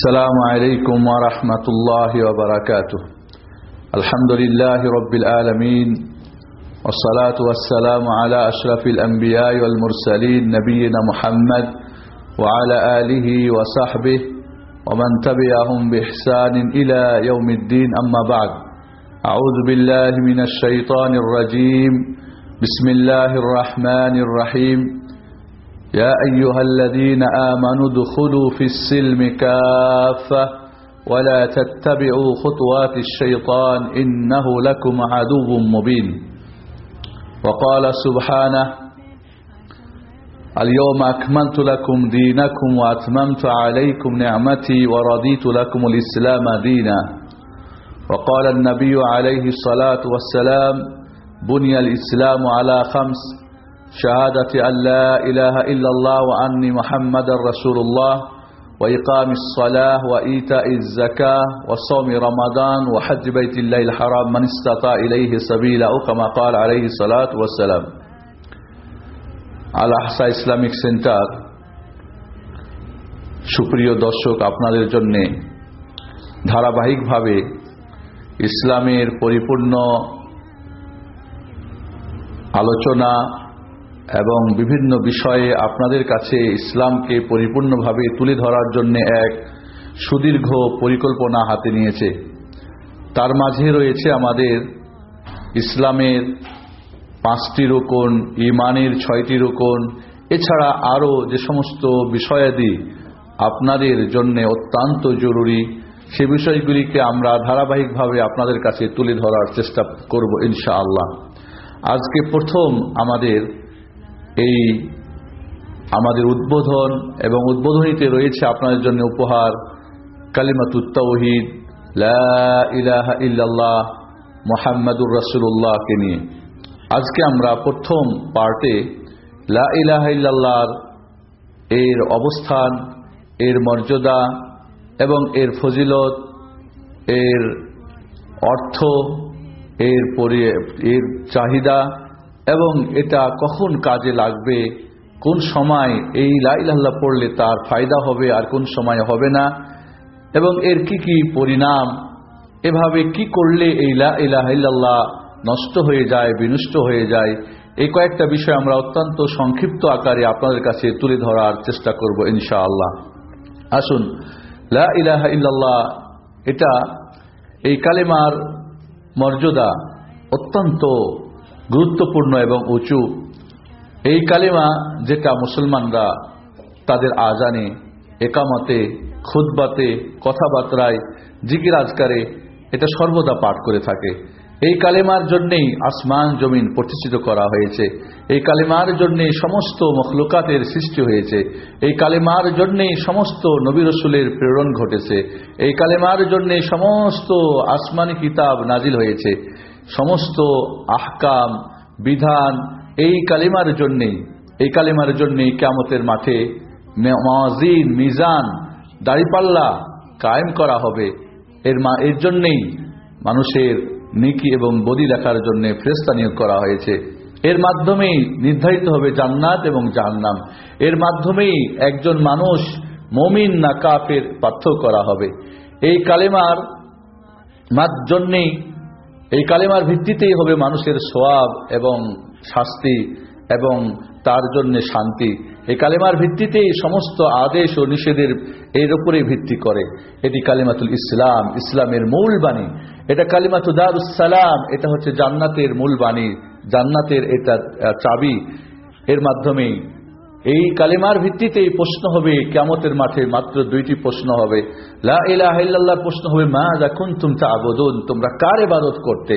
السلام عليكم ورحمة الله وبركاته. الحمد لله رب العالمين والصلاة والسلام على أشرف الأنبياء والمرسلين نبينا محمد وعلى آله وصحبه ومن تبعهم بإحسان إلى يوم الدين. أما بعد أعوذ بالله من الشيطان الرجيم. بسم الله الرحمن الرحيم. يا أيها الذين آمنوا ادخلوا في السلم كافة ولا تتبعوا خطوات الشيطان إنه لكم عدو مبين. وقال سبحانه اليوم أكملت لكم دينكم وأتممت عليكم نعمتي ورضيت لكم الإسلام دينا. وقال النبي عليه الصلاة والسلام بني الإسلام على خمس شهادة أن لا إله إلا الله وأني محمد رسول الله وإقام الصلاة وإيتاء الزكاة وصوم رمضان وحج بيت الله الحرام من استطاع إليه سبيلا أو كما قال عليه الصلاة والسلام আল Ahsa Islamic centre সুপ্রিয় দর্শক আপনাদের জন্য ধারাবাহিকভাবে ইসলামের পরিপূর্ণ আলোচনা এবং বিভিন্ন বিষয়ে আপনাদের কাছে ইসলামকে পরিপূর্ণভাবে তুলে ধরার জন্য এক সুদীর্ঘ পরিকল্পনা হাতে নিয়েছে। তার মাঝে রয়েছে আমাদের ইসলামের পাঁচটি রোকন, ইমানের ছয়টি রোকন, এছাড়া আরও যে সমস্ত বিষয়াদি আপনাদের জন্য অত্যন্ত জরুরি, সে বিষয়গুলিকে আমরা ধারাবাহিকভাবে আপনাদের কাছে তুলে ধরার চেষ্টা করব ইনশাআল্লাহ। আজকে প্রথম আমাদের এই আমাদের উদ্বোধন এবং উদ্বোধনীতে রয়েছে আপনাদের জন্য উপহার কালিমাতুত্তাহিদ ইলাহা ইল্লাল্লাহ মোহাম্মদুর রসুল্লাহকে নিয়ে। আজকে আমরা প্রথম পার্টে লা ইলাহা এর অবস্থান, এর মর্যাদা এবং এর ফজিলত, এর অর্থ, এর এর চাহিদা এবং এটা কখন কাজে লাগবে? কোন সময় এই লাইলাল্লাহ পড়লে তার ফায়দা হবে আর কোন সময় হবে না? এবং এর কি কি পরিণাম? এভাবে কি করলে এই লাইলাহ নষ্ট হয়ে যায়, বিনষ্ট হয়ে যায়? এই কয়েকটা বিষয় আমরা অত্যন্ত সংক্ষিপ্ত আকারে আপনাদের কাছে তুলে ধরার চেষ্টা করব ইনশাআল্লাহ। আসুন, লা ইলাহা ইল্লাল্লাহ এটা এই কালেমার মর্যাদা অত্যন্ত গুরুত্বপূর্ণ এবং উঁচু। এই কালিমা যেটা মুসলমানরা তাদের আজানে, একামতে খুদ্বাতে কথাবার্তায় জিকির আজকারে এটা সর্বদা পাঠ করে থাকে। এই কালেমার জন্যেই আসমান, জমিন প্রতিষ্ঠিত করা হয়েছে। এই কালেমার জন্যে সমস্ত মখলুকাতের সৃষ্টি হয়েছে। এই কালেমার জন্যেই সমস্ত নবী রসুলের প্রেরণ ঘটেছে। এই কালেমার জন্যে সমস্ত আসমানি কিতাব নাজিল হয়েছে। সমস্ত আহকাম, বিধান, এই কালিমার জন্যেই, এই কালিমার জন্যেই কেমতের মাঠে মাজিন মিজান, দাড়িপাল্লা কায়েম করা হবে। এর মা, এর জন্যেই মানুষের নিকি এবং বদি লেখার জন্য ফ্রেস্তা নিয়োগ করা হয়েছে। এর মাধ্যমেই নির্ধারিত হবে জান্নাত এবং জাহান্নাম। এর মাধ্যমেই একজন মানুষ মমিন না কাপের পার্থক্য করা হবে। এই কালেমার জন্যেই এই কালেমার ভিত্তিতেই হবে মানুষের সোয়াব এবং শাস্তি এবং তার জন্য শান্তি। এই কালেমার ভিত্তিতেই সমস্ত আদেশ ও নিষেধের এর উপরে ভিত্তি করে। এটি কালিমাতুল ইসলাম, ইসলামের মূল বাণী। এটা কালিমাতু দারুসালাম এটা হচ্ছে জান্নাতের মূল বাণী। জান্নাতের এটা চাবি। এর মাধ্যমেই এই কালিমার ভিত্তিতেই প্রশ্ন হবে কেমতের মাঠে মাত্র দুইটি প্রশ্ন হবে। লা ইলাহার প্রশ্ন হবে মা দেখুন তুমি আবদন তোমরা কার এবাদত করতে?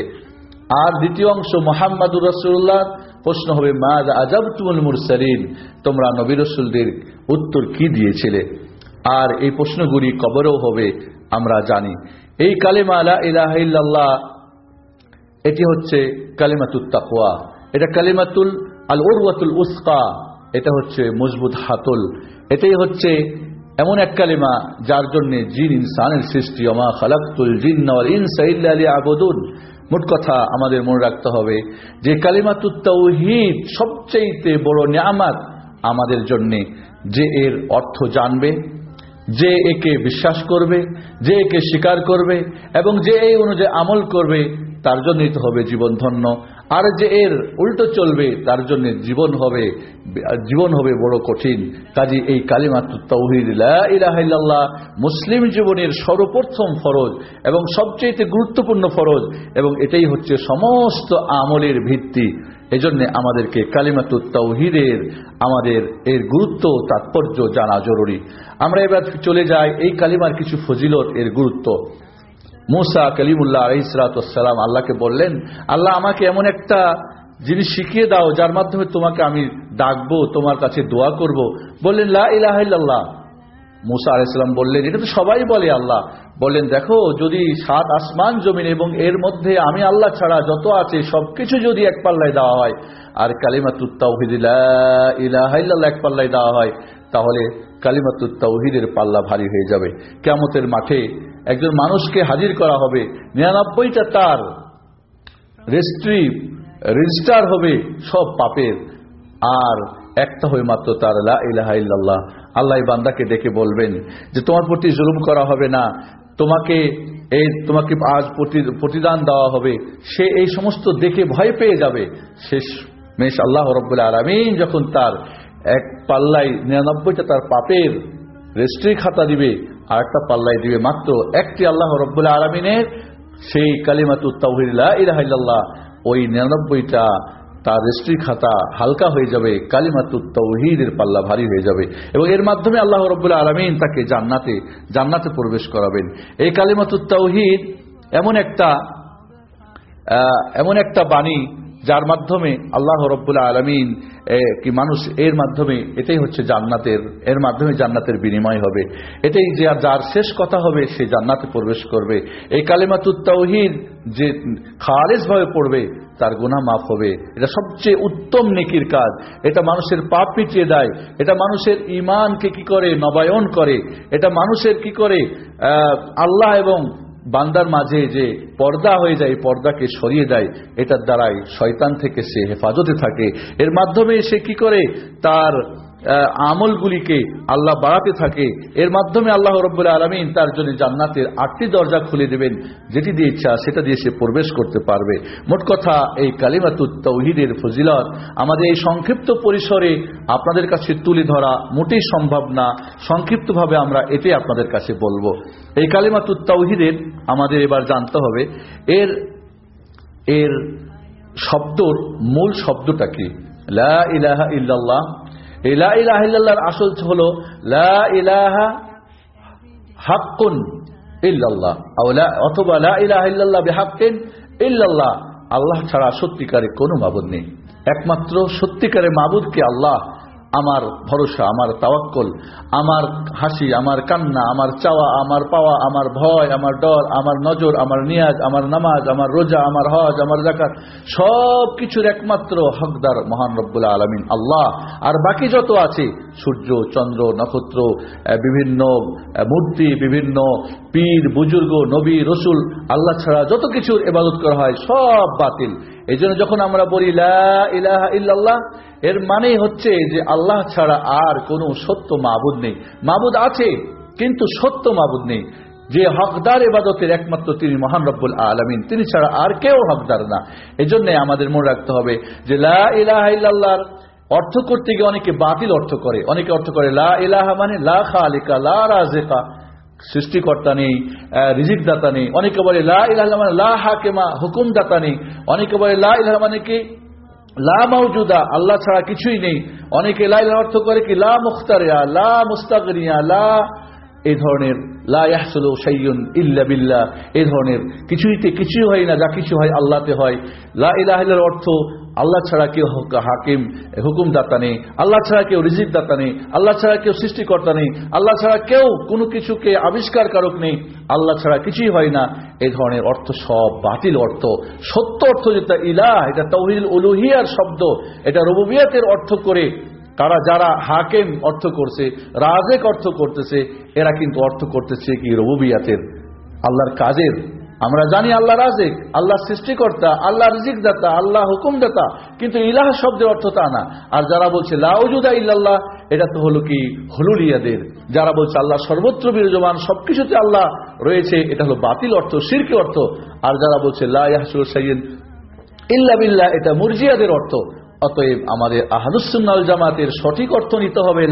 আর দ্বিতীয় অংশ, মোহাম্মদুর রসুল্লাহ প্রশ্ন হবে মা আজব তুমুল মুরসালিন? তোমরা নবী রসুলদের উত্তর কি দিয়েছিলে? আর এই প্রশ্নগুলি কবরও হবে, আমরা জানি। এই কালেমা আলা ইলাহাল্লাহ এটি হচ্ছে কালিমাতুল তাকোয়া এটা কালিমাতুল আল উরওয়াতুল উস্কা। এটা হচ্ছে মজবুত হাতল। এটাই হচ্ছে এমন এক কালিমা যার জন্য জিন ইনসানের সৃষ্টি। অমা খালাকুল জিন ইনসাইল্লা আবদুন মোট কথা আমাদের মনে রাখতে হবে যে কালিমা কালিমাতুত্তাউহিদ সবচেয়ে বড় নিয়ামাত আমাদের জন্যে যে এর অর্থ জানবে, যে একে বিশ্বাস করবে, যে একে স্বীকার করবে এবং যে এই অনুযায়ী আমল করবে, তার জন্যই তো হবে জীবন ধন্য। আর যে এর উল্টো চলবে, তার জন্য জীবন হবে জীবন হবে বড় কঠিন। কাজী এই কালিমাত্র তৌহিদ ইলাহাল্লাহ মুসলিম জীবনের সর্বপ্রথম ফরজ এবং সবচেয়ে গুরুত্বপূর্ণ ফরজ এবং এটাই হচ্ছে সমস্ত আমলের ভিত্তি। এজন্য আমাদেরকে কালিমাতু তৌহিদের আমাদের এর গুরুত্ব, তাৎপর্য জানা জরুরি। আমরা এবার চলে যাই এই কালিমার কিছু ফজিলত, এর গুরুত্ব। মুসা কালিমুল্লাহ আলহিসাম আল্লাহকে বললেন, আল্লাহ আমাকে এমন একটা জিনিস শিখিয়ে দাও, যার মাধ্যমে তোমাকে আমি ডাকবো, তোমার কাছে দোয়া করব। বললেন, লা ইলাহাল্লাহ মুসা আলাইসাল্লাম বললেন, এটা তো সবাই বলে আল্লাহ। বললেন, দেখো, যদি সাত আসমান জমিন এবং এর মধ্যে আমি আল্লাহ ছাড়া যত আছে, সবকিছু যদি এক পাল্লায় দেওয়া হয়, আর কালিমাতুত্তাহিদিল্লাহ এক পাল্লায় দেওয়া হয়, তাহলে কালিমাতুত্তাহিদের পাল্লা ভারী হয়ে যাবে। কেমতের মাঠে একজন মানুষকে হাজির করা হবে, নিরানব্বইটা তার রেজিস্ট্রি রেজিস্টার হবে, সব পাপের। আর একটা হয়ে মাত্র তার ইল্লাল্লাহ। আল্লাহ বান্দাকে ডেকে বলবেন যে, তোমার প্রতি জুলুম করা হবে না। তোমাকে এই, তোমাকে আজ প্রতিদান দেওয়া হবে। সে এই সমস্ত দেখে ভয় পেয়ে যাবে। শেষ মেশ আল্লাহ রব্বুল্লাহ আলমিন যখন তার এক পাল্লাই নিরানব্বইটা তার পাপের রেজিস্ট্রি খাতা দিবে আর একটা পাল্লাই দিবে মাত্র একটি আল্লাহ রব্বুল্লাহ আলমিনের, সেই কালিমাতু ইলাহিল্লাহ ওই নিরানব্বইটা তার রেজিস্ট্রি খাতা হালকা হয়ে যাবে, কালিমাতু তৌহিদের পাল্লা ভারী হয়ে যাবে। এবং এর মাধ্যমে আল্লাহ রব্বুল্লাহ আলমিন তাকে জান্নাতে জান্নাতে প্রবেশ করাবেন। এই কালিমাতু তৌহিদ এমন একটা এমন একটা বাণী যার মাধ্যমে আল্লাহ রব্বুল্লাহ আলমিন কি মানুষ, এর মাধ্যমে, এটাই হচ্ছে জান্নাতের, এর মাধ্যমে জান্নাতের বিনিময় হবে। এটাই যে যার শেষ কথা হবে, সে জান্নাতে প্রবেশ করবে। এই কালিমাতুত তৌহিদ যে খালেজভাবে পড়বে, তার গুণা মাফ হবে। এটা সবচেয়ে উত্তম নেকির কাজ। এটা মানুষের পাপ পিটিয়ে দেয়। এটা মানুষের ইমানকে কি করে নবায়ন করে? এটা মানুষের কি করে আল্লাহ এবং বান্দার মাঝে যে পর্দা হয়ে যায় পর্দাকে সরিয়ে দেয়, এটার দ্বারাই শয়তান থেকে সে হেফাজতে থাকে। এর মাধ্যমে সে কি করে? তার আমলগুলিকে আল্লাহ বাড়াতে থাকে। এর মাধ্যমে আল্লাহ রব্বুল্লাহ আলমিন তার জন্য জান্নাতের আটটি দরজা খুলে দেবেন। যেটি দিয়ে ইচ্ছা, সেটা দিয়ে সে প্রবেশ করতে পারবে। মোট কথা, এই কালিমাতুত তৌহিদের ফজিলত, আমাদের এই সংক্ষিপ্ত পরিসরে আপনাদের কাছে তুলে ধরা মোটেই সম্ভব না। সংক্ষিপ্তভাবে আমরা এটাই আপনাদের কাছে বলব। এই কালিমাতুত তৌহিদের আমাদের এবার জানতে হবে। এর এর শব্দর মূল শব্দটা কি? লা ইলাহা ইল্লাল্লাহ এই লা ইলাহা আসল হলো লা ইলাহা হাক্কুন ইল্লাল্লাহ। অথবা লা ইলাহিল্লাহ বিহাক্কিন ইল্লাল্লাহ। আল্লাহ ছাড়া সত্যিকারে কোনো মাবুদ নেই। একমাত্র সত্যিকারে মাবুদকে আল্লাহ আমার ভরসা, আমার তাওয়াক্কল, আমার হাসি, আমার কান্না, আমার চাওয়া, আমার পাওয়া, আমার ভয়, আমার ডর, আমার নজর, আমার নিয়াজ, আমার নামাজ, আমার রোজা, আমার হজ, আমার জাকাত সব কিছুর একমাত্র হকদার মহান রব্বুল আলমিন আল্লাহ। আর বাকি যত আছে, সূর্য, চন্দ্র, নক্ষত্র বিভিন্ন মূর্তি, বিভিন্ন পীর, বুজুর্গ, নবী, রসুল, আল্লাহ ছাড়া যত কিছুর এবাদত করা হয় সব বাতিল। এই জন্য যখন আমরা বলি ইলাহা ইল্লাল্লাহ এর মানে হচ্ছে যে আল্লাহ ছাড়া আর কোনো সত্য মাবুদ নেই। মাবুদ আছে, কিন্তু সত্য মাবুদ নেই। যে হকদার এবাদতের একমাত্র তিনি মহান রব্বুল আলমিন, তিনি ছাড়া আর কেউ হকদার না। এই জন্য আমাদের মনে রাখতে হবে যে, লা ইলাহা ইল্লাল্লাহর অর্থ করতে গিয়ে অনেকে বাতিল অর্থ করে। অনেকে অর্থ করে, লা ইলাহা মানে লা খালিকা, লা রাজেকা সৃষ্টিকর্তা নেই রিজিক দাতা নেই। অনেকে বলে, লা ইলাহা মানে লা হাকেমা হুকুম দাতা নেই। অনেকে বলে, লা ইলাহা মানে কি? লা মাউজুদা আল্লাহ ছাড়া কিছুই নেই। অনেকে, লা অর্থ করে কি? লা মুখতারিয়া, লা মুস্তাগরিয়া লা এই ধরনের লাহসল সাইয়ুন ইল্লা বিল্লা এই ধরনের কিছুইতে কিছুই হয় না, যা কিছু হয় আল্লাহতে হয়। লা ইলাহিলের অর্থ, আল্লাহ ছাড়া কেউ হাকিম হুকুম দাতা নেই। আল্লাহ ছাড়া কেউ রিজিক দাতা নেই। আল্লাহ ছাড়া কেউ সৃষ্টিকর্তা নেই। আল্লাহ ছাড়া কেউ কোনো কিছুকে আবিষ্কার কারক নেই। আল্লাহ ছাড়া কিছুই হয় না। এই ধরনের অর্থ সব বাতিল অর্থ। সত্য অর্থ যেটা ইলাহ, এটা তৌহিল উলুহিয়ার শব্দ, এটা রবুবিয়াতের অর্থ করে তারা যারা হাকেম অর্থ করছে, রাজেক অর্থ করতেছে, এরা কিন্তু অর্থ করতেছে কি রবুবিয়াতের, আল্লাহর কাজের। আমরা জানি আল্লাহ রাজেক, আল্লাহ সৃষ্টিকর্তা, আল্লাহ রিজিক দাতা আল্লাহ হুকুম দাতা কিন্তু ইলাহ শব্দের অর্থ তা না। আর যারা বলছে লাউজুদা ইল্লাল্লাহ এটা তো হলো কি হলুলিয়াদের। যারা বলছে, আল্লাহ সর্বত্র বিরাজমান সবকিছুতে আল্লাহ রয়েছে, এটা হলো বাতিল অর্থ, সিরকি অর্থ। আর যারা বলছে লাহসুল সাইন ইল্লা বিল্লাহ এটা মুরজিয়াদের অর্থ। অতএব আমাদের আহলুসুন্নাল জামাতের সঠিক অর্থ নিতে হবে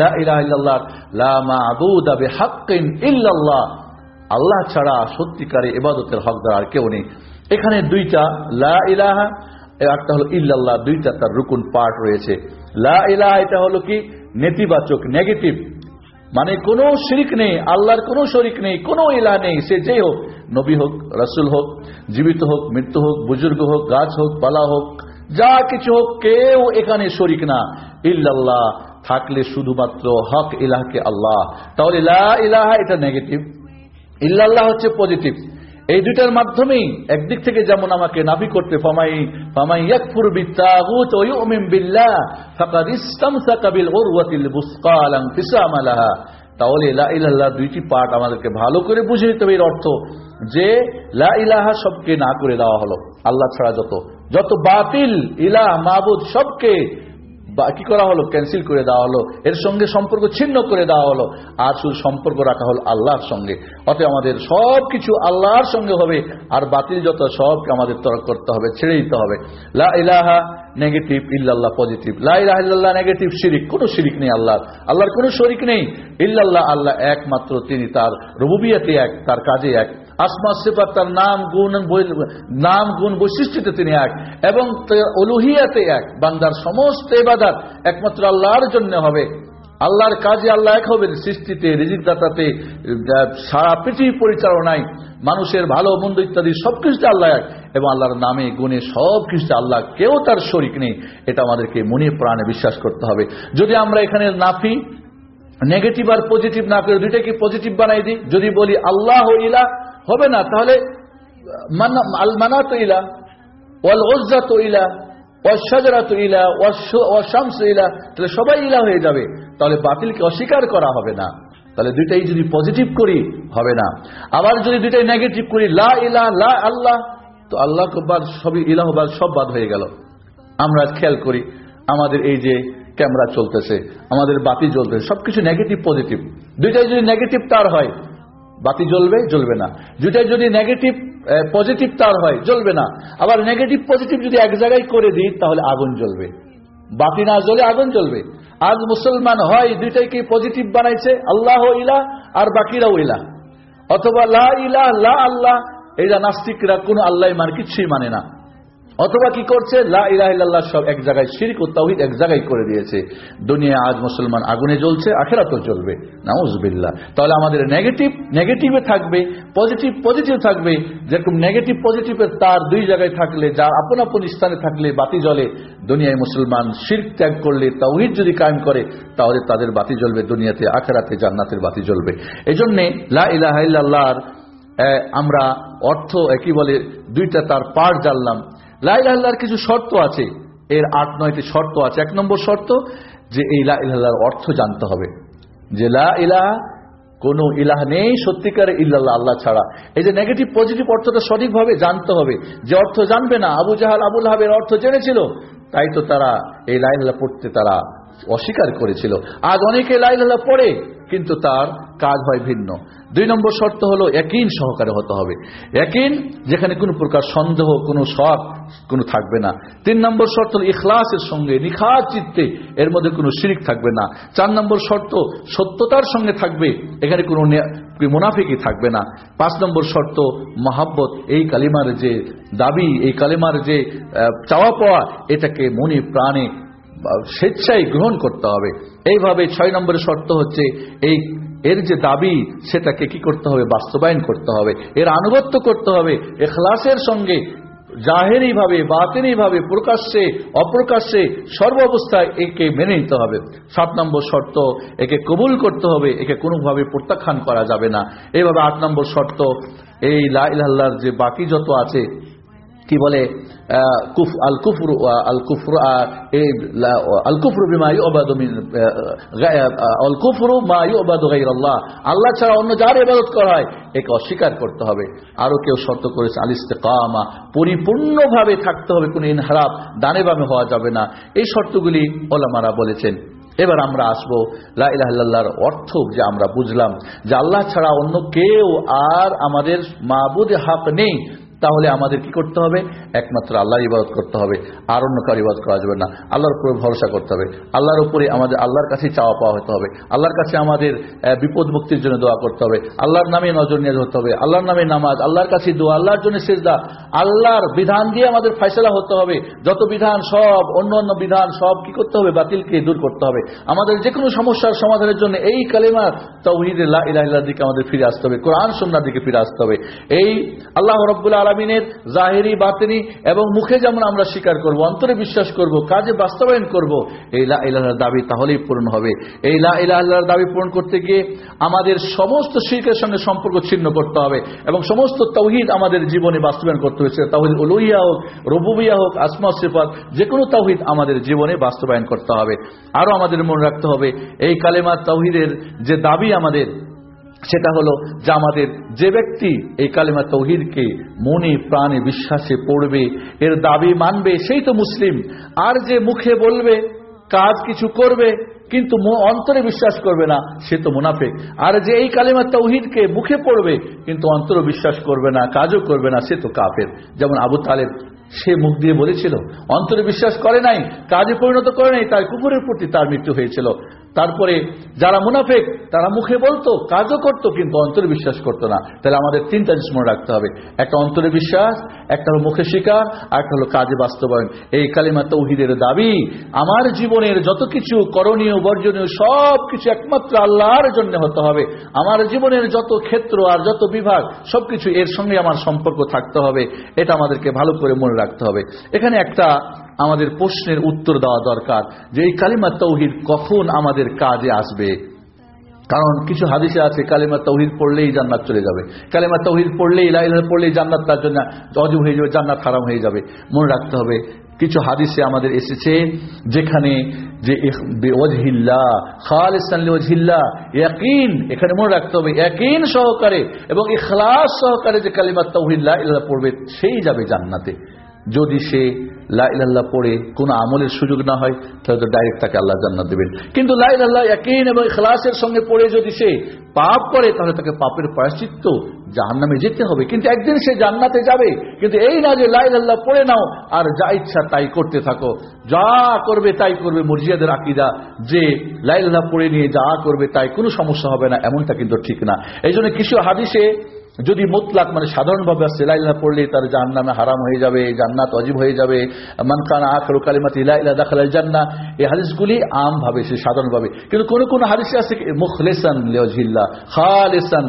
আল্লাহ ছাড়া সত্যিকারে ইবাদতের হকদার আর কেউ নেই। এখানে দুইটা লা ইলাহা, একটা হলো ইল্লাল্লাহ, দুইটা তার রুকুন পার্ট রয়েছে। লা ইলাহা এটা হলো কি? নেতিবাচক, নেগেটিভ। মানে কোনো শিরিক নেই, আল্লাহর কোনো শরিক নেই, কোনো ইলাহ নেই, সে যেই হোক, নবী হোক, রাসুল হোক, জীবিত হোক, মৃত্যু হোক, বুজুর্গ হোক, গাছ হোক পালা হোক যা কিছু হোক, কেউ এখানে শরিক না। ইল্লাল্লাহ, থাকলে শুধুমাত্র হক ইলাহকে আল্লাহ। তাহলে ইলাহা এটা নেগেটিভ ইল্লাল্লাহ হচ্ছে পজিটিভ এই দুইটার মাধ্যমেই একদিক থেকে যেমন আমাকে নাভি করতে, ফামাই ফামাই তাহলে লা ইলাহা দুইটি পাঠ আমাদেরকে ভালো করে বুঝে নিতে হবে এর অর্থ যে লা ইলাহা সবকে না করে দেওয়া হলো, আল্লাহ ছাড়া যত। যত বাতিল, ইলাহ মাহবুদ সবকে কি করা হলো ক্যান্সেল করে দেওয়া হলো, এর সঙ্গে সম্পর্ক ছিন্ন করে দেওয়া হলো, আর শুধু সম্পর্ক রাখা হলো আল্লাহর সঙ্গে। অতএব আমাদের সব কিছু আল্লাহর সঙ্গে হবে, আর বাতিল যত সবকে আমাদের তরক করতে হবে, ছেড়ে দিতে হবে। লা ইলাহা নেগেটিভ ইল্লাল্লাহ পজিটিভ। লা ইলাহা নেগেটিভ শিরিক, কোনো শিরিক নেই আল্লাহর। আল্লাহর কোনো শরিক নেই। ইল্লাল্লাহ আল্লাহ একমাত্র, তিনি তার রবুবিয়াতে এক, তার কাজে এক। আসমা সিফাত তার নাম, গুণ নাম, গুণ বৈশিষ্ট্যতে তিনি এক এবং অলুহিয়াতে এক। বান্দার সমস্ত এবাদাত একমাত্র আল্লাহর জন্য হবে। আল্লাহর কাজে আল্লাহ এক হবেন। সৃষ্টিতে রিজিক দাতাতে সারা পৃথিবী পরিচালনায় মানুষের ভালো, মন্দ ইত্যাদি সবকিছুতে আল্লাহ এক এবং আল্লাহর নামে গুণে সব কিছুতে আল্লাহ কেউ তার শরিক নেই। এটা আমাদেরকে মনে প্রাণে বিশ্বাস করতে হবে। যদি আমরা এখানে নাফি, নেগেটিভ আর পজিটিভ না করে দুইটাকে পজিটিভ বানাই দিই, যদি বলি আল্লাহ ইলা হবে না। তাহলে আল মানা তো ইলা, ওয়াল ওজ্জা তো ইলা ওয়াসাজরা তো ইলা ওয়াশামস ইলা, তাহলে সবাই ইলা হয়ে যাবে। তাহলে বাতিলকে অস্বীকার করা হবে না। তাহলে দুইটাই যদি পজিটিভ করি, হবে না। আবার যদি দুইটাই নেগেটিভ করি, লা ইলা, লা আল্লাহ, তো আল্লাহ বাদ সবই ইলাহবাদ সব বাদ হয়ে গেল। আমরা খেয়াল করি, আমাদের এই যে ক্যামেরা চলতেছে, আমাদের বাতি জ্বলতেছে, সবকিছু নেগেটিভ পজিটিভ দুইটাই যদি নেগেটিভ তার হয়। বাতি জ্বলবে জ্বলবে না। দুইটাই যদি নেগেটিভ পজিটিভ তার হয়, জ্বলবে না। আবার নেগেটিভ পজিটিভ যদি এক জায়গায় করে দিই, তাহলে আগুন জ্বলবে। বাতি না জ্বলে আগুন জ্বলবে। আজ মুসলমান হয় দুইটাইকে পজিটিভ বানাইছে? আল্লাহ ইলা আর বাকিরাও ইলা। অথবা লা ইলা লা আল্লাহ। এরা নাস্তিকরা, কোন আল্লাহ মান কিছুই মানে না। অথবা কি করছে? লা ইলাহ সব এক জায়গায় শিরিক ও তাওহিদ এক জায়গায় করে দিয়েছে। দুনিয়া আজ মুসলমান আগুনে জ্বলছে আখেরা তো জ্বলবে। নাউজবিল্লা তাহলে আমাদের নেগেটিভ নেগেটিভে থাকবে পজিটিভ পজিটিভ থাকবে। যেরকম নেগেটিভ পজিটিভের তার দুই জায়গায় থাকলে, যা আপন আপন স্থানে থাকলে বাতি জ্বলে, দুনিয়ায় মুসলমান শির ত্যাগ করলে, তাওহিদ যদি কায়েম করে, তাহলে তাদের বাতি জ্বলবে দুনিয়াতে, আখেরাতে জান্নাতের বাতি জ্বলবে। এই জন্যে লা ইলাহ ইল্লাল্লাহর আমরা অর্থ একই বলে, দুইটা তার পার জানলাম। লাইলাহার কিছু শর্ত আছে। এর আট নয়টি শর্ত আছে। এক নম্বর শর্ত যে এই লাইলাহার অর্থ জানতে হবে। যে লা ইলাহা কোন ইলাহ নেই, সত্যিকারে ইল্লাল্লাহ, আল্লাহ ছাড়া। এই যে নেগেটিভ পজিটিভ অর্থটা সঠিকভাবে জানতে হবে। যে অর্থ জানবে না, আবু জাহাল আবুল হাবের অর্থ জেনেছিল, তাই তো তারা এই লাইলাহ পড়তে তারা অস্বীকার করেছিল। আজ অনেকে লাইলাহ পড়ে কিন্তু তার কাজ হয় ভিন্ন। দুই নম্বর শর্ত হলো একইন সহকারে হতে হবে। একইন যেখানে কোনো প্রকার সন্দেহ, কোনো সৎ কোনো থাকবে না। তিন নম্বর শর্ত হল ইখলাসের সঙ্গে নিখাত চিত্তে এর মধ্যে কোনো শিরিক থাকবে না। চার নম্বর শর্ত, সত্যতার সঙ্গে থাকবে, এখানে কোনো মুনাফিকই থাকবে না। পাঁচ নম্বর শর্ত, মহাব্বত, এই কালিমার যে দাবি, এই কালিমার যে চাওয়া পাওয়া এটাকে মনে প্রাণে স্বেচ্ছায় গ্রহণ করতে হবে। এইভাবে ছয় নম্বরের শর্ত হচ্ছে, এই এর যে দাবি, সেটাকে কি করতে হবে? বাস্তবায়ন করতে হবে। এর আনুগত্য করতে হবে। এখলাসের সঙ্গে জাহেরি ভাবে বাতেনি ভাবে প্রকাশ্যে, অপ্রকাশ্যে সর্ব অবস্থায় একে মেনে নিতে হবে। সাত নম্বর শর্ত, একে কবুল করতে হবে, একে কোনোভাবে প্রত্যাখ্যান করা যাবে না। এইভাবে আট নম্বর শর্ত, এই লাইল্লাহর যে বাকি যত আছে কি বলে আল কুফর আল আল্লাহ ছাড়া অন্য যার ইবাদত করা হয়? একে অস্বীকার করতে হবে। আরও কেউ শর্ত করেছে, আল ইস্তেকামা, পরিপূর্ণভাবে থাকতে হবে, কোনো ইনহারাফ ডানে বামে হওয়া যাবে না। এই শর্তগুলি ওলামারা বলেছেন। এবার আমরা আসব লাইলাহার অর্থ যে আমরা বুঝলাম, যে আল্লাহ ছাড়া অন্য কেউ আর আমাদের মাবুদে হাক নেই। তাহলে আমাদের কি করতে হবে? একমাত্র আল্লাহর ইবাদত করতে হবে। আর অন্য কারও ইবাদত করা যাবে না। আল্লাহর উপরে ভরসা করতে হবে। আল্লাহর উপরে আমাদের, আল্লাহর কাছে চাওয়া পাওয়া হতে হবে। আল্লাহর কাছে আমাদের বিপদ মুক্তির জন্য দোয়া করতে হবে। আল্লাহর নামে নজর নিয়ে হতে হবে। আল্লাহর নামে নামাজ, আল্লাহর কাছে দোয়া, আল্লাহর জন্য সেজদা। আল্লাহর বিধান দিয়ে আমাদের ফয়সলা হতে হবে। যত বিধান সব, অন্য অন্য বিধান সব কি করতে হবে? বাতিলকে দূর করতে হবে। আমাদের যে কোনো সমস্যার সমাধানের জন্য এই কালেমা তৌহিদের লা দিকে আমাদের ফিরে আসতে হবে। কোরআন সন্ন্যার দিকে ফিরে আসতে হবে। এই আল্লাহ রব্বুল আলমিনের জাহেরি, বাতিনি এবং মুখে যেমন আমরা স্বীকার করব, অন্তরে বিশ্বাস করব, কাজে বাস্তবায়ন করব, এই লা ইলাহার দাবি তাহলেই পূরণ হবে। এই লা ইলাহার দাবি পূরণ করতে গিয়ে আমাদের সমস্ত শিল্পের সঙ্গে সম্পর্ক ছিন্ন করতে হবে এবং সমস্ত তৌহিদ আমাদের জীবনে বাস্তবায়ন করতে হয়েছে। তাহিদ উলুইয়া হোক, রবুবিয়া হোক, আসমা, সিফাত যে কোনো তাওহিদ আমাদের জীবনে বাস্তবায়ন করতে হবে। আরও আমাদের মনে রাখতে হবে, এই কালেমা তাওহিদের যে দাবি আমাদের সেটা হলো যে আমাদের যে ব্যক্তি এই কালিমা তৌহিদকে মনে প্রাণে বিশ্বাসে পড়বে, এর দাবি মানবে, সেই তো মুসলিম। আর যে মুখে বলবে, কাজ কিছু করবে, কিন্তু অন্তরে বিশ্বাস করবে না, সে তো মুনাফেক। আর যে এই কালিমা তৌহিদকে মুখে পড়বে, কিন্তু অন্তরে বিশ্বাস করবে না, কাজও করবে না, সে তো কাফের। যেমন আবু তালেব সে মুখ দিয়ে বলেছিল, অন্তরে বিশ্বাস করে নাই, কাজে পরিণত করে নাই, তার কুকুরের প্রতি তার মৃত্যু হয়েছিল। তারপরে যারা মুনাফেক, তারা মুখে বলতো, কাজও করতো, কিন্তু অন্তরে বিশ্বাস করতো না। তাহলে আমাদের তিনটা জিনিস মনে রাখতে হবে। একটা অন্তরে বিশ্বাস, একটা হলো মুখে শিকার আর একটা হলো কাজে বাস্তবায়ন। এই কালিমা তৌহিদের দাবি, আমার জীবনের যত কিছু করণীয়, বর্জনীয় সব কিছু একমাত্র আল্লাহর জন্য হতে হবে। আমার জীবনের যত ক্ষেত্র আর যত বিভাগ, সবকিছু এর সঙ্গে আমার সম্পর্ক থাকতে হবে। এটা আমাদেরকে ভালো করে মনে রাখতে হবে। এখানে একটা আমাদের প্রশ্নের উত্তর দেওয়া দরকার যে এই কালিমা তৌহিদ কখন আমাদের কাজে আসবে? কারণ কিছু হাদিসে আছে, কালিমা তৌহিদ পড়লেই জান্নাত চলে যাবে। কালিমা তৌহিদ পড়লেই ইলাহ পড়লেই জান্নাত তার জন্য অজু হয়ে যাবে, জান্নাত হারাম হয়ে যাবে। মনে রাখতে হবে, কিছু হাদিসে আমাদের এসেছে যেখানে যে ওজহিল্লা খালিসান ওজহিল্লা ইয়াকিন, এখানে মনে রাখতে হবে, ইয়াকিন সহকারে এবং ইখলাস সহকারে যে কালিমা তৌহিল্লা ইল্লাহ পড়বে, সেই যাবে জান্নাতে। যদি সে লাইলাল্লাহ পড়ে, কোনো আমলের সুযোগ না হয়, তাহলে তো ডাইরেক্ট তাকে আল্লাহ জান্নাত দেবেন। কিন্তু লাইলাল্লাহ একইন এবং ইখলাসের সঙ্গে পড়ে যদি সে পাপ করে, তাহলে তাকে পাপের প্রায়শ্চিত্ত জাহান্নামে যেতে হবে। কিন্তু একদিন সে জান্নাতে যাবে, কিন্তু এই না যে লাইলাল্লাহ পড়ে নাও, আর যা ইচ্ছা তাই করতে থাকো। যা করবে তাই করবে মর্জিয়াদের আকিদা, যে লাইলাল্লাহ পড়ে নিয়ে যা করবে তাই, কোনো সমস্যা হবে না, এমনটা কিন্তু ঠিক না। এই জন্য কিছু হাদিসে যদি মোতলাক মানে সাধারণভাবে সেলাইলা পড়লে তার জাহান্নামে হারাম হয়ে যাবে, জান্নাত অজীব হয়ে যাবে। মানকানা আখরু কালিমাত ইলাইলা দাখাল জান্না এই হাদিসগুলি আমভাবে, সে সাধারণভাবে। কিন্তু কোন কোন হাদিসে আছে মুখলেসান লিওজিল্লা খালেসান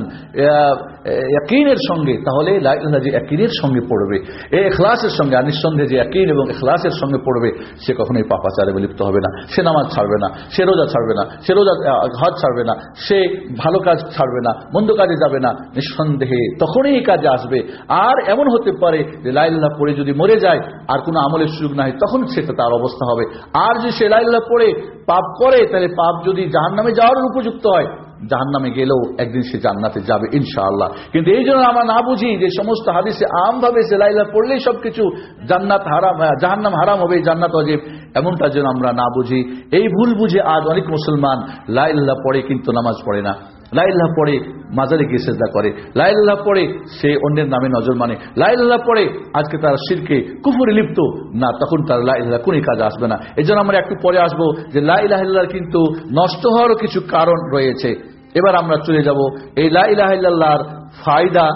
ইয়াকিনের সঙ্গে। তাহলে লাইলা যে ইয়াকিনের সঙ্গে পড়বে এই এখলাসের সঙ্গে, আর নিঃসন্দেহে যে ইয়াকিন এবং এখলাসের সঙ্গে পড়বে, সে কখনোই পাপাচারে লিপ্ত হবে না। সে নামাজ ছাড়বে না, সে রোজা ছাড়বে না, সে রোজা হজ ছাড়বে না, সে ভালো কাজ ছাড়বে না, মন্দ কাজে যাবে না, নিঃসন্দেহে তখনই এই কাজে আসবে। আর এমন হতে পারে যে লাইল্লাহ পড়ে যদি মরে যায়, আর কোনো আমলের সুযোগ না হয় তখন সেটা তার অবস্থা হবে। আর যদি সে লাইল্লাহ পড়ে, পাপ করে, তাহলে পাপ যদি জাহান নামে যাওয়ার উপযুক্ত হয় জাহান নামে গেলেও একদিন সে জান্নাতে যাবে, ইনশাআল্লাহ। কিন্তু এই জন্য আমরা না বুঝি যে সমস্ত হাদিসে আমভাবে সে লাইলা পড়লেই সবকিছু জান্নাত হারাম জাহান্নাম হারাম হবে জান্নাত অজীব। এমনটা যেন আমরা না বুঝি। এই ভুল বুঝে আজ অনেক মুসলমান লাইল্লাহ পড়ে কিন্তু নামাজ পড়ে না। লাইল্লাহ পড়ে মাজারে গিয়ে সেজদা করে, লাইল্লাহ পড়ে সে অন্যের নামে নজর মানে লাইল্লাহ পড়ে আজকে তার শিরকে কুফুরে লিপ্ত, না, তখন তার লাইল্লাহ কোন কাজ আসবে না। এই জন্য আমরা একটু পরে আসব যে লাইলাহিল্লাহ কিন্তু নষ্ট হওয়ারও কিছু কারণ রয়েছে। এবার আমরা চলে যাব, এই লাইলাহিল্লাহর ফায়দা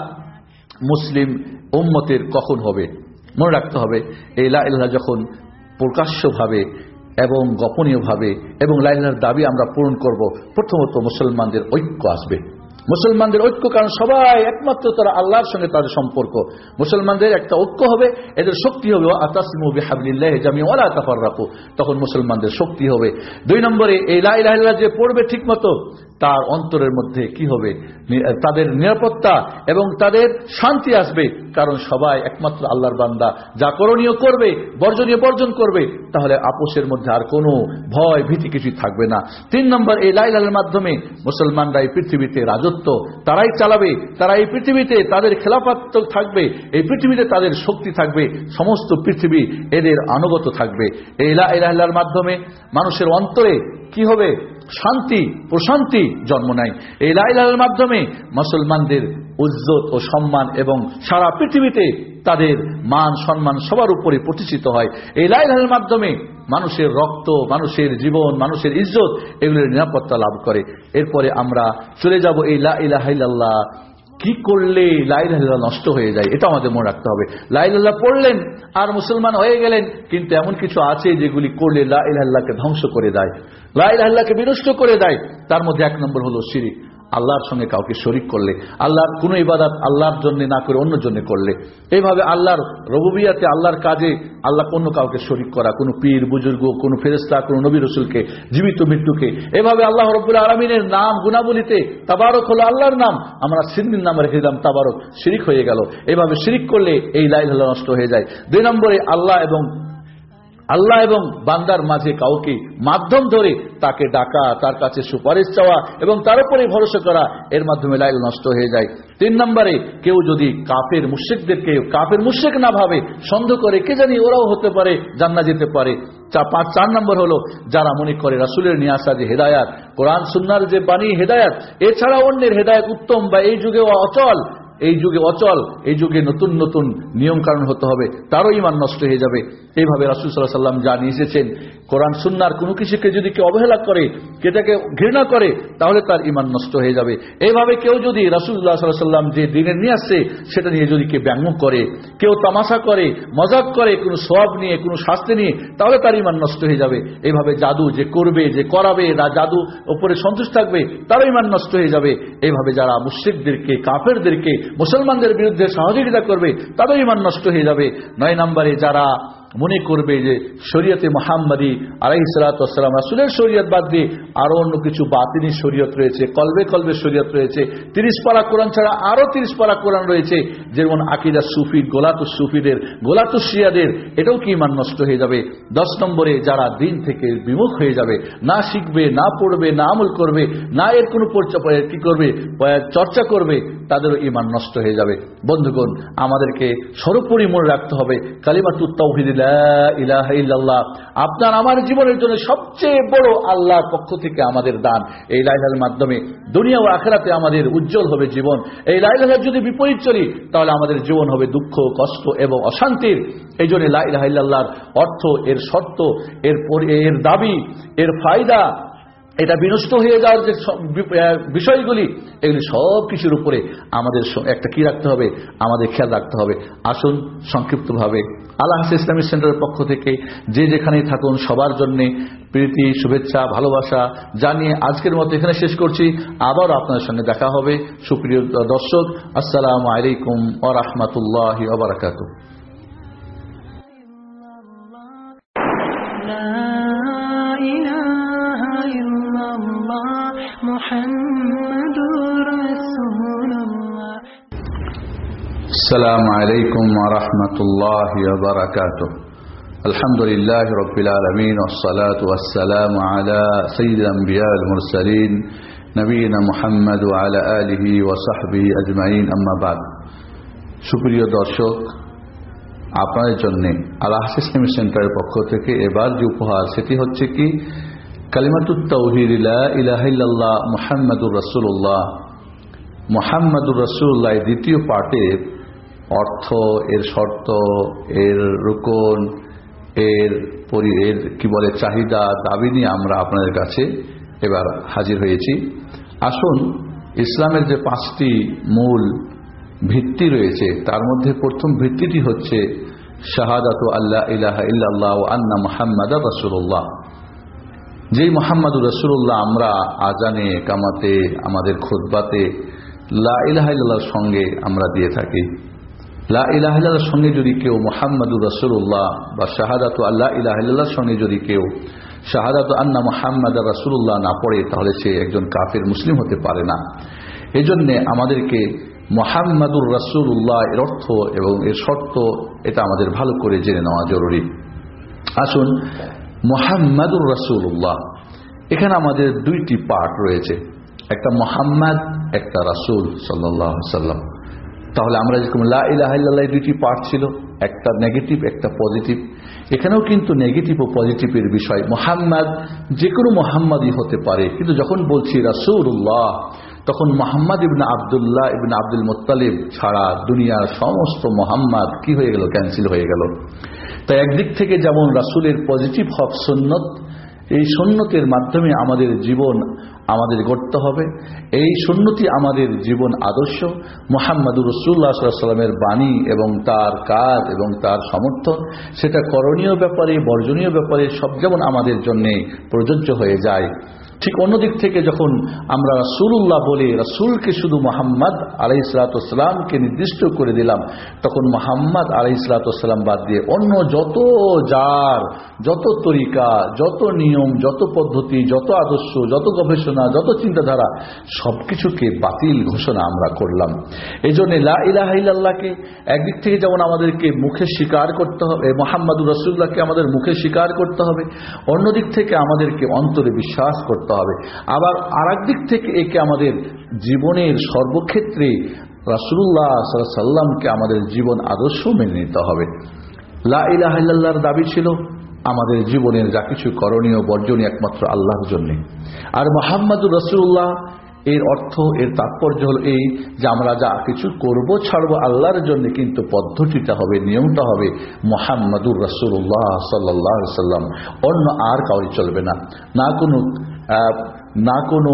মুসলিম উম্মতের কখন হবে? মনে রাখতে হবে, এই লাইল্লাহ যখন প্রকাশ্যভাবে এবং গোপনীয়ভাবে এবং লাইলার দাবি আমরা পূরণ করব। প্রথমত মুসলমানদের ঐক্য আসবে। মুসলমানদের ঐক্য, কারণ সবাই একমাত্র তারা আল্লাহর সঙ্গে তাদের সম্পর্ক। মুসলমানদের একটা ঐক্য হবে, এদের শক্তি হবে। রাখো তখন মুসলমানদের শক্তি হবে। দুই নম্বরে, এই লাইলাহ যে পড়বে ঠিক মতো তার অন্তরের মধ্যে কি হবে? তাদের নিরাপত্তা এবং তাদের শান্তি আসবে। কারণ সবাই একমাত্র আল্লাহর বান্দা। যা করণীয় করবে, বর্জনীয় বর্জন করবে, তাহলে আপোষের মধ্যে আর কোনো ভয়, ভীতি কিছুই থাকবে না। তিন নম্বর, এই লাইলালের মাধ্যমে মুসলমানরা এই পৃথিবীতে রাজত্ব তারাই চালাবে তারা এই পৃথিবীতে তাদের খেলাপাত্র থাকবে, এই পৃথিবীতে তাদের শক্তি থাকবে, সমস্ত পৃথিবী এদের আনুগত থাকবে। এই মাধ্যমে মানুষের অন্তরে কি হবে? শান্তি, প্রশান্তি জন্ম নেয়। এই লাইলালের মাধ্যমে মুসলমানদের উজ্জত ও সম্মান এবং সারা পৃথিবীতে তাদের মান, সম্মান সবার উপরে প্রতিষ্ঠিত হয়। এই লাইলালের মাধ্যমে মানুষের রক্ত, মানুষের জীবন, মানুষের ইজ্জত এগুলোর নিরাপত্তা লাভ করে। এরপরে আমরা চলে যাব এই লাইলাহাইল্লাহ কি করলে লাইলাহ নষ্ট হয়ে যায় এটা আমাদের মনে রাখতে হবে। লাইলাল্লাহ পড়লেন, আর মুসলমান হয়ে গেলেন, কিন্তু এমন কিছু আছে যেগুলি করলে লাইলাহকে ধ্বংস করে দেয়, লাইলাহকে বিনষ্ট করে দেয়। তার মধ্যে এক নম্বর হলো শিরিক। আল্লাহর সঙ্গে কাউকে শরিক করলে, আল্লাহর কোন ইবাদাত আল্লাহর জন্য না করে অন্য জন্য করলে, এইভাবে আল্লাহর রবুবিয়াতে আল্লাহর কাজে আল্লাহ অন্য কাউকে শরিক করা, কোনো পীর, বুজুর্গ, কোনো ফেরেস্তা কোনো নবী রসুলকে, জীবিত মৃত্যুকে এভাবে আল্লাহ রব্বুল আলমিনের নাম গুণাবলিতে তাবারক হলো আল্লাহর নাম। আমরা সিন্দিন নাম রেখে দিলাম, তাবারক, শিরিক হয়ে গেল। এভাবে শিরিক করলে এই লাইল নষ্ট হয়ে যায়। দুই নম্বরে আল্লাহ এবং আল্লাহ এবং বান্দার মাঝে কাউকে মাধ্যম ধরে তাকে ডাকা, তার কাছে সুপারিশ চাওয়া এবং তার উপরে ভরসা করা, এর মাধ্যমে লাইল নষ্ট হয়ে যায়। তিন নম্বরে, কেউ যদি কাপের মুশ্রিকদেরকে কাপের মুশ্রিক না ভাবে, সন্দেহ করে, কে জানি ওরাও হতে পারে জান্না যেতে পারে। পাঁচ, চার নম্বর হলো, যারা মনে করে রাসুলের নিয়ে আসা যে হেদায়াত, কোরআন, সুন্নার যে বাণী হেদায়াত, এছাড়া অন্যের হেদায়ত উত্তম বা এই যুগে অচল এই যুগে অচল, এই যুগে নতুন নতুন নিয়ম কারণ হতে হবে, তারও ইমান নষ্ট হয়ে যাবে। এইভাবে রাসুল সাল্লাহ সাল্লাম যা নিয়ে এসেছেন কোরআন সুন্নার কোনো কিছুকে যদি কেউ অবহেলা করে, কেটাকে ঘৃণা করে, তাহলে তার ইমান নষ্ট হয়ে যাবে। এইভাবে কেউ যদি রাসুল্লাহ সাল্লাম যে দিনের নিয়ে আসছে সেটা নিয়ে যদি কেউ ব্যঙ্গ করে, কেউ তামাশা করে, মজাক করে, কোনো সব নিয়ে, কোনো শাস্তি নিয়ে, তাহলে তার ইমান নষ্ট হয়ে যাবে। এইভাবে জাদু যে করবে, যে করাবে না জাদু ওপরে সন্তুষ্ট থাকবে, তারও ইমান নষ্ট হয়ে যাবে। এইভাবে যারা মুশ্রিকদেরকে, কাফেরদেরকে, মুসলমানদের বিরুদ্ধে সহযোগিতা করবে তাদের ইমান নষ্ট হয়ে যাবে। নয় নম্বরে যারা মনে করবে যে শরীয়তে মোহাম্মদী আলাই সালাতাম রাসুলের শরীয়ত বাদ দিয়ে আরও অন্য কিছু বাতিনি শরীয়ত রয়েছে, কলবে কলবে শরীয়ত রয়েছে, তিরিশ পারা কোরআন ছাড়া আরও তিরিশ পারা কোরআন রয়েছে, যেমন আকিদা সুফি, গোলাতু সুফিদের, গোলাতু শিয়াদের, এটাও কি ইমান নষ্ট হয়ে যাবে? দশ নম্বরে যারা দিন থেকে বিমুখ হয়ে যাবে, না শিখবে, না পড়বে, না আমল করবে, না এর কোনো কি করবে চর্চা করবে, তাদেরও ইমান নষ্ট হয়ে যাবে। বন্ধুগণ, আমাদেরকে সর্বোপরি মনে রাখতে হবে আপনার আমার জীবনের জন্য সবচেয়ে বড় আল্লাহর পক্ষ থেকে আমাদের দান। এই লাইলার মাধ্যমে দুনিয়া ও আখেরাতে আমাদের উজ্জ্বল হবে জীবন। এই লাইলাহার যদি বিপরীত চলি, তাহলে আমাদের জীবন হবে দুঃখ, কষ্ট এবং অশান্তির। এই জন্য লাইলাহিল্লাহর অর্থ, এর শর্ত, এর এর দাবি, এর ফায়দা এটা বিনষ্ট হয়ে যাওয়ার যে বিষয়গুলি, এগুলি সব কিছুর উপরে আমাদের একটা কি রাখতে হবে? আমাদের খেয়াল রাখতে হবে। আসুন সংক্ষিপ্তভাবে। আল্লাহ ইসলামী সেন্টারের পক্ষ থেকে যে যেখানেই থাকুন, সবার জন্য প্রীতি, শুভেচ্ছা, ভালোবাসা জানিয়ে আজকের মতো এখানে শেষ করছি। আবার আপনাদের সঙ্গে দেখা হবে। সুপ্রিয় দর্শক, আসসালামু আলাইকুম ও রহমতুল্লাহ السلام عليكم ورحمة الله وبركاته الحمد لله رب العالمين والصلاة والسلام على سيد الأنبياء المرسلين نبينا محمد وعلى آله وصحبه أجمعين أما بعد সুপ্রিয় দর্শক আপনাদের জন্য আল্লাহ ইসলামী সেন্টারের পক্ষ থেকে এবার যে উপহার সেটি হচ্ছে কি কালিমাতুত্তাউহিদিল্লা ইলাহিল্লাহ মোহাম্মদুর রসুল্লাহ মোহাম্মদুর রসুল্লাহ দ্বিতীয় পার্টের অর্থ, এর শর্ত, এর রুকন, এর পরি, এর কি বলে চাহিদা, দাবি নিয়ে আমরা আপনাদের কাছে এবার হাজির হয়েছি। আসুন, ইসলামের যে পাঁচটি মূল ভিত্তি রয়েছে, তার মধ্যে প্রথম ভিত্তিটি হচ্ছে শাহাদাত আল্লাহ ইলাহা ইল্লাল্লাহ আন্না মোহাম্মদ রসুল্লাহ যেই মোহাম্মদুর রসুল্লাহ আমরা আজানে, কামাতে, আমাদের খোদবাতে লা ইলাহার সঙ্গে আমরা দিয়ে থাকি। লা সঙ্গে যদি কেউ মোহাম্মদুর রসুল্লাহ বা শাহাদাত আল্লাহ ইলাহার সঙ্গে যদি কেউ শাহাদাত আন্না মোহাম্মদ রসুল্লাহ না পড়ে, তাহলে সে একজন কাফের মুসলিম হতে পারে না। এজন্যে আমাদেরকে মোহাম্মদুর রসুল্লাহ এর অর্থ এবং এর শর্ত এটা আমাদের ভালো করে জেনে নেওয়া জরুরি। আসুন, মোহাম্মদুর রসুল্লাহ এখানে আমাদের দুইটি পার্ট রয়েছে। একটা মোহাম্মদ, একটা রাসুল সাল্লাহ সাল্লাম তাহলে আমরা যেরকম লাহ দুইটি পার্ট ছিল, একটা নেগেটিভ একটা পজিটিভ এখানেও কিন্তু নেগেটিভ ও পজিটিভের বিষয়। মোহাম্মদ যে কোনো মোহাম্মদই হতে পারে, কিন্তু যখন বলছি রাসুল্লাহ তখন মোহাম্মদ ইবনা আবদুল্লাহ ইবনা আব্দুল মোত্তালিব ছাড়া দুনিয়ার সমস্ত মোহাম্মদ কি হয়ে গেল? ক্যান্সেল হয়ে গেল। তাই একদিক থেকে যেমন রাসুলের পজিটিভ হক সন্ন্যত এই সন্ন্যতের মাধ্যমে আমাদের জীবন আমাদের গড়তে হবে। এই সন্ন্যতি আমাদের জীবন আদর্শ। মোহাম্মদুর রসুল্লাহ সাল্লামের বাণী এবং তার কাজ এবং তার সমর্থন সেটা করণীয় ব্যাপারে, বর্জনীয় ব্যাপারে সব যেমন আমাদের জন্যে প্রযোজ্য হয়ে যায়। ঠিক অন্যদিক থেকে যখন আমরা রাসুল্লাহ বলে রাসুলকে শুধু মোহাম্মদ আলাই ইসলাতামকে নির্দিষ্ট করে দিলাম, তখন মোহাম্মদ আলাই ইসলাতাম বাদ দিয়ে অন্য যত যার যত তরিকা, যত নিয়ম, যত পদ্ধতি, যত আদর্শ, যত গবেষণা, যত চিন্তাধারা সব কিছুকে বাতিল ঘোষণা আমরা করলাম। এই জন্য ইলাহাইল্লাহকে একদিক থেকে যেমন আমাদেরকে মুখে স্বীকার করতে হবে মোহাম্মদুর রসুল্লাহকে আমাদের মুখে স্বীকার করতে হবে অন্যদিক থেকে আমাদেরকে অন্তরে বিশ্বাস করতে করতে হবে। আবার আর দিক থেকে একে আমাদের জীবনের সর্বক্ষেত্রে রাসুল্লাহ সাল্লামকে আমাদের জীবন আদর্শ মেনে নিতে হবে। লাহিল্লাহর দাবি ছিল, আমাদের জীবনের যা কিছু করণীয় বর্জনীয় একমাত্র আল্লাহর জন্য। আর মোহাম্মদুর রসুল্লাহ এর অর্থ, এর তাৎপর্য হল এই যে আমরা যা কিছু করব, ছাড়বো আল্লাহর জন্য, কিন্তু পদ্ধতিটা হবে, নিয়মটা হবে মোহাম্মদুর রসুল্লাহ সাল্লাহ সাল্লাম অন্য আর কাউরি চলবে না। না কোনো না কোনো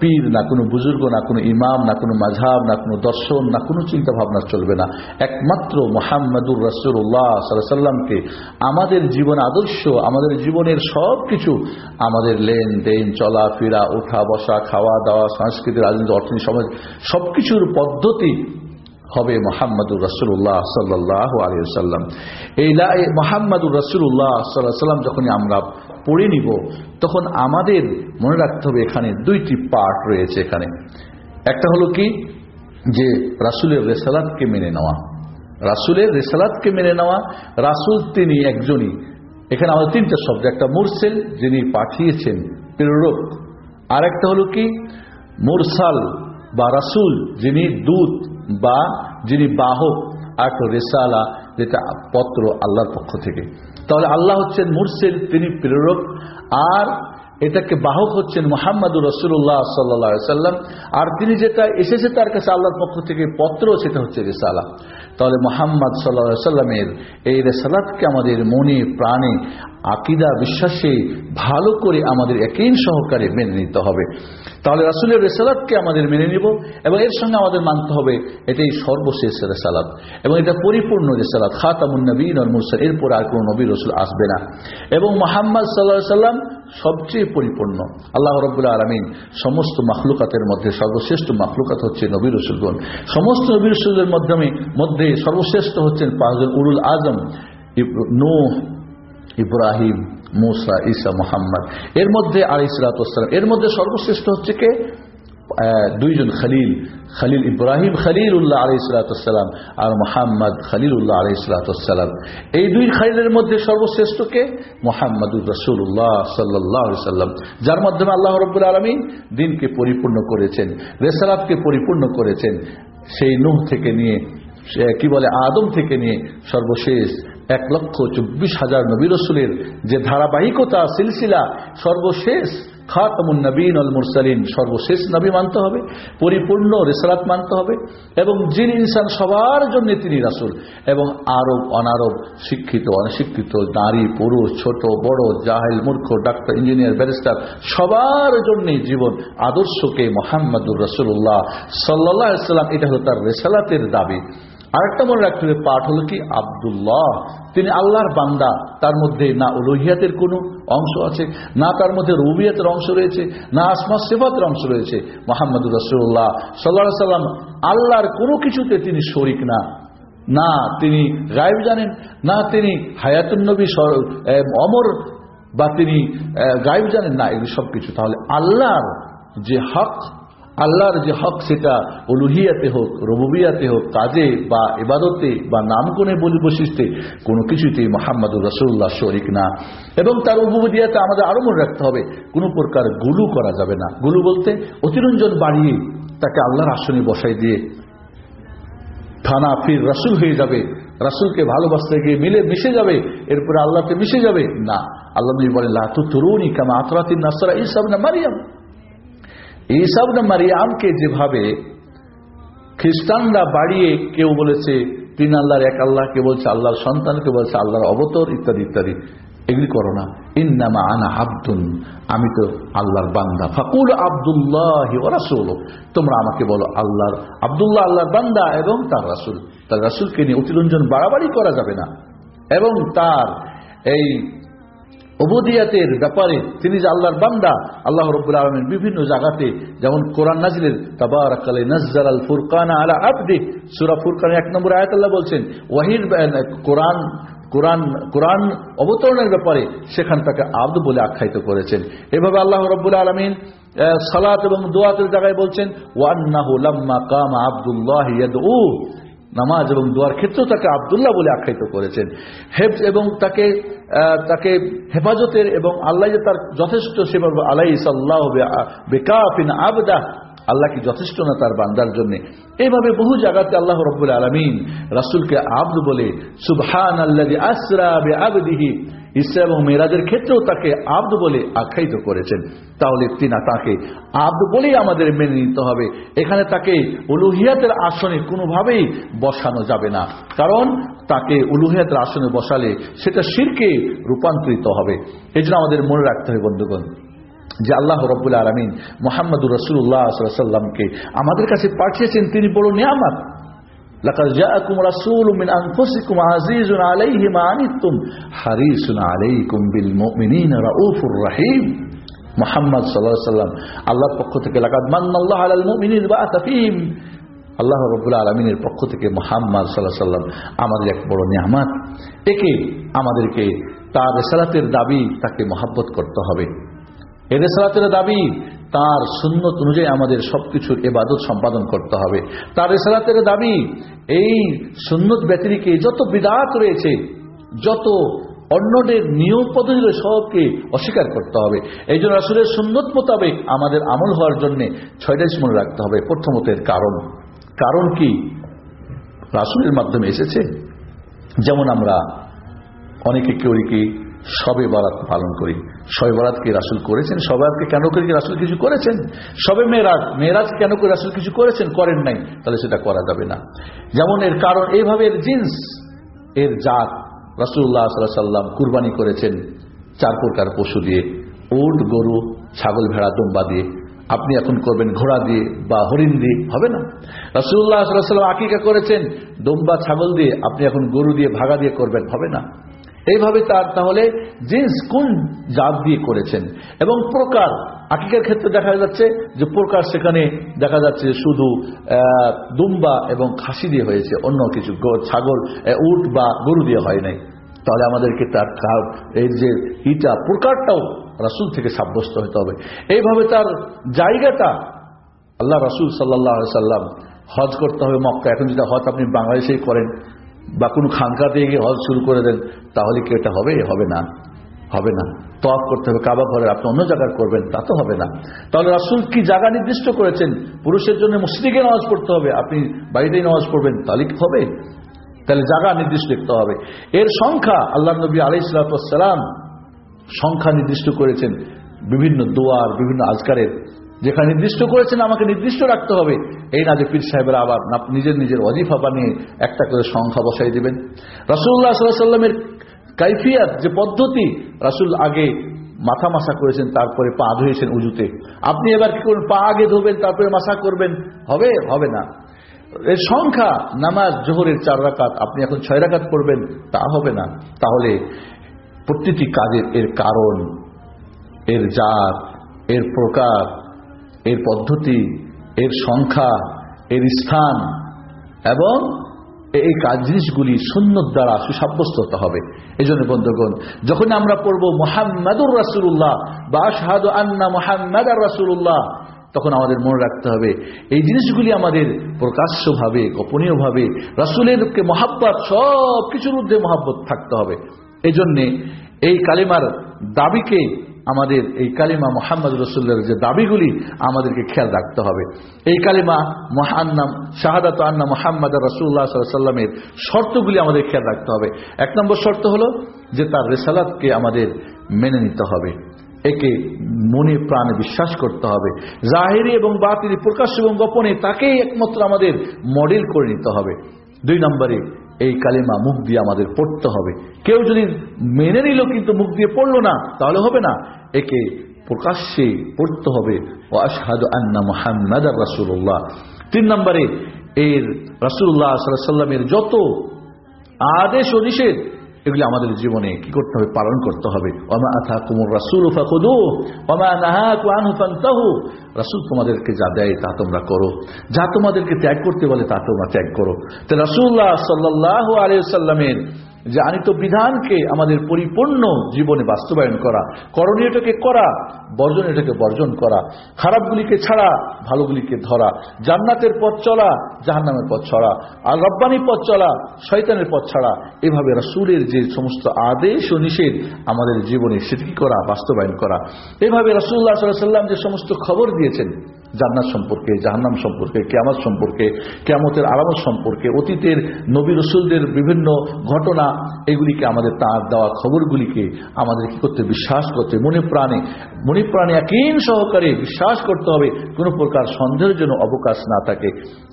পীর, না কোনো বুজুর্গ, না কোনো ইমাম, না কোনো মাঝাব না কোনো দর্শন, না কোনো চিন্তা ভাবনা চলবে না। একমাত্র মোহাম্মদুর রসুল্লাহ সাল্লামকে আমাদের জীবন আদর্শ, আমাদের জীবনের সব কিছু আমাদের লেনদেন, চলাফেরা, ওঠা, বসা, খাওয়া, দাওয়া সংস্কৃতি রাজনীতি অর্থনীতি, সমাজ সব কিছুর পদ্ধতি হবে মোহাম্মদুর রসুল্লাহ সাল্লাহ আলিয়াল্লাম এই মোহাম্মদুর রসুল্লাহ সাল্লাহ সাল্লাম যখনই আমরা পড়ে নিব, তখন আমাদের মনে রাখতে হবে এখানে দুইটি পার্ট রয়েছে এখানে। একটা হলো কি? যে রাসুলের রেসালাতকে মেনে নেওয়া। রাসুলের রেসালাতকে মেনে নেওয়া, রাসুল তিনি একজনই। এখানে আমাদের তিনটা শব্দ, একটা মুরসেল যিনি পাঠিয়েছেন প্রেরক। আর একটা হলো কি? মুরসাল বা রাসুল যিনি দূত বা যিনি বাহক। আর রেসালা যেটা পত্র আল্লাহর পক্ষ থেকে। তাহলে আল্লাহ হচ্ছেন মুরসেল, তিনি প্রেরক। আর এটাকে বাহক হচ্ছেন মোহাম্মদুর রসুল্লাহ সাল্লাম আর তিনি যেটা এসেছে তার কাছে আল্লাহর পক্ষ থেকে পত্র, সেটা হচ্ছে রেসালা। তাহলে মোহাম্মদ সাল্লা সাল্লামের এই রেসালাতকে আমাদের মনে, প্রাণে, আকিদা, বিশ্বাসে ভালো করে আমাদের একই সহকারে মেনে নিতে হবে। তাহলে রাসুলের রেসালাতকে আমাদের মেনে নিব এবং এর সঙ্গে আমাদের মানতে হবে এটাই সর্বশেষ রেসালাত। এবং এটা পরিপূর্ণ রেসালাত, খাতামুন নবীন মুরসাল এরপর আর কোনো নবী রসুল আসবে না। এবং মোহাম্মদ সাল্লাহ সাল্লাম সবচেয়ে পরিপূর্ণ, আল্লাহ রবুল্লা আলমিন সমস্ত মাখলুকাতের মধ্যে সর্বশ্রেষ্ঠ মাখলুকাত হচ্ছে নবী রসুলগণ। সমস্ত নবী রসুলের মাধ্যমে মধ্যে সর্বশ্রেষ্ঠ হচ্ছেন পাঁচজন উরুল আজম নো ইব্রাহিম, মুসা ইসা মোহাম্মদ। এর মধ্যে আলিসালাম এর মধ্যে সর্বশ্রেষ্ঠ হচ্ছে কে? দুইজন খালিল। খালিল ইব্রাহিম খালিল উল্লাহ আলাইসালাম আর মোহাম্মদ খালিল উল্লাহ আলাইসালাম এই দুই খালিলের মধ্যে সর্বশ্রেষ্ঠ কে? মোহাম্মদুর রসুল্লাহ সাল্লাহ সাল্লাম যার মাধ্যমে আল্লাহ রব্বুল আলমী দিনকে পরিপূর্ণ করেছেন, রেসালাতকে পরিপূর্ণ করেছেন। সেই নুহ থেকে নিয়ে কি বলে, আদম থেকে নিয়ে সর্বশেষ এক লক্ষ চব্বিশ হাজার নবী রসুলের যে ধারাবাহিকতা, সিলসিলা, সর্বশেষ খাতামুন নবীন অল মুরসালিন, সর্বশেষ নবী মানতে হবে, পরিপূর্ণ রেসালাত মানতে হবে, এবং যিনি ইনসান সবার জন্য তিনি রাসুল, এবং আরব অনারব, শিক্ষিত অনশিক্ষিত নারী, পুরুষ, ছোট, বড়, জাহেল, মূর্খ, ডাক্তার, ইঞ্জিনিয়ার, ব্যারিস্টার, সবার জন্য জীবন আদর্শকে মোহাম্মদুর রসুল্লাহ সাল্লাহ সাল্লাম এটা হলো তার রেসালাতের দাবি। আরেকটা মনে রাখতে হবে, পাঠ হলো কি? আব্দুল্লাহ। তিনি আল্লাহর বান্দা, তার মধ্যে না উলহিয়াতের কোনো অংশ আছে, না তার মধ্যে রুবিয়াতের অংশ রয়েছে, না আসমা সেফাতের অংশ রয়েছে। মোহাম্মদ রসুল্লাহ সাল্লাহ সাল্লাম আল্লাহর কোনো কিছুতে তিনি শরিক না। না তিনি গায়েব জানেন, না তিনি হায়াতুন্নবী অমর, বা তিনি গায়েব জানেন, না এগুলি সব কিছু তাহলে আল্লাহর যে হক আল্লাহর যে হক সেটা অলুহিয়াতে হোক, রবুবিয়াতে হোক, কাজে বা এবাদতে বা নামকনে বলি বৈশিষ্ট্যে, কোনো কিছুতেই মোহাম্মদুর রসুল্লাহ শরিক না। এবং তার উপবদিয়াতে আমাদের আরও মনে রাখতে হবে, কোনো প্রকার গুলু করা যাবে না। গুলু বলতে অতিরঞ্জন বাড়িয়ে তাকে আল্লাহর আসনে বসাই দিয়ে থানা ফির রাসুল হয়ে যাবে, রাসুলকে ভালোবাসতে গিয়ে মিলে মিশে যাবে, এরপরে আল্লাহকে মিশে যাবে। না, আল্লাহ বলেন লাতু তরুণী কামা আতরাতিন নাসরা এইসব না মারিয়াম। এইসব না মারিয়ামকে যেভাবে খ্রিস্টানরা বাড়িয়ে কেউ বলেছে, তিন আল্লাহর এক আল্লাহ কে বলছে আল্লাহর সন্তান কে বলছে আল্লাহর অবতর, ইত্যাদি ইত্যাদি। এগুলি করো না। ইন্নামা আনা আব্দুন, আমি তো আল্লাহর বান্দা। ফাকুল আবদুল্লাহ রাসুল তোমরা আমাকে বলো আল্লাহর, আবদুল্লাহ আল্লাহর বান্দা এবং তার রাসুল। তার রাসুলকে নিয়ে অতিরঞ্জন বাড়াবাড়ি করা যাবে না। এবং তার এই অবদিয়াতের ব্যাপারে তিনি যে আল্লাহর বান্দা, আল্লাহ রব্বুল আলমের বিভিন্ন জায়গাতে যেমন কোরআন নাজিলের তাবারাকালে নজর আল ফুরকানা আলা আবদি সুরা ফুরকানের এক নম্বর আয়াত আল্লাহ বলছেন, ওয়াহির কোরআন কোরআন কোরআন অবতরণের ব্যাপারে সেখান তাকে আব্দ বলে আখ্যায়িত করেছেন। এভাবে আল্লাহ রব্বুল আলমিন সালাত এবং দোয়াতের জায়গায় বলছেন, ওয়ান্নাহু লাম্মা কামা আব্দুল্লাহ নামাজ এবং দোয়ার ক্ষেত্রেও তাকে আবদুল্লাহ বলে আখ্যায়িত করেছেন। হেফ এবং তাকে তাকে হেফাজতের এবং আল্লাহ যে তার যথেষ্ট সেবা আলাই সাল্লাহ বেকাফিন আবদা। আল্লাহ কি যথেষ্ট না তার বান্দার জন্য? এইভাবে বহু জায়গাতে আল্লাহ রব্বুল আলমিন রাসুলকে আব্দ বলে সুবহান আল্লাহ আসরা বে আবদিহি ইসরা এবং মেরাজের ক্ষেত্রেও তাকে আব্দ বলে আখ্যায়িত করেছেন। তাহলে তিনা তাকে আব্দ বলেই আমাদের মেনে নিতে হবে। এখানে তাকে উলুহিয়াতের আসনে কোনোভাবেই বসানো যাবে না। কারণ তাকে উলুহিয়াতের আসনে বসালে সেটা শিরকে রূপান্তরিত হবে। এই আমাদের মনে রাখতে হবে, বন্ধুগণ, যে আল্লাহ রব্বুল আলমিন মোহাম্মদুর রসুল্লাহ সাল্লামকে আমাদের কাছে পাঠিয়েছেন। তিনি বড় নিয়ামত। لقد جاءكم رسول من أنفسكم عزيز عليه ما عنتم حريص عليكم بالمؤمنين رؤوف رحيم মোহাম্মদ সাল্লাহ সাল্লাম আল্লাহর পক্ষ থেকে লাগাত মান্নাল্লাহ আলাল মুমিনিন বাআতা ফীহিম আল্লাহ রব্বুল আলমিনের পক্ষ থেকে মোহাম্মদ সাল্লাহ সাল্লাম আমাদের এক বড় নিয়ামাত একে আমাদেরকে তার রেসালাতের দাবি তাকে মহাব্বত করতে হবে এ রেসালাতের দাবি তার সুন্নত অনুযায়ী আমাদের সবকিছুর এবাদত সম্পাদন করতে হবে। তার রেসালাতের দাবি, এই সুন্নত ব্যতিরিকে যত বিদাত রয়েছে, যত অন্যদের নিয়ম পদ্ধতি সবকে অস্বীকার করতে হবে। এই জন্য আসলের সুন্নত মোতাবেক আমাদের আমল হওয়ার জন্য ছয়টা মনে রাখতে হবে। প্রথমতের কারণ। কারণ কি? রাসুলের মাধ্যমে এসেছে। যেমন আমরা অনেকে কেউ কি সবে বারাত পালন করি। সবে বারাতকে রাসুল করেছেন? সবাইকে কেন করে? রাসুল কিছু করেছেন? সবে মেয়েরাজ মেয়েরাজ কেন করে? রাসুল কিছু করেছেন? করেন নাই। তাহলে সেটা করা যাবে না। যেমন এর কারণ এইভাবে এর জিন্স, এর জাত রাসুল্লাহ সাল্লাম কুরবানি করেছেন চার প্রকার পশু দিয়ে। উট, গরু, ছাগল, ভেড়া, দম্বা দিয়ে। আপনি এখন করবেন ঘোড়া দিয়ে বা হরিণ দিয়ে, হবে না? রাসুল্লাহ সাল্লাম আকিকা করেছেন, দম্বা, ছাগল দিয়ে। আপনি এখন গরু দিয়ে ভাগা দিয়ে করবেন, হবে না? এইভাবে তার তাহলে জিন্স কোন জাত দিয়ে করেছেন? এবং প্রকার, আকিকার ক্ষেত্রে দেখা যাচ্ছে যে প্রকার সেখানে দেখা যাচ্ছে শুধু দুম্বা এবং খাসি দিয়ে হয়েছে, অন্য কিছু ছাগল উট বা গরু দিয়ে হয় নাই। তাহলে আমাদেরকে তার এর যে ইটা, প্রকারটাও রাসুল থেকে সাব্যস্ত হতে হবে। এইভাবে তার জায়গাটা আল্লাহ রাসুল সাল্লাহ সাল্লাম হজ করতে হবে মক্কা এখন যেটা হজ আপনি বাংলাদেশেই করেন বা কোনো খানকাতে গিয়ে হজ শুরু করে দেন, তাহলে কি এটা হবে? হবে না। হবে না। তফ করতে হবে কাবা ঘরের, আপনি অন্য জায়গায় করবেন, তা তো হবে না। তাহলে রাসুল কি জায়গা নির্দিষ্ট করেছেন? পুরুষের জন্য মুসলিকে নামাজ পড়তে হবে, আপনি বাড়িতেই নামাজ পড়বেন, তাহলে কি হবে? তাহলে জায়গা নির্দিষ্ট দেখতে হবে। এর সংখ্যা আল্লাহ নবী আলাইসালাম সংখ্যা নির্দিষ্ট করেছেন বিভিন্ন দোয়ার, বিভিন্ন আজকারের। যেখানে নির্দিষ্ট করেছেন, আমাকে নির্দিষ্ট রাখতে হবে। এই না যে পীর সাহেবের আবার নিজের নিজের অজিফা বানিয়ে একটা করে সংখ্যা বসাই দেবেন। রাসুল্লাহ সাল্লামের কাইফিয়াত, যে পদ্ধতি রাসুল আগে মাথা মাসা করেছেন, তারপরে পা ধুয়েছেন উজুতে। আপনি এবার কি করবেন পা আগে ধোবেন, তারপরে মাসা করবেন? হবে? হবে না। এর সংখ্যা, নামাজ, জোহরের চার রাকাত, আপনি এখন ছয় রাকাত করবেন তা হবে না। তাহলে প্রতিটি কাজের এর কারণ, এর জাত, এর প্রকার এর পদ্ধতি, এর সংখ্যা, এর স্থান এবং এই কাজ জিনিসগুলি সুন্নত দ্বারা সুসাব্যস্ত হতে হবে। এই জন্য বন্ধুগণ, যখন আমরা পড়ব মোহাম্মদুর রাসুল্লাহ বা শাহাদ আন্না মোহাম্মদ আর রাসুল্লাহ তখন আমাদের মনে রাখতে হবে, এই জিনিসগুলি আমাদের প্রকাশ্যভাবে, গোপনীয়ভাবে রাসুলেরকে মহাব্বত সব কিছুর ঊর্ধ্বে মহাব্বত থাকতে হবে। এই জন্যে এই কালিমার দাবিকে আমাদের এই কালিমা মোহাম্মদ রসুল্লার যে দাবিগুলি, আমাদেরকে খেয়াল রাখতে হবে। এই কালিমা মহান্নাম, শাহাদাত আন্না মোহাম্মদ রসুল্লাহ সাল্লামের শর্তগুলি আমাদের খেয়াল রাখতে হবে। এক নম্বর শর্ত হলো যে তার রেসালাতকে আমাদের মেনে নিতে হবে। একে মনে প্রাণে বিশ্বাস করতে হবে। জাহেরি এবং বাতিল প্রকাশ এবং গোপনে তাকেই একমাত্র আমাদের মডেল করে নিতে হবে। দুই নম্বরে এই কালিমা মুখ দিয়ে আমাদের পড়তে হবে। কেউ যদি মেনে নিল কিন্তু মুখ দিয়ে পড়ল না, তাহলে হবে না। একে প্রকাশ্যে পড়তে হবে। রাসুল্লাহ তিন নম্বরে, এর রাসুল্লাহ সাল্লামের যত আদেশ ও নিষেধ এগুলি আমাদের জীবনে কি করতে হবে? পালন করতে হবে। আথা রাসুল নাহা তোমাদেরকে যা দেয় তা তোমরা করো। যা তোমাদেরকে ত্যাগ করতে বলে তা তোমরা ত্যাগ করো। তো রাসুল্লাহ সাল্লাহ আলিয়াল্লামের যে আনিত বিধানকে আমাদের পরিপূর্ণ জীবনে বাস্তবায়ন করা, করণীয়টাকে করা, বর্জনীয়টাকে বর্জন করা, খারাপগুলিকে ছাড়া, ভালোগুলিকে ধরা, জান্নাতের পথ চলা, জাহান্নামের পথ ছড়া আর রব্বানির পথ চলা, শয়তানের পথ ছাড়া, এভাবে রাসুলের যে সমস্ত আদেশ ও নিষেধ আমাদের জীবনে সেটি করা, বাস্তবায়ন করা। এভাবে রাসুল্লাহ সাল্লাম যে সমস্ত খবর দিয়েছেন জান্নাত সম্পর্কে, জাহান্নাম সম্পর্কে, কেয়ামত সম্পর্কে, কেয়ামতের আলামত সম্পর্কে, অতীতের নবী রসুলদের বিভিন্ন ঘটনা, এগুলিকে আমাদের তার দেওয়া খবরগুলিকে আমাদের কি করতে, বিশ্বাস করতে, মনে প্রাণে মনে প্রাণে একই সহকারে বিশ্বাস করতে হবে, কোনো প্রকার সন্দেহের জন্য অবকাশ না থাকে।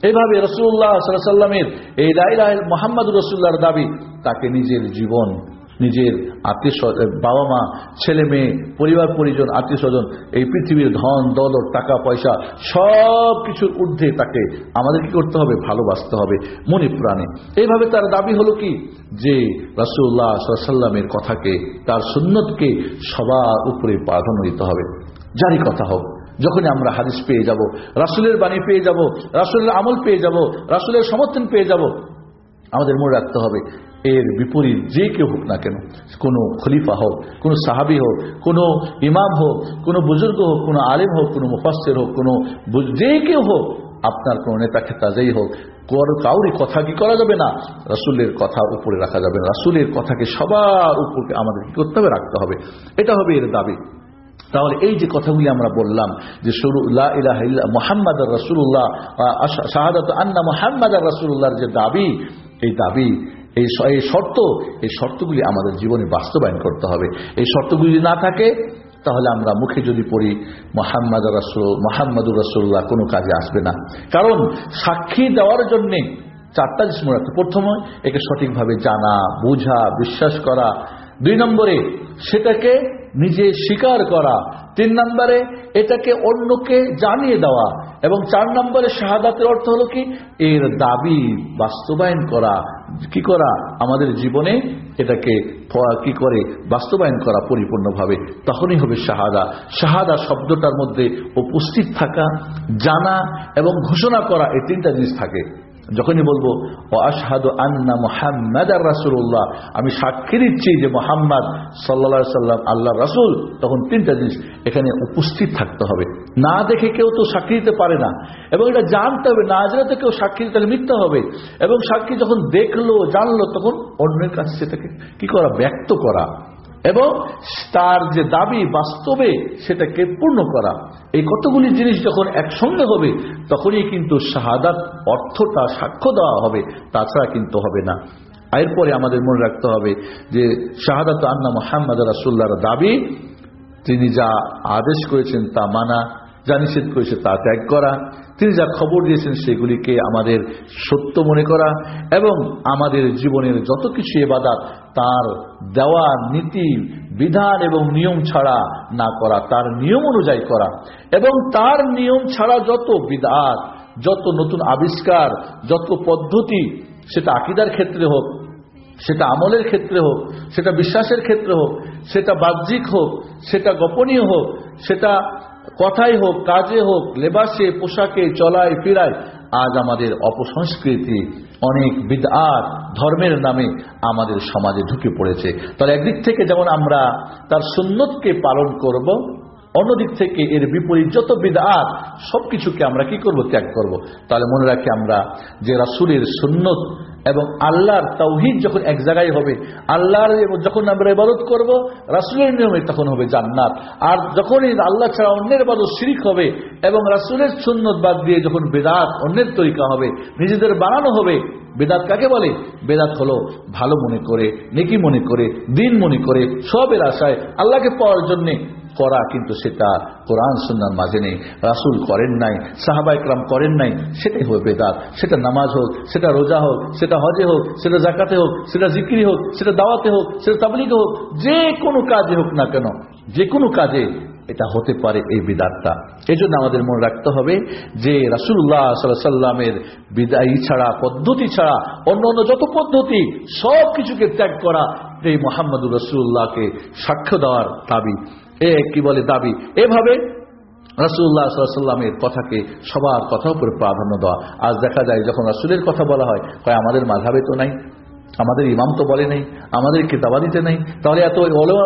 এভাবে রসুল্লাহ সাল্লামের এই রায় মোহাম্মদ রসুল্লাহর দাবি, তাকে নিজের জীবন নিজের আত্মীয় বাবা মা, ছেলে মেয়ে, পরিবার, পরিজন, আত্মীয় স্বজন, এই পৃথিবীর ধন, দৌলত, টাকা, পয়সা, সব কিছুর ঊর্ধ্বে তাকে আমাদের কি করতে হবে? ভালোবাসতে হবে মনে প্রাণে। এইভাবে তার দাবি হলো কি? যে রাসুল্লাহ সাল্লামের কথাকে, তার সুন্নতকে সবার উপরে প্রাধান্য দিতে হবে। যারই কথা হোক, যখনই আমরা হাদিস পেয়ে যাব, রাসুলের বাণী পেয়ে যাব, রাসুলের আমল পেয়ে যাব, রাসুলের সমর্থন পেয়ে যাব আমাদের মনে রাখতে হবে, এর বিপরীত যে কেউ হোক না কেন, কোনো খলিফা হোক, কোনো সাহাবি হোক, কোনো ইমাম হোক, কোনো বুজুর্গ হোক, কোনো আলিম হোক, কোনো মুফাসের হোক, কোনো যে কেউ হোক, আপনার কোনো নেতা খেতা যেই হোক কাউরি কথা কি করা যাবে না? রাসুলের কথা উপরে রাখা যাবে না। রাসুলের কথাকে সবার উপরে আমাদের কি করতে হবে? রাখতে হবে। এটা হবে এর দাবি। তাহলে এই যে কথাগুলি আমরা বললাম, যে মোহাম্মদ রসুল্লাহ শাহাদত আন্না মোহাম্মদ রসুল্লাহর যে দাবি এই দাবি, এই শর্ত, এই শর্তগুলি আমাদের জীবনে বাস্তবায়ন করতে হবে। এই শর্তগুলি না থাকে, তাহলে আমরা মুখে যদি পড়ি, মোহাম্মদ রসুল, মোহাম্মদুর রসুল্লাহ কোনো কাজে আসবে না। কারণ সাক্ষী দেওয়ার জন্যে চারটা জিনিস মনে রাখতে প্রথমে একে সঠিকভাবে জানা, বোঝা, বিশ্বাস করা। দুই নম্বরে, সেটাকে নিজে স্বীকার করা। তিন নম্বরে, এটাকে অন্যকে জানিয়ে দেওয়া। এবং চার নম্বরে শাহাদাতের অর্থ হলো কি? এর দাবি বাস্তবায়ন করা। কি করা? আমাদের জীবনে এটাকে কি করে? বাস্তবায়ন করা পরিপূর্ণভাবে। তখনই হবে শাহাদা। শাহাদা শব্দটার মধ্যে উপস্থিত থাকা, জানা এবং ঘোষণা করা এই তিনটা জিনিস থাকে। যখনই বলব, ও আশহাদু আন্না মোহাম্মদ আর রাসুল্লাহ আমি সাক্ষী দিচ্ছি যে মোহাম্মদ সাল্লা সাল্লাম আল্লাহ রাসুল, তখন তিনটা জিনিস এখানে উপস্থিত থাকতে হবে। না দেখে কেউ তো সাক্ষী দিতে পারে না। এবং এটা জানতে হবে, না জানে তো কেউ সাক্ষী দিতে মিথ্যা হবে। এবং সাক্ষী যখন দেখল, জানলো, তখন অন্যের কাছে সেটাকে কি করা? ব্যক্ত করা। এবং তার যে দাবি বাস্তবে সেটাকে পূর্ণ করা। এই কতগুলি জিনিস যখন একসঙ্গে হবে, তখনই কিন্তু শাহাদাত অর্থটা সাক্ষ্য দেওয়া হবে, তাছাড়া কিন্তু হবে না। এরপরে আমাদের মনে রাখতে হবে যে শাহাদাত আন্না মোহাম্মদ রাসুল্লাহর দাবি, তিনি যা আদেশ করেছেন তা মানা, যা নিষেধ করেছে তা ত্যাগ করা। তিনি যা খবর দিয়েছেন সেগুলিকে আমাদের সত্য মনে করা এবং আমাদের জীবনের যত কিছু এবাদাত, তার দেওয়া নীতি, বিধান এবং নিয়ম ছাড়া না করা, তার নিয়ম অনুযায়ী করা। এবং তার নিয়ম ছাড়া যত বিদাত যত নতুন আবিষ্কার, যত পদ্ধতি, সেটা আকিদার ক্ষেত্রে হোক, সেটা আমলের ক্ষেত্রে হোক, সেটা বিশ্বাসের ক্ষেত্রে হোক, সেটা বাহ্যিক হোক, সেটা গোপনীয় হোক, সেটা কথাই হোক, কাজে হোক, লেবাসে, পোশাকে, চলায়, ফিরায়, আজ আমাদের অপসংস্কৃতি অনেক বিদআর ধর্মের নামে আমাদের সমাজে ঢুকে পড়েছে। তাহলে একদিক থেকে যেমন আমরা তার সুন্নতকে পালন করব অন্যদিক থেকে এর বিপরীত যত বিদাত, সবকিছুকে আমরা কি করব? ত্যাগ করব। তাহলে মনে রাখি আমরা যে রাসুলের সুন্নত এবং আল্লাহর তৌহিদ যখন এক জায়গায় হবে, আল্লাহর যখন আমরা ইবাদত করব, রাসুলের নিয়মে তখন হবে জান্নাত। আর যখনই আল্লাহ ছাড়া অন্যের ইবাদত শিরিক হবে এবং রাসুলের সুন্নত বাদ দিয়ে যখন বেদাত অন্যের তরিকা হবে, নিজেদের বানানো হবে, বেদাত কাকে বলে? বেদাত হলো ভালো মনে করে, নেকি মনে করে, দিন মনে করে, সবের আশায় আল্লাহকে পাওয়ার জন্যে করা, কিন্তু সেটা কোরআন, সুন্নার মাঝে নেই। রাসুল করেন নাই, সাহাবা ইকরাম করেন নাই, সেটাই হবে বেদাত। সেটা নামাজ হোক, সেটা রোজা হোক, সেটা হজে হোক, সেটা জাকাতে হোক, সেটা জিক্রি হোক, সেটা দাওয়াতে হোক, সেটা তাবলিগে হোক, যে কোনো কাজে হোক না কেন, যে কোনো কাজে এটা হতে পারে এই বিদাতটা। এই জন্য আমাদের মনে রাখতে হবে যে রাসুল্লাহ সাল্লামের বিদায়ী ছাড়া, পদ্ধতি ছাড়া, অন্য অন্য যত পদ্ধতি সব কিছুকে ত্যাগ করা, এই মোহাম্মদুর রসুল্লাহকে সাক্ষ্য দেওয়ার দাবি। এ কি বলে দাবি? এভাবে রাসুল্লাহ সাল্লামের কথাকে সবার কথা উপরে প্রাধান্য দেওয়া। আজ দেখা যায় যখন রাসুলের কথা বলা হয়, কয়, আমাদের মাঝাবে তো নাই, আমাদের ইমাম তো বলে নেই, আমাদের কেতাবাদিতে নেই, তাহলে এত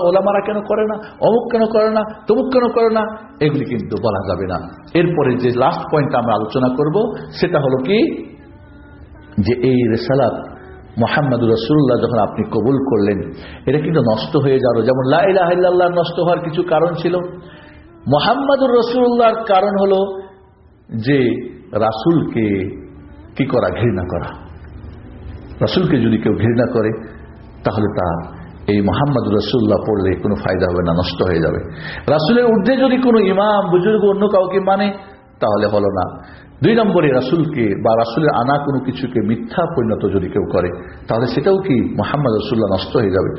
ওলামারা কেন করে না? অমুক কেন করে না? তমুক কেন করে না? এগুলি কিন্তু বলা যাবে না। এরপরে যে লাস্ট পয়েন্ট আমরা আলোচনা করব, সেটা হলো কি? যে এই রেসালাত মোহাম্মদুর রসুল্লাহ যখন আপনি কবুল করলেন, এটা কিন্তু নষ্ট হয়ে যাওয়ার, যেমন লাইলাহ নষ্ট হওয়ার কিছু কারণ ছিল। মোহাম্মদুর রসুল্লাহর কারণ হলো যে রাসুলকে কি করা, ঘৃণা করা। রাসুলকে যদি কেউ ঘৃণা করে, তাহলে তার এই মোহাম্মদ রসুল্লাহ পড়লে কোনো ফায়দা হবে না, নষ্ট হয়ে যাবে। রাসুলের ঊর্ধ্বে যদি কোনো ইমাম, বুজুর্গ অন্য কাউকে মানে তাহলে হলো না। দুই নম্বরে রাসুলকে বা রাসুলের আনা কোনো কিছুকে মিথ্যা পরিণত যদি কেউ করে, তাহলে সেটাও কি মোহাম্মদ রসুল্লাহ নষ্ট হয়ে যাবে?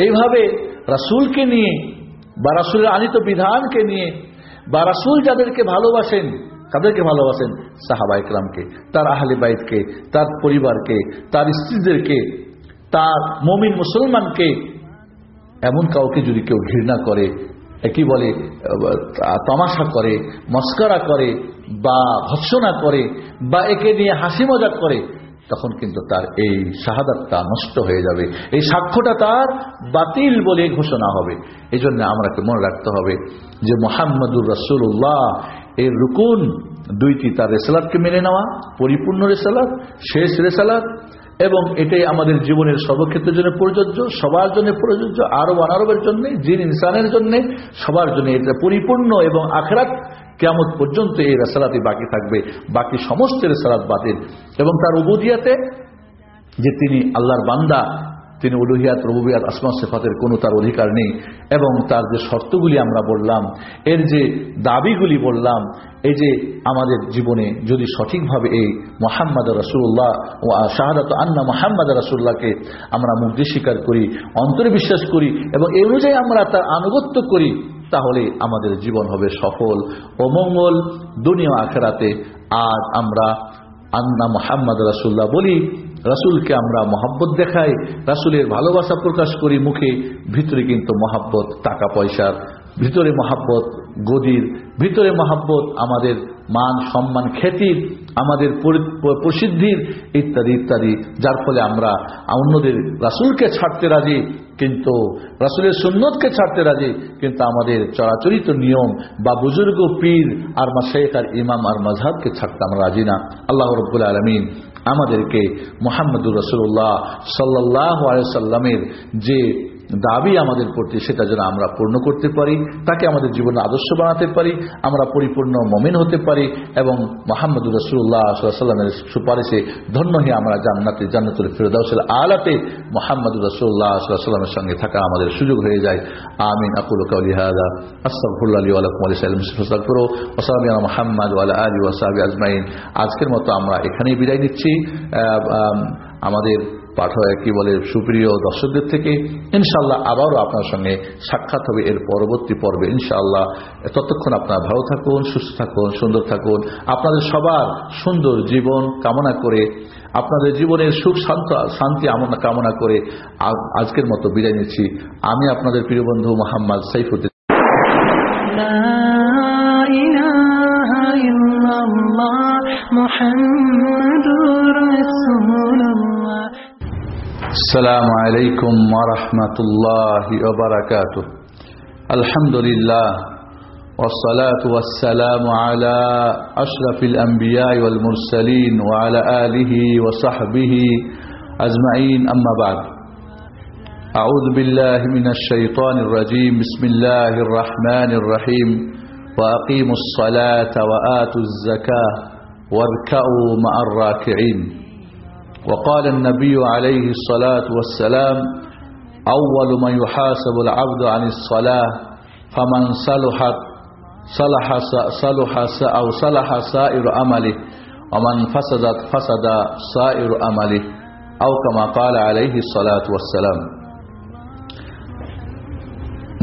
এইভাবে রাসুলকে নিয়ে বা রাসুলের আনিত বিধানকে নিয়ে বা রাসুল যাদেরকে ভালোবাসেন, তাদেরকে ভালোবাসেন সাহাবা ইকরামকে, তার আহলে বাইতকে, তার পরিবারকে, তার স্ত্রীদেরকে, তার মমিন মুসলমানকে, এমন কাউকে যদি কেউ ঘৃণা করে কি বলে তামাশা করে, মস্করা করে, বা ভৎসনা করে, বা একে নিয়ে হাসি মজাক করে, তখন কিন্তু তার এই শাহাদাতটা নষ্ট হয়ে যাবে। এই সাক্ষ্যটা তার বাতিল বলে ঘোষণা হবে। এই জন্য আমরাকে মনে রাখতে হবে যে মোহাম্মদুর রসুল্লাহ এর রুকুন দুইটি তার রেসালাতকে মেনে নেওয়া, পরিপূর্ণ রেসালাত, শেষ রেসালাত এবং এটাই আমাদের জীবনের সর্বক্ষেত্রের জন্য প্রযোজ্য, সবার জন্য প্রযোজ্য, আরব আনারবের জন্য, জিন ইনসানের জন্য, সবার জন্য এটা পরিপূর্ণ এবং আখরাত কেমন পর্যন্ত এই রেসালাতি বাকি থাকবে। বাকি সমস্ত রেসালাত বাতিল। এবং তার উবুদিয়াতে যে তিনি আল্লাহর বান্দা তিনি উলুহিয়াত রবুবিয়াত আসমা সেফাতের কোনো তার অধিকার নেই। এবং তার যে শর্তগুলি আমরা বললাম, এর যে দাবিগুলি বললাম, এই যে আমাদের জীবনে যদি সঠিকভাবে এই মোহাম্মদ রাসুল্লাহ ও শাহাদাত আন্না মোহাম্মদ রসুল্লাহকে আমরা মুগ্ধি স্বীকার করি অন্তরে বিশ্বাস করি এবং এই অনুযায়ী আমরা তার আনুগত্য করি, তাহলে আমাদের জীবন হবে সফল ও মঙ্গল দুনিয়া আখেরাতে। আজ আমরা আন্না মোহাম্মদ রাসুল্লাহ বলি রাসুলকে আমরা মহাব্বত দেখাই রাসুলের ভালোবাসা প্রকাশ করি মুখে ভিতরে কিন্তু মহাব্বত টাকা পয়সার ভিতরে মহাব্বত, গদির, ভিতরে মহাব্বত, আমাদের মান, সম্মান, খ্যাতির, আমাদের প্রসিদ্ধির, ইত্যাদি ইত্যাদি। যার ফলে আমরা অন্যদের রাসুলকে ছাড়তে রাজি, কিন্তু রাসুলের সুন্নতকে ছাড়তে রাজি, কিন্তু আমাদের চরাচরিত নিয়ম বা বুজুর্গ পীর আর শেখ আর ইমাম আর মজহাবকে ছাড়তে আমরা রাজি না। আল্লাহ রব্বুল আলমিন আমাদেরকে মোহাম্মদুর রসুল্লাহ সাল্লাহ সাল্লামের যে দাবি আমাদের প্রতি, সেটা যেন আমরা পূর্ণ করতে পারি, তাকে আমাদের জীবনে আদর্শ বানাতে পারি, আমরা পরিপূর্ণ মমিন হতে পারি এবং মোহাম্মদুর রসুল্লাহ সাল্লামের সুপারিশে ধন্য হয়ে আমরা জান্নাতে, জান্নাতুল ফিরদাউসেল আলাতে মোহাম্মদুর রসুল্লাহ সাল্লামের সঙ্গে থাকা আমাদের সুযোগ হয়ে যায়। আমিন। আকুল কালিহাদা আস্তাফুল্লাহ আলকুম আলী সাল্লাম মোহাম্মদ আলী ওয়াসাবি আজমাইন। আজকের মতো আমরা এখানেই বিদায় নিচ্ছি। আমাদের পাঠক কি বলে সুপ্রিয় দর্শকদের থেকে ইনশাল্লাহ আবারও আপনার সঙ্গে সাক্ষাৎ হবে এর পরবর্তী পর্বে ইনশাআল্লাহ ততক্ষণ আপনারা ভালো থাকুন সুস্থ থাকুন সুন্দর থাকুন আপনাদের সবার সুন্দর জীবন কামনা করে আপনাদের জীবনের সুখ শান্ত শান্তি কামনা করে আজকের মতো বিদায় নিচ্ছি আমি আপনাদের প্রিয় বন্ধু মোহাম্মদ সাইফুদ্দিন محمد السلام عليكم ورحمة الله وبركاته. الحمد لله والصلاة والسلام على أشرف الأنبياء والمرسلين وعلى آله وصحبه أجمعين. أما بعد أعوذ بالله من الشيطان الرجيم. بسم الله الرحمن الرحيم. وأقيموا الصلاة وآتوا الزكاة واركعوا مع الراكعين. وقال النبي عليه الصلاة والسلام أول ما يحاسب العبد عن الصلاة فمن صلحت صلح صلح أو صلح سائر عمله ومن فسدت فسد سائر عمله أو كما قال عليه الصلاة والسلام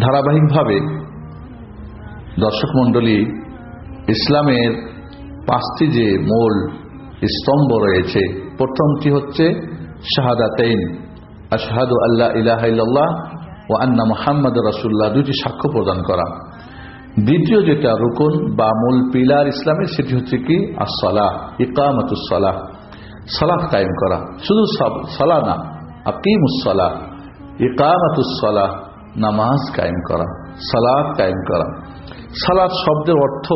ধারাবাহিকভাবে দর্শক মণ্ডলী ইসলামের পাঁচটি যে মূল স্তম্ভ রয়েছে। প্রথমটি হচ্ছে শাহাদাতেইন। আশাহাদু আল্লাহ ইলাহাইল্লাহ ও আন্না মোহাম্মদ রাসুল্লাহ দুটি সাক্ষ্য প্রদান করা। দ্বিতীয় যেটা রুকুন বা মূল পিলার ইসলামের, সেটি হচ্ছে কি? আসলাহ ইকামতুসলাহ সালাহ কায়েম করা। শুধু সালা না আকিমুসলাহ ইকামতুসলাহ নামাজ কায়েম করা সালাদ কায়েম করা। সালাদ শব্দের অর্থ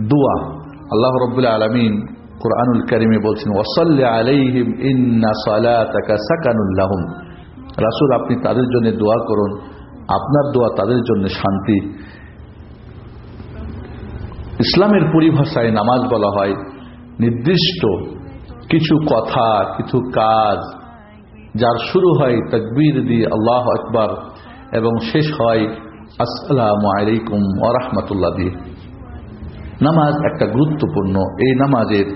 দুয়া। আল্লাহ রব্বুল্লাহ আলমিন কোরআনুল করিমে বলছেন ওসল্লে আলাইহিম ইন্না সালাতাকা সাকানুল্লাহম রাসুল, আপনি তাদের জন্য দোয়া করুন, আপনার দোয়া তাদের জন্য শান্তি। ইসলামের পরিভাষায় নামাজ বলা হয়, নির্দিষ্ট কিছু কথা, কিছু কাজ যার শুরু হয় তকবীর দিয়ে আল্লাহ আকবর এবং শেষ হয় আসসালামু আলাইকুম ওরহমতুল্লাহ দিয়ে। নামাজ একটা গুরুত্বপূর্ণ, এই নামাজের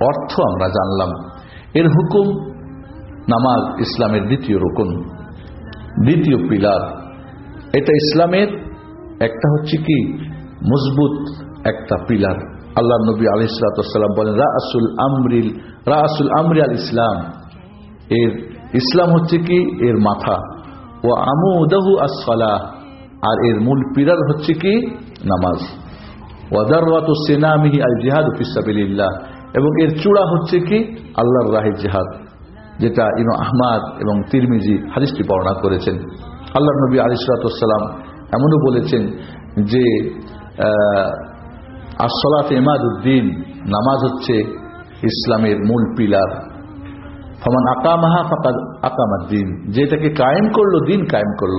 অর্থ আমরা জানলাম। এর হুকুম নামাজ ইসলামের দ্বিতীয় রুকুন। দ্বিতীয় পিলার। এটা ইসলামের একটা হচ্ছে কি? মজবুত একটা পিলার। আল্লাহ নবী আলিসাল্লাম বলেন, রাসুল আমরিল রাসুল আমরি আল ইসলাম। এর ইসলাম হচ্ছে কি? এর মাথা। ও আমু উদাহু আসলাহ আর এর মূল পিলার হচ্ছে কি? নামাজ। ওয়াদারওয়াত সেনামিহি আল জিহাদ ফিসাবিল্লাহ এবং এর চূড়া হচ্ছে কি? আল্লাহর রাহে জিহাদ, যেটা ইনো আহমাদ এবং তিরমিজি হাদিসটি বর্ণনা করেছেন। আল্লাহ নবী আলিসালাম এমনও বলেছেন যে আসলাত এমাদ উদ্দিন নামাজ হচ্ছে ইসলামের মূল পিলার। ফমান আকামাহা ফাকাদ আকামাদ্দিন, যেটাকে কায়েম করল, দিন কায়েম করল।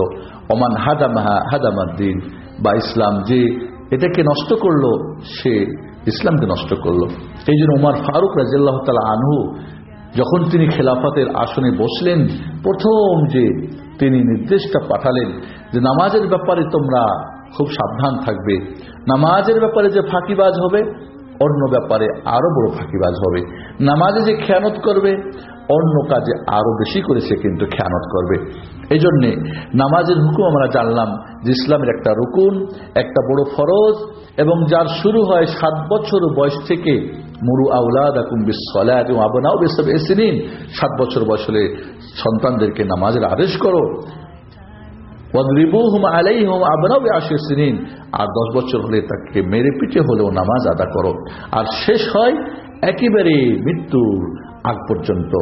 ওমান হাদামাহা হাদামাদ্দিন, বা ইসলাম যে এটাকে নষ্ট করল, সে ইসলামকে নষ্ট করল। এই জন্য উমার ফারুক রাজিয়াল্লাহ তালা আনহু যখন তিনি খেলাফতের আসনে বসলেন, প্রথম যে তিনি নির্দেশটা পাঠালেন যে নামাজের ব্যাপারে তোমরা খুব সাবধান থাকবে। নামাজের ব্যাপারে যে ফাঁকিবাজ হবে, অন্য ব্যাপারে আরও বড় ফাঁকিবাজ হবে। নামাজে যে খেয়ানত করবে, অন্য কাজে আরও বেশি করে সে কিন্তু খেয়ানত করবে। এই জন্যে নামাজের হুকুম আমরা জানলাম যে ইসলামের একটা রুকুন, একটা বড় ফরজ এবং যার শুরু হয় সাত বছর বয়স থেকে, মুরু আউলাদ আকুম এবং আবনাও এসিনিন সাত বছর বয়স হলে সন্তানদেরকে নামাজের আদেশ করো। আর দশ বছর হলে তাকে মেরে পিঠে হলেও নামাজ আদা করো। আর শেষ হয় একেবারে মৃত্যুর আগ পর্যন্ত,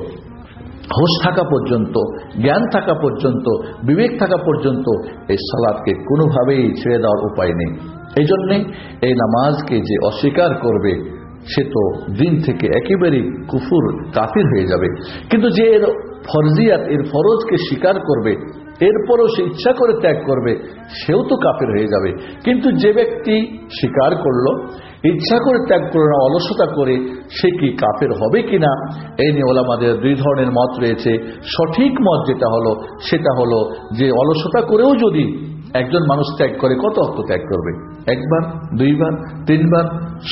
হোশ থাকা পর্যন্ত, জ্ঞান থাকা পর্যন্ত, বিবেক থাকা পর্যন্ত, এই সালাদকে কোনোভাবেই ছেড়ে দেওয়ার উপায় নেই। এই জন্যে এই নামাজকে যে অস্বীকার করবে, সে তো দিন থেকে একেবারেই কুফুর কাফির হয়ে যাবে। কিন্তু যে এর ফরজিয়াত, এর ফরজকে স্বীকার করবে, এরপরও সে ইচ্ছা করে ত্যাগ করবে, সেও তো কাফের হয়ে যাবে। কিন্তু যে ব্যক্তি স্বীকার করল, ইচ্ছা করে ত্যাগ করে না, অলসতা করে, সে কি কাফের হবে কিনা? এই নিয়ে ওলামাদের দুই ধরনের মত রয়েছে। সঠিক মত যেটা হলো, সেটা হলো যে অলসতা করেও যদি একজন মানুষ ত্যাগ করে কত অর্থ ত্যাগ করবে? একবার, দুইবার, তিনবার?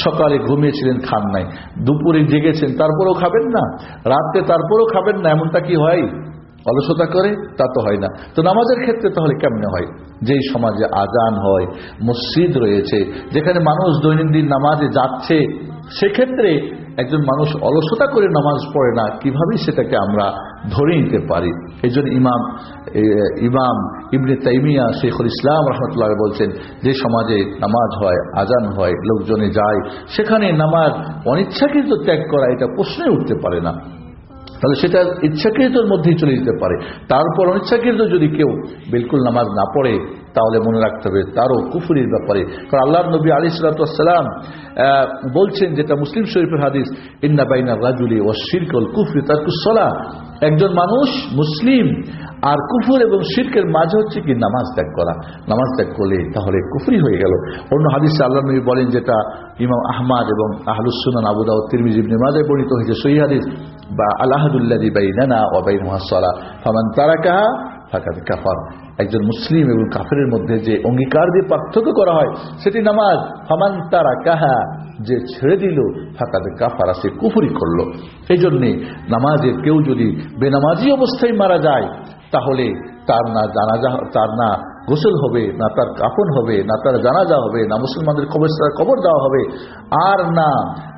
সকালে ঘুমিয়েছিলেন খান নাই দুপুরে জেগেছেন, তারপরেও খাবেন না। রাতে তারপরেও খাবেন না, এমনটা কি হয়? অলসতা করে? তা তো হয় না। তো নামাজের ক্ষেত্রে তাহলে কেমনে হয়? যেই সমাজে আজান হয়, মসজিদ রয়েছে, যেখানে মানুষ দৈনন্দিন নামাজে যাচ্ছে, সেক্ষেত্রে একজন মানুষ অলসতা করে নামাজ পড়ে না কীভাবে সেটাকে আমরা ধরে নিতে পারি? এই জন্য ইমাম ইমাম ইবনে তাইমিয়া শেখুল ইসলাম রহমতুল্লাহ বলছেন, যে সমাজে নামাজ হয়, আজান হয়, লোকজনে যায়, সেখানে নামাজ অনিচ্ছাকৃত ত্যাগ করা এটা প্রশ্নে উঠতে পারে না। তাহলে সেটা ইচ্ছাকৃতর মধ্যেই চলে যেতে পারে। তারপর অনিচ্ছাকৃত যদি কেউ বিলকুল নামাজ না পড়ে, তাহলে মনে রাখতে হবে তারও কুফুরির ব্যাপারে। কারণ আল্লাহ নবী আলী সালাতাম বলছেন যেটা মুসলিম শরীফের হাদিস, ইন্না বাইনা রাজুলি ও শিরকল কুফরি তার কুসলা একজন মানুষ মুসলিম আর কুফুর এবং শিরকের মাঝে হচ্ছে কি নামাজ ত্যাগ করা। নামাজ ত্যাগ করলে তাহলে কুফরি হয়ে গেল। অন্য হাদিসে আল্লাহ নবী বলেন যেটা ইমাম আহমাদ এবং আহলুসুনান আবুদাউ তিরমিজ ইবনে বর্ণিত হয়েছে, সহি হাদিস, বা আল্লাহাদুল্লাদি বাইনানা ও বাইন মহাসলা ফামান তারাকাহা ফাঁকাতে কাফার। একজন মুসলিম এবং কাফের মধ্যে যে অঙ্গীকার দিয়ে পার্থক্য করা হয়, সেটি নামাজ। ফামান তারা কাহা যে ছেড়ে দিল ফাঁকাতে কাফারা সে কুফুরি করল। এই জন্যে নামাজের কেউ যদি বেনামাজি অবস্থায় মারা যায় তাহলে তার না জানাজা, তার না গোসল হবে, না তার কাপন হবে, না তার জানাজা হবে, না মুসলমানদের কবর কবর দেওয়া হবে। আর না,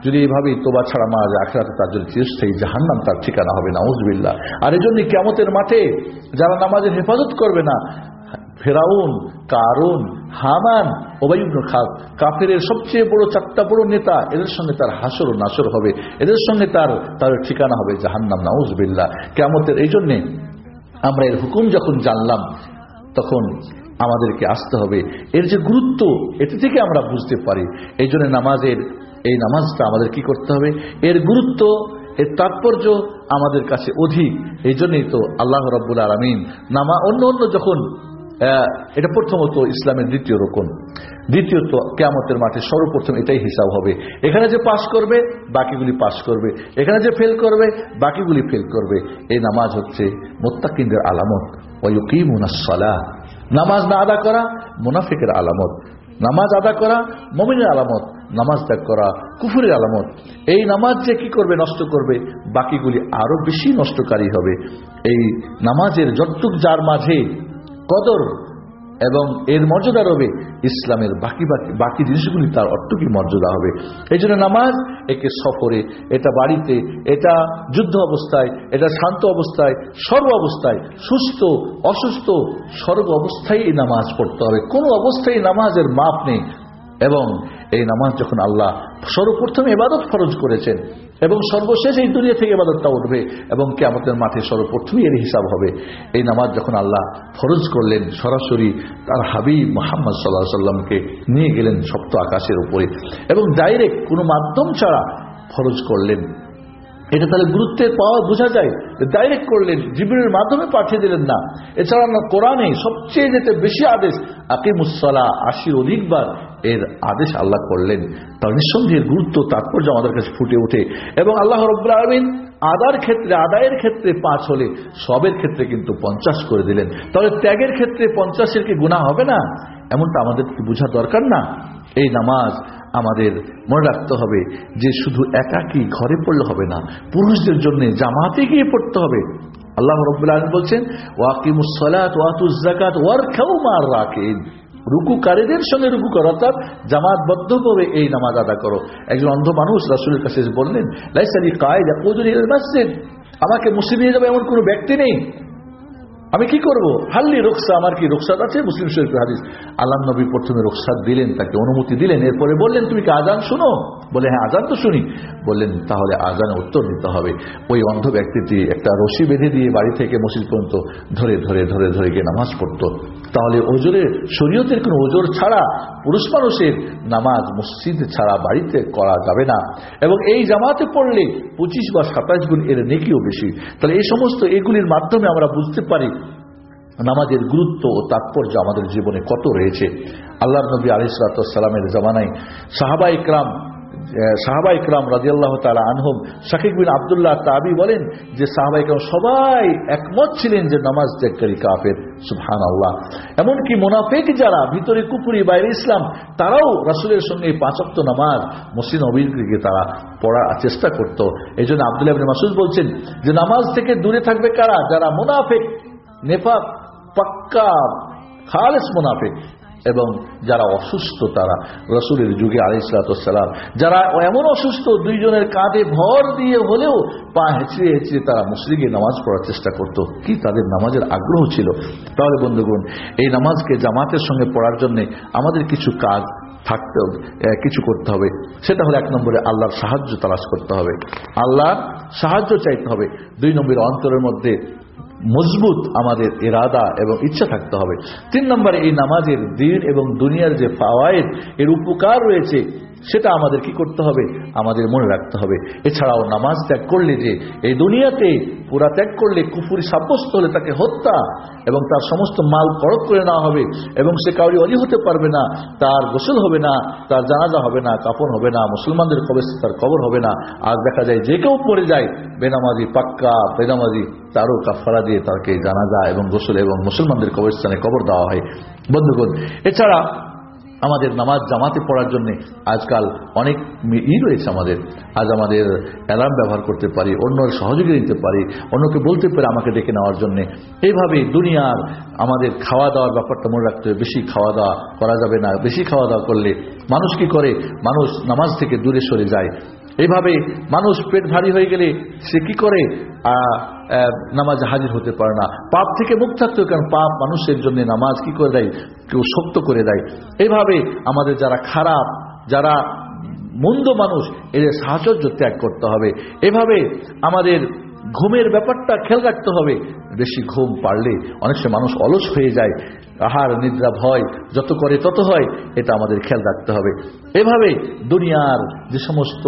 যদি এইভাবেই তোবা ছাড়া মারা যায় আখড়াতে তার জন্য চিরস্থায়ী জাহান্নাম তার ঠিকানা হবে না উজবিল্লা আর এই জন্য কেমতের মাঠে যারা নামাজের হেফাজত করবে না, ফেরাউন, কারুন, হামান ওবাইবুল খাদ কাফের সবচেয়ে বড় চারটা বড় নেতা, এদের সঙ্গে তার হাসর নাসর হবে। এদের সঙ্গে তার তার ঠিকানা হবে জাহান্নাম নাউজবিল্লা কেমতের এই জন্যে আমরা এর হুকুম যখন জানলাম, তখন আমাদেরকে আসতে হবে। এর যে গুরুত্ব এতে থেকে আমরা বুঝতে পারি। এই জন্য নামাজের, এই নামাজটা আমাদের কি করতে হবে? এর গুরুত্ব, এর তাৎপর্য আমাদের কাছে অধিক। এই জন্যই তো আল্লাহ রব্বুল আলমিন নামা অন্য অন্য যখন এটা প্রথমত ইসলামের দ্বিতীয় রকম দ্বিতীয়ত, কেয়ামতের মাঠে সর্বপ্রথম এটাই হিসাব হবে। এখানে যে পাশ করবে, বাকিগুলি পাশ করবে। এখানে যে ফেল করবে, বাকিগুলি ফেল করবে। এই নামাজ হচ্ছে মোত্তাকিনদের আলামত। ওয়ুকি মুনাসলা নামাজ না আদা করা, মুনাফিকের আলামত। নামাজ আদা করা, মমিনের আলামত। নামাজ ত্যাগ করা, কুফুরের আলামত। এই নামাজ যে কি করবে, নষ্ট করবে, বাকিগুলি আরও বেশি নষ্টকারী হবে। এই নামাজের যতটুক যার মাঝে কদর এবং এর মর্যাদা রবে ইসলামের বাকি বাকি বাকি জিনিসগুলি তার অট্টুকি মর্যাদা হবে। এই জন্য নামাজ একে সফরে, এটা বাড়িতে, এটা যুদ্ধ অবস্থায়, এটা শান্ত অবস্থায়, সর্ব অবস্থায়, সুস্থ, অসুস্থ, সর্ব অবস্থায় এই নামাজ পড়তে হবে। কোনো অবস্থায় নামাজের মাপ নেই। এবং এই নামাজ যখন আল্লাহ সর্বপ্রথম এবাদত ফরজ করেছেন এবং সর্বশেষ এই দুনিয়া থেকে এবাদতটা উঠবে এবং কে আমাদের মাঠে সর্বপ্রথমই এর হিসাব হবে। এই নামাজ যখন আল্লাহ ফরজ করলেন, সরাসরি তার হাবিব মোহাম্মদ সাল্লাহ সাল্লামকে নিয়ে গেলেন সপ্ত আকাশের উপরে এবং ডাইরেক্ট কোনো মাধ্যম ছাড়া ফরজ করলেন। এটা তাহলে গুরুত্বের পাওয়া বোঝা যায় ডাইরেক্ট করলেন জীবনের মাধ্যমে পাঠিয়ে দিলেন না। এছাড়া না কোরআনে সবচেয়ে যেতে বেশি আদেশ আকিমুসলা আশির অধিকবার এর আদেশ আল্লাহ করলেন। তার নিঃসন্দেহের গুরুত্ব তাৎপর্য আমাদের কাছে ফুটে ওঠে। এবং আল্লাহ আলমিন আদার ক্ষেত্রে, আদায়ের ক্ষেত্রে পাঁচ হলে সবের ক্ষেত্রে কিন্তু পঞ্চাশ করে দিলেন। তাহলে ত্যাগের ক্ষেত্রে পঞ্চাশের কি গুণা হবে না? এমনটা আমাদের কি বোঝা দরকার না? এই নামাজ আমাদের মনে রাখতে হবে যে শুধু একাকি ঘরে পড়লে হবে না, পুরুষদের জন্য জামাতে গিয়ে পড়তে হবে। আল্লাহ আলম বলছেন ওয়াকিমুসলাত ওয়াতুজ জাকাত ওয়ার খেউ মার রাখেন রুকুকারীদের সঙ্গে রুকু করো, অর্থাৎ জামাতবদ্ধভাবে এই নামাজ আদা করো। একজন অন্ধ মানুষ রাসুলের কাছে বললেন লাইসালি কায়দা মসজিদ। আমাকে নিয়ে যাবে এমন কোনো ব্যক্তি নেই। আমি কি করব? হাল্লি রোকসা, আমার কি রোকসাদ আছে? মুসলিম শরীফ হাদিস। আল্লাহ নবী প্রথমে রোকসাদ দিলেন, তাকে অনুমতি দিলেন, এরপরে বললেন, তুমি কি আজান শুনো? বলে হ্যাঁ আজান তো শুনি। বললেন, তাহলে আজানে উত্তর দিতে হবে। ওই অন্ধ ব্যক্তিটি একটা রশি বেঁধে দিয়ে বাড়ি থেকে মসজিদ পর্যন্ত ধরে ধরে ধরে ধরে গিয়ে নামাজ পড়ত। তাহলে ওজোরের শরীয়তের কোনো ওজোর ছাড়া পুরুষ মানুষের নামাজ মসজিদ ছাড়া বাড়িতে করা যাবে না। এবং এই জামাতে পড়লে পঁচিশ বা সাতাশ গুণ এর নেকিও বেশি। তাহলে এই সমস্ত এগুলির মাধ্যমে আমরা বুঝতে পারি নামাজের গুরুত্ব ও তাৎপর্য আমাদের জীবনে কত রয়েছে। আল্লাহ নবী আলিসালামের জামানায় সাহাবা ইকরাম সাহাবা ইকরাম রাজিয়াল্লাহ তালা আনহম শাকিক বিন আবদুল্লাহ তাবি বলেন যে সাহাবা ইকরাম সবাই একমত ছিলেন যে নামাজ ত্যাগকারী কাফের সুবহান আল্লাহ এমনকি মোনাফেক যারা ভিতরে কুপুরি বাইরে ইসলাম, তারাও রাসুলের সঙ্গে পাঁচক্ত নামাজ মসজিদ নবীকে তারা পড়ার চেষ্টা করত। এই জন্য আবদুল্লাহ মাসুদ বলছেন যে নামাজ থেকে দূরে থাকবে কারা? যারা মোনাফেক, নেফাক পাক্কা, খালেস মুনাফিক। এবং যারা অসুস্থ তারা, রসুলের যুগে আলিসালাম যারা এমন অসুস্থ, দুইজনের কাঁধে ভর দিয়ে হলেও পা হেঁচড়ে হেঁচড়ে তারা মুসলিগে নামাজ পড়ার চেষ্টা করত। কি তাদের নামাজের আগ্রহ ছিল? তাহলে বন্ধুগণ, এই নামাজকে জামাতের সঙ্গে পড়ার জন্য আমাদের কিছু কাজ থাকতে কিছু করতে হবে। সেটা হলো এক নম্বরে আল্লাহর সাহায্য তালাশ করতে হবে। আল্লাহর সাহায্য চাইতে হবে। দুই নম্বরের অন্তরের মধ্যে মজবুত আমাদের এরাদা এবং ইচ্ছা থাকতে হবে। তিন নম্বরে এই নামাজের দিন এবং দুনিয়ার যে ফাওয়ায়েদ, এর উপকার রয়েছে সেটা আমাদের কি করতে হবে, আমাদের মনে রাখতে হবে। এছাড়াও নামাজ ত্যাগ করলে যে, এই দুনিয়াতে পুরা ত্যাগ করলে কুফুরি সাব্যস্ত হলে তাকে হত্যা এবং তার সমস্ত মাল করক করে নেওয়া হবে এবং সে কাউরি অলি হতে পারবে না, তার গোসল হবে না, তার জানাজা হবে না কাপড় হবে না, মুসলমানদের কবে তার কবর হবে না। আজ দেখা যায় যে কেউ পড়ে যায়, বেনামাজি পাক্কা, বেনামাজি তারও কাফারা দিয়ে তাকে জানাজা এবং গোসল এবং মুসলমানদের কবরস্থানে কবর দেওয়া হয়। বন্ধুগণ, এছাড়া আমাদের নামাজ জামাতে পড়ার জন্য আজকাল অনেক ই রয়েছে আমাদের। আজ আমাদের অ্যালার্ম ব্যবহার করতে পারি অন্যের সহযোগী দিতে পারি, অন্যকে বলতে পারে আমাকে ডেকে নেওয়ার জন্য। এইভাবে দুনিয়ার আমাদের খাওয়া দাওয়ার ব্যাপারটা মনে রাখতে হবে। বেশি খাওয়া দাওয়া করা যাবে না। বেশি খাওয়া দাওয়া করলে মানুষ কি করে? মানুষ নামাজ থেকে দূরে সরে যায়। এইভাবে মানুষ পেট ভারী হয়ে গেলে সে কি করে? নামাজ হাজির হতে পারে না। পাপ থেকে মুখ থাকতে কারণ পাপ মানুষের জন্য নামাজ কি করে দেয়? কেউ শক্ত করে দেয়। এইভাবে আমাদের যারা খারাপ, যারা মন্দ মানুষ, এদের সাহচর্য ত্যাগ করতে হবে। এভাবে আমাদের ঘুমের ব্যাপারটা খেয়াল রাখতে হবে। বেশি ঘুম পারলে অনেক সময় মানুষ অলস হয়ে যায়। আহার, নিদ্রা, ভয়, যত করে তত হয়, এটা আমাদের খেয়াল রাখতে হবে। এভাবে দুনিয়ার যে সমস্ত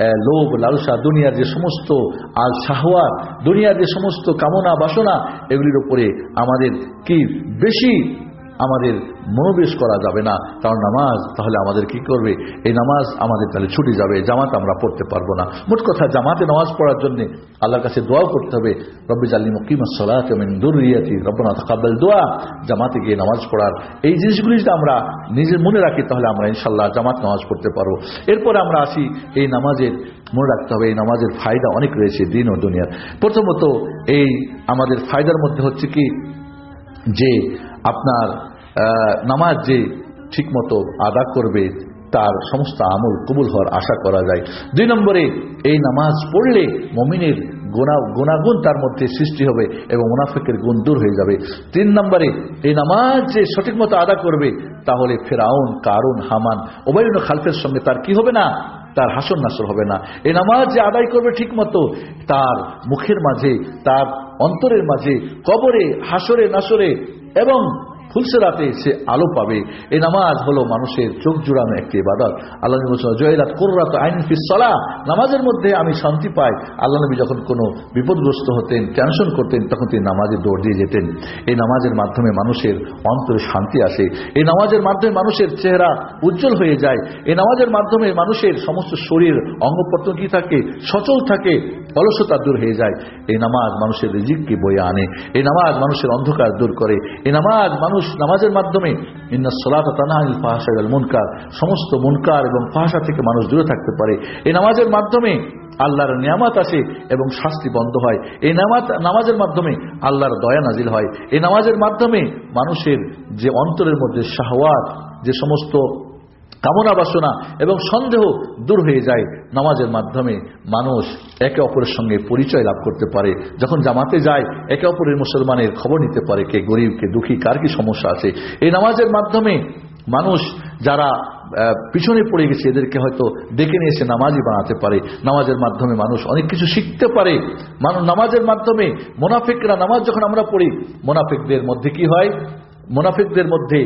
লোভ, লালসা, দুনিয়ার যে সমস্ত আল শাহওয়ার দুনিয়ার যে সমস্ত কামনা, বাসনা, এগুলির উপরে আমাদের কি বেশি আমাদের মনোবেশ করা যাবে না। কারণ নামাজ তাহলে আমাদের কি করবে? এই নামাজ আমাদের তাহলে ছুটে যাবে, জামাত আমরা পড়তে পারব না। মোট কথা, জামাতে নামাজ পড়ার জন্য আল্লাহর কাছে দোয়াও করতে হবে। রব্বি জাল্লি মুকিমাসলাতি রব্বনাথ কাব্বাল দোয়া। জামাতে গিয়ে নামাজ পড়ার এই জিনিসগুলি যদি আমরা নিজের মনে রাখি, তাহলে আমরা ইনশাল্লাহ জামাত নামাজ পড়তে পারব। এরপরে আমরা আসি, এই নামাজের মনে রাখতে হবে, এই নামাজের ফায়দা অনেক রয়েছে দিন ও দুনিয়ার। প্রথমত, এই আমাদের ফায়দার মধ্যে হচ্ছে কি? যে আপনার নামাজ যে ঠিকমতো আদা করবে, তার সমস্ত আমল কবুল হওয়ার আশা করা যায়। দুই নম্বরে, এই নামাজ পড়লে মমিনের গোনা, গুণাগুণ তার মধ্যে সৃষ্টি হবে এবং মুনাফিকের গুণ দূর হয়ে যাবে। তিন নম্বরে, এই নামাজ যে সঠিক মতো আদা করবে, তাহলে ফেরাউন, কারুন, হামান ওবায়ুন খালফের সঙ্গে তার কি হবে না? তার হাসন নাসর হবে না। এই নামাজ যে আদায় করবে ঠিক মতো তার মুখের মাঝে, তার অন্তরের মাঝে, কবরে, হাসরে, নাসরে এবং ফুলসেরাতে সে আলো পাবে। এই নামাজ হলো মানুষের চোখ জুড়ানো একটি ইবাদত। আল্লাহ নবী জয়রাত কোর্রাত আইন ফিসলা নামাজের মধ্যে আমি শান্তি পাই। আল্লাহ নবী যখন কোনো বিপদগ্রস্ত হতেন, টেনশন করতেন, তখন তিনি নামাজে দৌড় দিয়ে যেতেন। এই নামাজের মাধ্যমে মানুষের অন্তরে শান্তি আসে। এই নামাজের মাধ্যমে মানুষের চেহারা উজ্জ্বল হয়ে যায়। এই নামাজের মাধ্যমে মানুষের সমস্ত শরীর অঙ্গ প্রত্যঙ্গ থাকে, সচল থাকে। অলসতা দূর হয়ে যায়। এই নামাজ মানুষের রিজিককে বয়ে আনে, এই নামাজ মানুষের অন্ধকার দূর করে, এই নামাজ মানুষ নামাজের মাধ্যমে ইন্না সমস্ত মুনকার এবং ফাহাসা থেকে মানুষ দূরে থাকতে পারে। এই নামাজের মাধ্যমে আল্লাহর নিয়ামাত আসে এবং শাস্তি বন্ধ হয়। এই নামাজ নামাজের মাধ্যমে আল্লাহর দয়া নাজিল হয়। এই নামাজের মাধ্যমে মানুষের যে অন্তরের মধ্যে শাহওয়াত, যে সমস্ত কামনা বাসনা এবং সন্দেহ দূর হয়ে যায়। নামাজের মাধ্যমে মানুষ একে অপরের সঙ্গে পরিচয় লাভ করতে পারে। যখন জামাতে যায়, একে অপরের মুসলমানের খবর নিতে পারে কে গরিব, কে দুঃখী, কার কি সমস্যা আছে। এই নামাজের মাধ্যমে মানুষ যারা পিছনে পড়ে গেছে, এদেরকে হয়তো ডেকে নিয়ে এসে নামাজই বানাতে পারে। নামাজের মাধ্যমে মানুষ অনেক কিছু শিখতে পারে। মানুষ নামাজের মাধ্যমে মোনাফিকরা, নামাজ যখন আমরা পড়ি, মোনাফিকদের মধ্যে কি হয়? মোনাফিকদের মধ্যে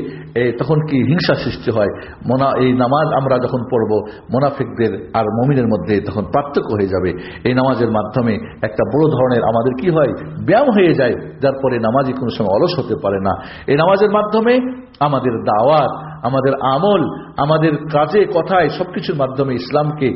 তখন কি হিংসা সৃষ্টি হয়? মোনা, এই নামাজ আমরা যখন পড়ব, মোনাফিকদের আর মমিনের মধ্যে তখন পার্থক্য হয়ে যাবে। এই নামাজের মাধ্যমে একটা বড় ধরনের আমাদের কি হয়? ব্যায়াম হয়ে যায়, যার পরে নামাজই কোনো সময় অলস হতে পারে না। এই নামাজের মাধ্যমে আমাদের দাওয়াত, আমাদের আমল, আমাদের কাজে, কথায় সবকিছুর মাধ্যমে ইসলামকে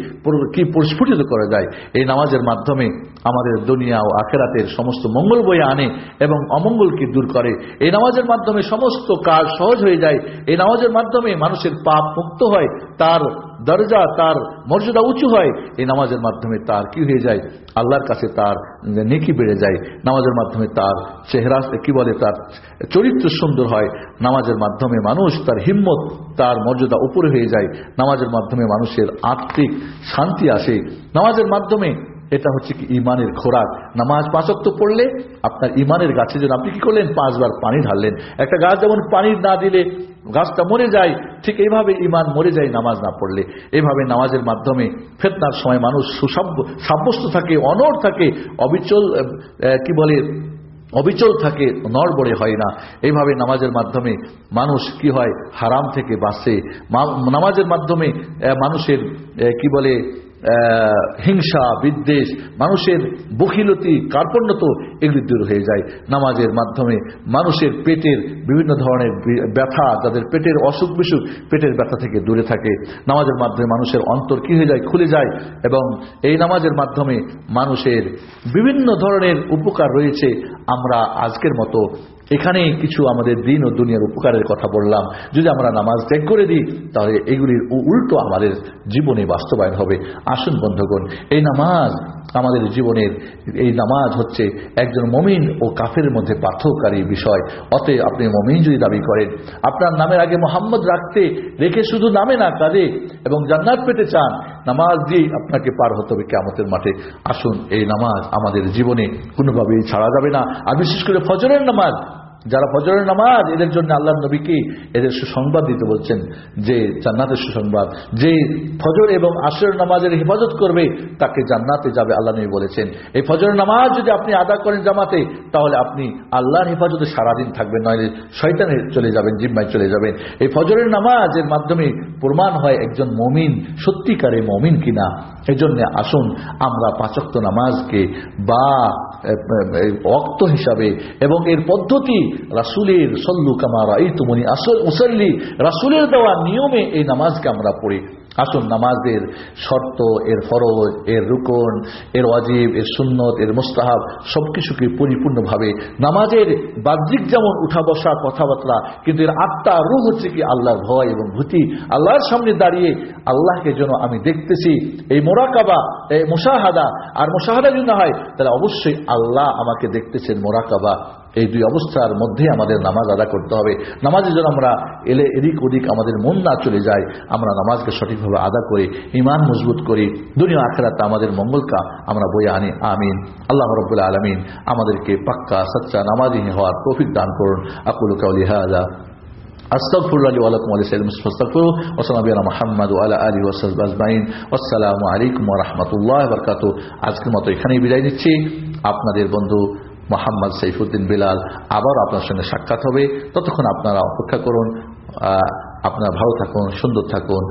কি প্রস্ফুটিত করা যায়, এই নামাজের মাধ্যমে আমাদের দুনিয়া ও আখেরাতের সমস্ত মঙ্গল বয়ে আনে এবং অমঙ্গলকে দূর করে। এই নামাজের মাধ্যমে সমস্ত কাজ সহজ হয়ে যায়, এই নামাজের মাধ্যমে মানুষের পাপ মুক্ত হয়, তার দরজা তার মর্যাদা উঁচু হয়, এই নামাজের মাধ্যমে তার কি হয়ে যায়? আল্লাহর কাছে তার নেকি বেড়ে যায়। নামাজের মাধ্যমে তার চেহারা কি বলে? তার চরিত্র সুন্দর হয়। নামাজের মাধ্যমে মানুষ তার হিম্মত, তার মর্যাদা উপরে হয়ে যায়। নামাজের মাধ্যমে মানুষের আত্মিক শান্তি আসে। নামাজের মাধ্যমে এটা হচ্ছে কি? ইমানের খোরাক। নামাজ পাঁচত্ব পড়লে আপনার ইমানের গাছে যেন আপনি কি করলেন? পাঁচবার পানি ঢাললেন। একটা গাছ যেমন পানি না দিলে গাছটা মরে যায়, ঠিক এইভাবে ইমান মরে যায় নামাজ না পড়লে। এইভাবে নামাজের মাধ্যমে ফেতনার সময় মানুষ সাব্যস্ত থাকে, অনড় থাকে, অবিচল কি বলে, অবিচল থাকে, নড়বড়ে হয় না। এইভাবে নামাজের মাধ্যমে মানুষ কি হয়, হারাম থেকে বাঁচে। নামাজের মাধ্যমে মানুষের কি বলে হিংসা, বিদ্বেষ, মানুষের বকিলতি কার্পণ্যত এগুলি দূর হয়ে যায়। নামাজের মাধ্যমে মানুষের পেটের বিভিন্ন ধরনের ব্যথা, তাদের পেটের অসুখ বিসুখ, পেটের ব্যথা থেকে দূরে থাকে। নামাজের মাধ্যমে মানুষের অন্তর কি হয়ে যায়? খুলে যায় এবং এই নামাজের মাধ্যমে মানুষের বিভিন্ন ধরনের উপকার রয়েছে। আমরা আজকের মতো এখানে কিছু আমাদের দিন ও দুনিয়ার উপকারের কথা বললাম। যদি আমরা নামাজ ত্যাগ করে দিই, তাহলে এগুলির উল্টো আমাদের জীবনে বাস্তবায়ন হবে। আসুন বন্ধুগণ, এই নামাজ আমাদের জীবনের এই নামাজ হচ্ছে একজন মমিন ও কাফের মধ্যে পার্থক্যকারী বিষয়। অতএব আপনি মমিন যদি দাবি করেন, আপনার নামের আগে মোহাম্মদ রাখতে, রেখে শুধু নামে না কাজে এবং জান্নাত পেতে চান, নামাজ দিয়েই আপনাকে পার হতে হবে কেমতের মাঠে। আসুন, এই নামাজ আমাদের জীবনে কোনোভাবেই ছাড়া যাবে না। আর বিশেষ করে ফজরের নামাজ যারা ফজরের নামাজ, এদের জন্য আল্লাহ নবীকে এদের সুসংবাদ দিতে বলছেন যে জান্নাতের সুসংবাদ। যে ফজর এবং আশ্রয়ের নামাজের হেফাজত করবে, তাকে জান্নাতে যাবে আল্লাহ নবী বলেছেন। এই ফজরের নামাজ যদি আপনি আদা করেন জামাতে, তাহলে আপনি আল্লাহর হেফাজতে সারাদিন থাকবেন নয় শয়তানে চলে যাবেন, জিম্মায় চলে যাবেন। এই ফজরের নামাজের মাধ্যমে প্রমাণ হয় একজন মমিন সত্যিকারে মমিন কিনা। এজন্য আসুন আমরা পাচক্ত নামাজকে বা অক্ত হিসাবে এবং এর পদ্ধতি রাসুলের, সল্লু কামারা এই তুমনি আসল মুসল্লি রাসুলের দেওয়া নিয়মে এই নামাজকে আমরা পড়ি। আসুন, নামাজের শর্ত, এর ফরজ, এর রুকন, এর ওয়াজিব, এর সুন্নত, এর মোস্তাহাব সবকিছুকে পরিপূর্ণভাবে নামাজের বাহ্যিক যেমন উঠা বসা কথাবার্তা, কিন্তু এর আত্মা রূপ হচ্ছে কি আল্লাহর ভয় এবং ভূতি। আল্লাহর সামনে দাঁড়িয়ে আল্লাহকে যেন আমি দেখতেছি, এই মোরাকাবা, এই মোশাহাদা। আর মোশাহাদা যদি না হয়, তাহলে অবশ্যই আল্লাহ আমাকে দেখতেছেন মোরাকাবা। এই দুই অবস্থার মধ্যে আমাদের নামাজ আদা করতে হবে নামাজে যেন আমরা এলে এদিক ওদিক আমাদের মন না চলে যায় আমরা নামাজকে সঠিকভাবে আদা করি ইমান মজবুত করি দুনিয়া আখেরাতে আমাদের মঙ্গলকা আমরা বই আনি আমিন আল্লাহ রব্বুল্লাহ আলমিন আমাদেরকে পাক্কা সচ্চা নামাজি হওয়ার তৌফিক দান করুন আকুল কাউলি হাজা أستغفر الله ولكم ولسائر المسلمين فاستغفروه وصلى نبينا محمد وعلى آله وصحبه أجمعين والسلام عليكم ورحمة الله وبركاته আজকের মতো এখানেই বিদায় নিচ্ছি আপনাদের বন্ধু মোহাম্মদ সৈফুদ্দিন বিলাল আবার আপনার সঙ্গে সাক্ষাৎ হবে। ততক্ষণ আপনারা অপেক্ষা করুন আপনারা ভালো থাকুন সুন্দর থাকুন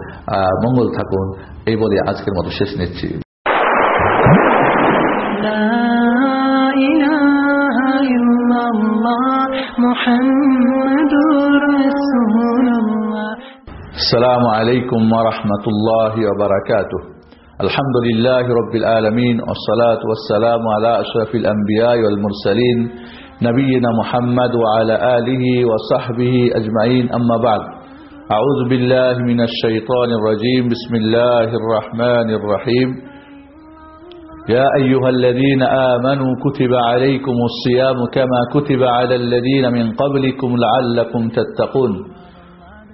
মঙ্গল থাকুন এই বলে আজকের মতো শেষ নিচ্ছি। সালামু আলাইকুম রহমতুল্লাহ বারাকাতুহ। الحمد لله رب العالمين والصلاة والسلام على أشرف الأنبياء والمرسلين نبينا محمد وعلى آله وصحبه أجمعين. أما بعد أعوذ بالله من الشيطان الرجيم. بسم الله الرحمن الرحيم. يا أيها الذين آمنوا كتب عليكم الصيام كما كتب على الذين من قبلكم لعلكم تتقون.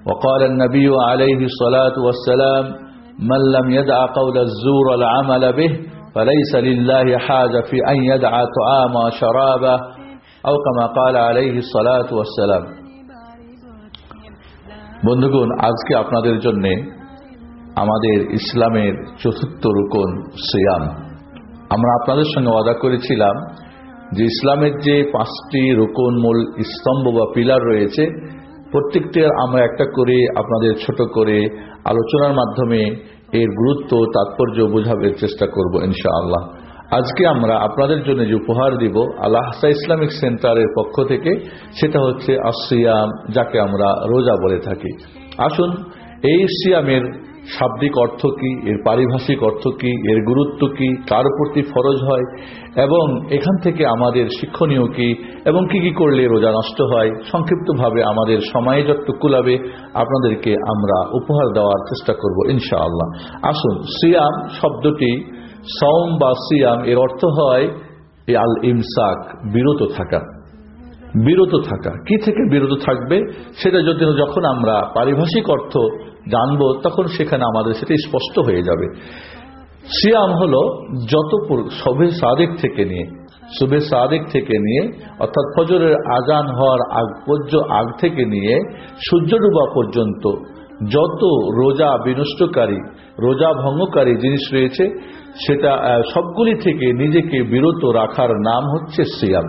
وقال النبي عليه الصلاة والسلام من لم يدع قول الزور العمل به فليس لله حاجة في أن يدع طعام وشرابه أو كما قال عليه الصلاة والسلام বন্ধুগণ আজকে আপনাদের জন্য আমাদের ইসলামের চতুর্থ রুকন সিয়াম আমরা আপনাদের সঙ্গে ওয়াদা করেছিলাম যে ইসলামের যে পাঁচটি রুকন মূল স্তম্ভ বা পিলার রয়েছে প্রত্যেকটির আমরা একটা করে আপনাদের ছোট করে আলোচনার মাধ্যমে এর গুরুত্ব, তাৎপর্য বোঝাবের চেষ্টা করব ইনশা আল্লাহ আজকে আমরা আপনাদের জন্য যে উপহার দিব আল্লাহসা ইসলামিক সেন্টারের পক্ষ থেকে, সেটা হচ্ছে আসিয়াম যাকে আমরা রোজা বলে থাকি। আসুন, এই সিয়ামের শাব্দিক অর্থ কি? এর পারিভাষিক অর্থ কি? এর গুরুত্ব কি? কার প্রতি ফরজ হয়? এবং এখান থেকে আমাদের শিক্ষণীয় কি? এবং কি কি করলে রোজা নষ্ট হয়? সংক্ষিপ্তভাবে আমাদের সময়ে যতটুকু কুলাবে, আপনাদেরকে আমরা উপহার দেওয়ার চেষ্টা করব ইনশাআল্লাহ। আসুন, সিয়াম শব্দটি সৌম বা সিয়াম এর অর্থ হয় আল ইমসাক বিরত থাকা। বিরত থাকা। কি থেকে বিরত থাকবে? সেটা যদি যখন আমরা পারিভাষিক অর্থ জানব, তখন সেখানে আমাদের সেটা স্পষ্ট হয়ে যাবে। সিয়াম হল যত সবে সাদেক থেকে নিয়ে শুভে সাদেক থেকে নিয়ে, অর্থাৎ ফজরের আজান হওয়ার আগ পর্য আগ থেকে নিয়ে সূর্য ডুবা পর্যন্ত যত রোজা বিনষ্টকারী, রোজা ভঙ্গকারী জিনিস রয়েছে, সেটা সবগুলি থেকে নিজেকে বিরত রাখার নাম হচ্ছে সিয়াম।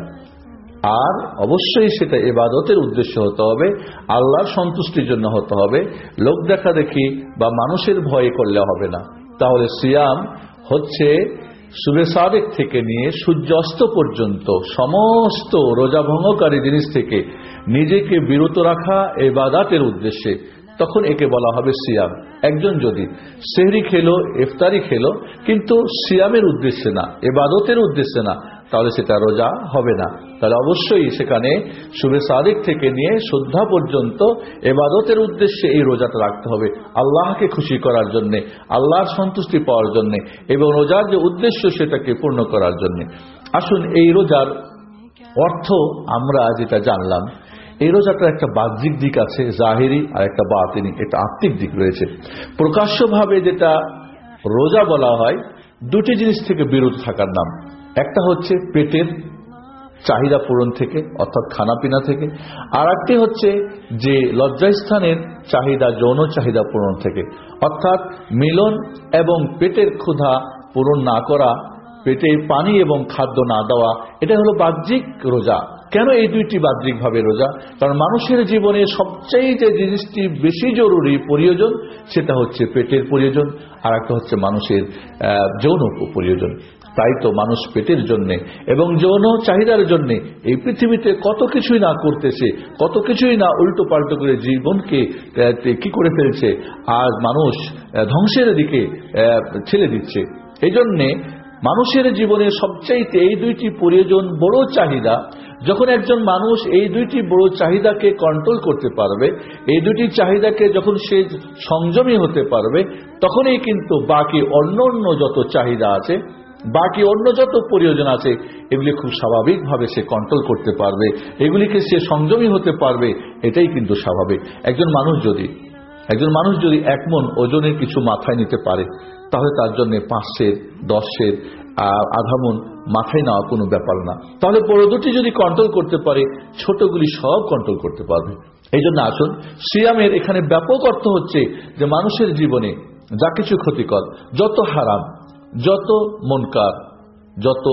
আর অবশ্যই সেটা এবাদতের উদ্দেশ্য হতে হবে, আল্লাহর সন্তুষ্টির জন্য হতে হবে। লোক দেখা দেখি বা মানুষের ভয়ে করলে হবে না। তাহলে সিয়াম হচ্ছে সুবে সাদেক থেকে নিয়ে সূর্যাস্ত পর্যন্ত সমস্ত রোজা ভঙ্গকারী জিনিস থেকে নিজেকে বিরত রাখা এবাদাতের উদ্দেশ্যে। তখন একে বলা হবে সিয়াম। একজন যদি সেহরি খেলো, ইফতারি খেলো, কিন্তু সিয়ামের উদ্দেশ্যে না এবাদতের উদ্দেশ্যে না তাহলে সেটা রোজা হবে না। তাহলে অবশ্যই সেখানে শুভে সাদিক থেকে নিয়ে শ্রদ্ধা পর্যন্ত এবাদতের উদ্দেশ্যে এই রোজাটা রাখতে হবে। আল্লাহকে খুশি করার জন্য, আল্লাহর সন্তুষ্টি পাওয়ার জন্য এবং রোজার যে উদ্দেশ্য সেটাকে পূর্ণ করার জন্য। আসুন, এই রোজার অর্থ আমরা যেটা জানলাম, এই রোজাটার একটা বাহ্যিক দিক আছে, জাহেরি, আর একটা বাতিনি। একটা আত্মিক দিক রয়েছে। প্রকাশ্যভাবে যেটা রোজা বলা হয়, দুটি জিনিস থেকে বিরত থাকার নাম। একটা হচ্ছে পেটের চাহিদা পূরণ থেকে, অর্থাৎ খানাপিনা থেকে, আর একটি হচ্ছে যে লজ্জাস্থানের চাহিদা, যৌন চাহিদা পূরণ থেকে। অর্থাৎ মিলন এবং পেটের ক্ষুধা পূরণ না করা পেটে পানি এবং খাদ্য না দেওয়া এটা হলো বাহ্যিক রোজা। কেন এই দুইটি বাহ্যিকভাবে রোজা? কারণ মানুষের জীবনে সবচেয়ে যে জিনিসটি বেশি জরুরি প্রয়োজন, সেটা হচ্ছে পেটের প্রয়োজন, আর একটা হচ্ছে মানুষের যৌন প্রয়োজন। তাই তো মানুষ পেটের জন্যে এবং যৌন চাহিদার জন্যে এই পৃথিবীতে কত কিছুই না করতেছে, কত কিছুই না উল্টো পাল্টো করে জীবনকে কি করে ফেলছে আর মানুষ ধ্বংসের দিকে ছেলে দিচ্ছে। এই জন্যে মানুষের জীবনে সবচাইতে এই দুইটি প্রয়োজন বড় চাহিদা, যখন একজন মানুষ এই দুইটি বড় চাহিদাকে কন্ট্রোল করতে পারবে, এই দুটি চাহিদাকে যখন সে সংযমী হতে পারবে, তখনই কিন্তু বাকি অন্য অন্য যত চাহিদা আছে বাকি অন্য যত প্রয়োজন আছে, এগুলি খুব স্বাভাবিকভাবে সে কন্ট্রোল করতে পারবে, এগুলিকে সে সংযমী হতে পারবে, এটাই কিন্তু স্বাভাবিক। একজন মানুষ যদি, একজন মানুষ যদি এক মন ওজনের কিছু মাথায় নিতে পারে, তাহলে তার জন্য পাঁচশের দশের আধা মন মাথায় নেওয়া কোনো ব্যাপার না। তাহলে বড় দুটি যদি কন্ট্রোল করতে পারে, ছোটগুলি সব কন্ট্রোল করতে পারবে। এই জন্য আসুন, সিয়ামের এখানে ব্যাপক অর্থ হচ্ছে যে মানুষের জীবনে যা কিছু ক্ষতিকর, যত হারাম যত মনকার, যত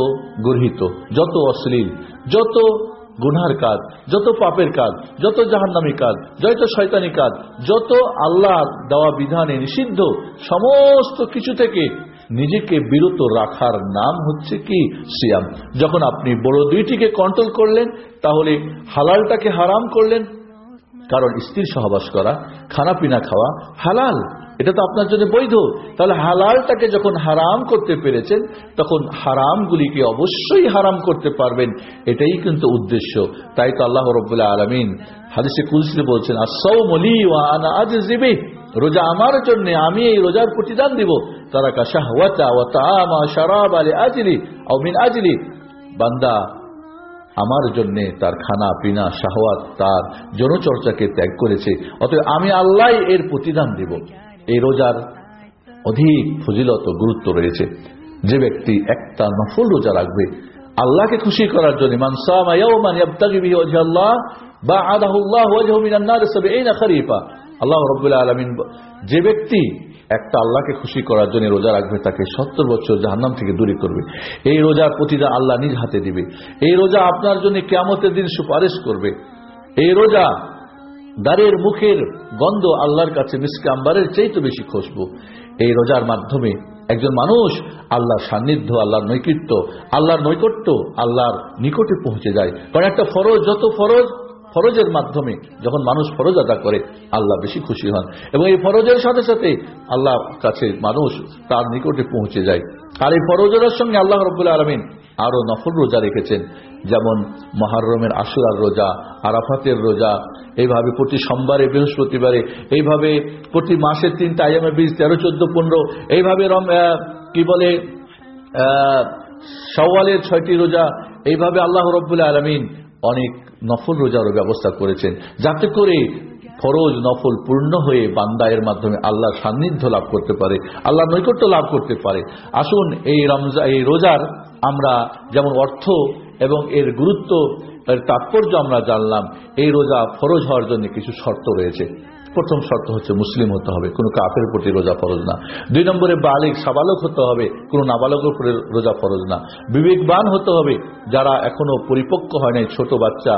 গর্হিত, যত অশ্লীল, যত গুনহার কাজ, যত পাপের কাজ, যত জাহান্নামী কাজ, যত শয়তানি কাজ, যত আল্লাহ দেওয়া বিধানে নিষিদ্ধ, সমস্ত কিছু থেকে নিজেকে বিরত রাখার নাম হচ্ছে কি? সিয়াম। যখন আপনি বড় দুইটিকে কন্ট্রোল করলেন, তাহলে হালালটাকে হারাম করলেন। কারণ স্ত্রীর সহবাস করা খানা পিনা খাওয়া হালাল। এটা তো আপনার জন্য বৈধ। তাহলে হালালটাকে যখন হারাম করতে পেরেছেন, তখন হারামগুলিকে অবশ্যই হারাম করতে পারবেন। এটাই কিন্তু উদ্দেশ্য। তাই তো আল্লাহ রবাহ আলমিন হাদিসে কুলসি বলছেন আসৌমলি আনা আজ জিবি রোজা আমার জন্য আমি এই রোজার প্রতিদান দিব। তারা কা শাহওয়াতা ও তামা শারাব আলী আজলি মিন আজলি। বান্দা আমার জন্যে তার খানা, পিনা, শাহওয়াত, তার জনচর্চাকে ত্যাগ করেছে। অতএব আমি আল্লাহ এর প্রতিদান দিব। এই রোজার অধিক ফজিলত গুরুত্ব রয়েছে। যে ব্যক্তি একটা নফল রোজা রাখবে, আল্লাহকে খুশি করার জন্য আল্লাহ রবাহ যে ব্যক্তি একটা আল্লাহকে খুশি করার জন্য রোজা রাখবে, তাকে সত্তর বছর জাহান্নাম থেকে দূরে করবে। এই রোজার প্রতিদান আল্লাহ নিজ হাতে দিবে। এই রোজা আপনার জন্য কেমতের দিন সুপারিশ করবে। এই রোজা দ্বারের মুখের গন্ধ আল্লাহর কাছে মিসকে আম্বারের চেয়ে তো বেশি খুশবু। এই রোজার মাধ্যমে একজন মানুষ আল্লাহর সান্নিধ্য, আল্লাহর নৈকট্য আল্লাহর নৈকট্য, আল্লাহর নিকটে পৌঁছে যায়। কারণ একটা ফরজ, যত ফরজ, ফরজের মাধ্যমে যখন মানুষ ফরজ আদা করে, আল্লাহ বেশি খুশি হন। এবং এই ফরজের সাথে সাথে আল্লাহ কাছে মানুষ তার নিকটে পৌঁছে যায়। আর এই ফরজের সঙ্গে আল্লাহ রব্বুল আলমিন আরও নফল রোজা রেখেছেন। যেমন মহারমের আশুরার রোজা, আরাফাতের রোজা, এইভাবে প্রতি সোমবারে, বৃহস্পতিবারে, এইভাবে প্রতি মাসের তিনটা আইএমএ বিশ তেরো, চোদ্দ, পনেরো, এইভাবে রম কি বলে সওয়ালের ছয়টি রোজা, এইভাবে আল্লাহ রব্বুল আলমিন অনেক নফল রোজারও ব্যবস্থা করেছেন। যাতে করে ফরজ নফল পূর্ণ হয়ে বান্দা এর মাধ্যমে আল্লাহর সান্নিধ্য লাভ করতে পারে, আল্লাহর নৈকট্য লাভ করতে পারে। আসুন এই রমজা, এই রোজার আমরা যেমন অর্থ এবং এর গুরুত্ব, এর তাৎপর্য আমরা জানলাম, এই রোজা ফরজ হওয়ার জন্য কিছু শর্ত রয়েছে। প্রথম শর্ত হচ্ছে মুসলিম হতে হবে, কোনো কাপের প্রতি রোজা ফরজ না। দুই নম্বরে বালিক সাবালক হতে হবে, কোনো নাবালকের উপরে রোজা ফরজ না। বিবেকবান হতে হবে, যারা এখনও পরিপক্ক হয় নাই, ছোট বাচ্চা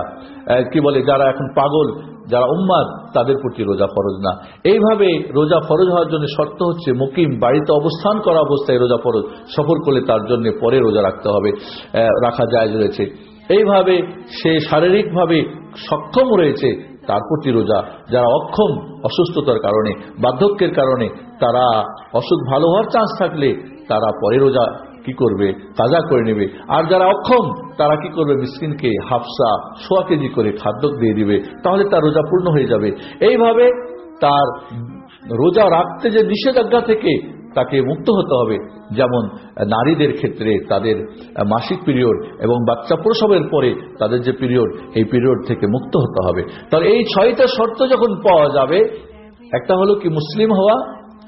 কি বলে, যারা এখন পাগল যারা উম্মাদ, তাদের প্রতি রোজা ফরজ না। এইভাবে রোজা ফরজ হওয়ার জন্য শর্ত হচ্ছে মুকিম বাড়িতে অবস্থান করা অবস্থায় রোজা ফরজ, সফর করলে তার জন্য পরে রোজা রাখতে হবে রাখা যায় রয়েছে। এইভাবে সে শারীরিকভাবে সক্ষম রয়েছে, তার প্রতি রোজা। যারা অক্ষম, অসুস্থতার কারণে, বার্ধক্যের কারণে, তারা অসুখ ভালো হওয়ার চান্স থাকলে তারা পরে রোজা কি করবে? কাজা করে নেবে। আর যারা অক্ষম, তারা কি করবে? মিসকিনকে হাফসা সোয়া কেজি করে খাদ্য দিয়ে দিবে। তাহলে তার রোজা পূর্ণ হয়ে যাবে। এইভাবে তার রোজা রাখতে যে নিষেধাজ্ঞা থেকে তাকে মুক্ত হতে হবে, যেমন নারীদের ক্ষেত্রে তাদের মাসিক পিরিয়ড এবং বাচ্চা প্রসবের পরে তাদের যে পিরিয়ড, এই পিরিয়ড থেকে মুক্ত হতে হবে। তাহলে এই ছয়টা শর্ত যখন পাওয়া যাবে, একটা হলো কি মুসলিম হওয়া,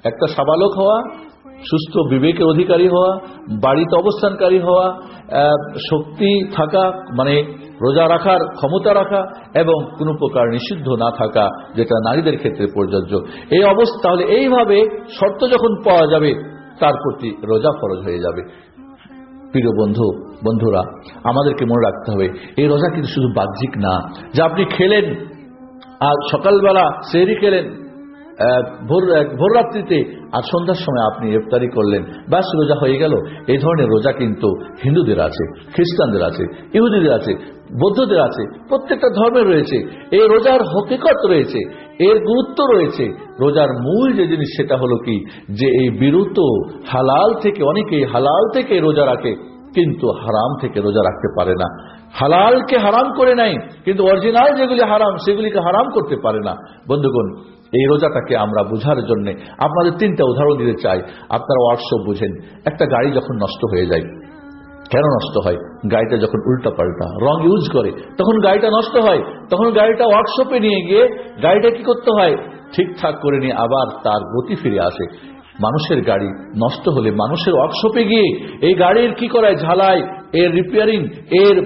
একটা সাবালক হওয়া সুস্থ বিবেকের অধিকারী হওয়া, বাড়িতে অবস্থানকারী হওয়া শক্তি থাকা মানে রোজা রাখার ক্ষমতা রাখা এবং কোনো প্রকার নিষিদ্ধ না থাকা, যেটা নারীদের ক্ষেত্রে প্রযোজ্য। এই অবস্থা, তাহলে এইভাবে শর্ত যখন পাওয়া যাবে, তার প্রতি রোজা ফরজ হয়ে যাবে। প্রিয় বন্ধু, বন্ধুরা, আমাদেরকে মনে রাখতে হবে, এই রোজা কিন্তু শুধু বাহ্যিক না। যা আপনি খেলেন, আর সকালবেলা সেরি খেলেন ভোর রাত্রিতে আর সন্ধ্যার সময় আপনি ইফতারি করলেন। ব্যাস, রোজা হয়ে গেল। এই ধরনের রোজা কিন্তু হিন্দুদের আছে, খ্রিস্টানদের আছে, ইহুদিদের আছে, বৌদ্ধদের আছে, প্রত্যেকটা ধর্মের রয়েছে। এই রোজার হকিকত রয়েছে, এর গুরুত্ব রয়েছে। রোজার মূল যে জিনিস সেটা হলো কি? যে এই বিরুত হালাল থেকে, অনেকেই হালাল থেকে রোজা রাখে, কিন্তু হারাম থেকে রোজা রাখতে পারে না। হালালকে হারাম করে নাই, কিন্তু অরিজিনাল যেগুলি হারাম, সেগুলিকে হারাম করতে পারে না। বন্ধুগণ এই রোজাটাকে আমরা বোঝার জন্য আপনাদের তিনটা উদাহরণ দিতে চাই। আপনারা ওয়ার্কশপ বুঝেন। একটা গাড়ি যখন নষ্ট হয়ে যায়, কেন নষ্ট হয়? গাড়িটা যখন উল্টা পাল্টা রং ইউজ করে, তখন গাড়িটা নষ্ট হয়। তখন গাড়িটা ওয়ার্কশপে নিয়ে গিয়ে গাড়িটা কি করতে হয়? ঠিকঠাক করে নিয়ে আবার তার গতি ফিরে আসে। মানুষের গাড়ি নষ্ট হলে মানুষের ওয়ার্কশপে গিয়ে এই গাড়ির কি করায় ঝালায় এর রিপেয়ারিং এর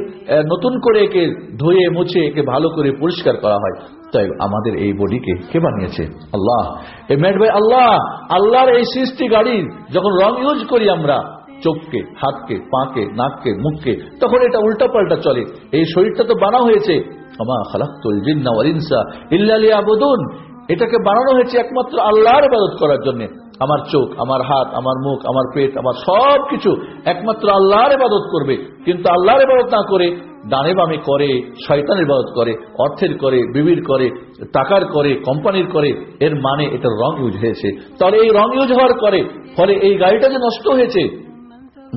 নতুন করে একে ধুয়ে মুছে একে ভালো করে পরিষ্কার করা হয়। তাই আমাদের এই বডিকে কে বানিয়েছে? Allah. A made by Allah. আল্লাহর এই সৃষ্টি গাড়ির যখন রং ইউজ করি আমরা, চোখকে, হাতকে, পাকে, নাককে, মুখকে, তখন এটা উল্টা পাল্টা চলে। এই শরীরটা তো বানা হয়েছে। আমা খালাক্তুল জিন্না ওয়ালিনসা আবুদুন এটাকে বানানো হয়েছে একমাত্র আল্লাহর ইবাদত করার জন্য। আমার চোখ, আমার হাত, আমার মুখ, আমার পেট, আমার সব কিছু একমাত্র আল্লাহর ইবাদত করবে। কিন্তু আল্লাহর ইবাদত না করে ডানে বামে করে শয়তানের ইবাদত করে, অর্থের করে, বিবির করে, টাকার করে, কোম্পানির করে, এর মানে এটা রং ইউজ হয়েছে। তাহলে এই রং ইউজ হওয়ার করে ফলে এই গাড়িটা যে নষ্ট হয়েছে,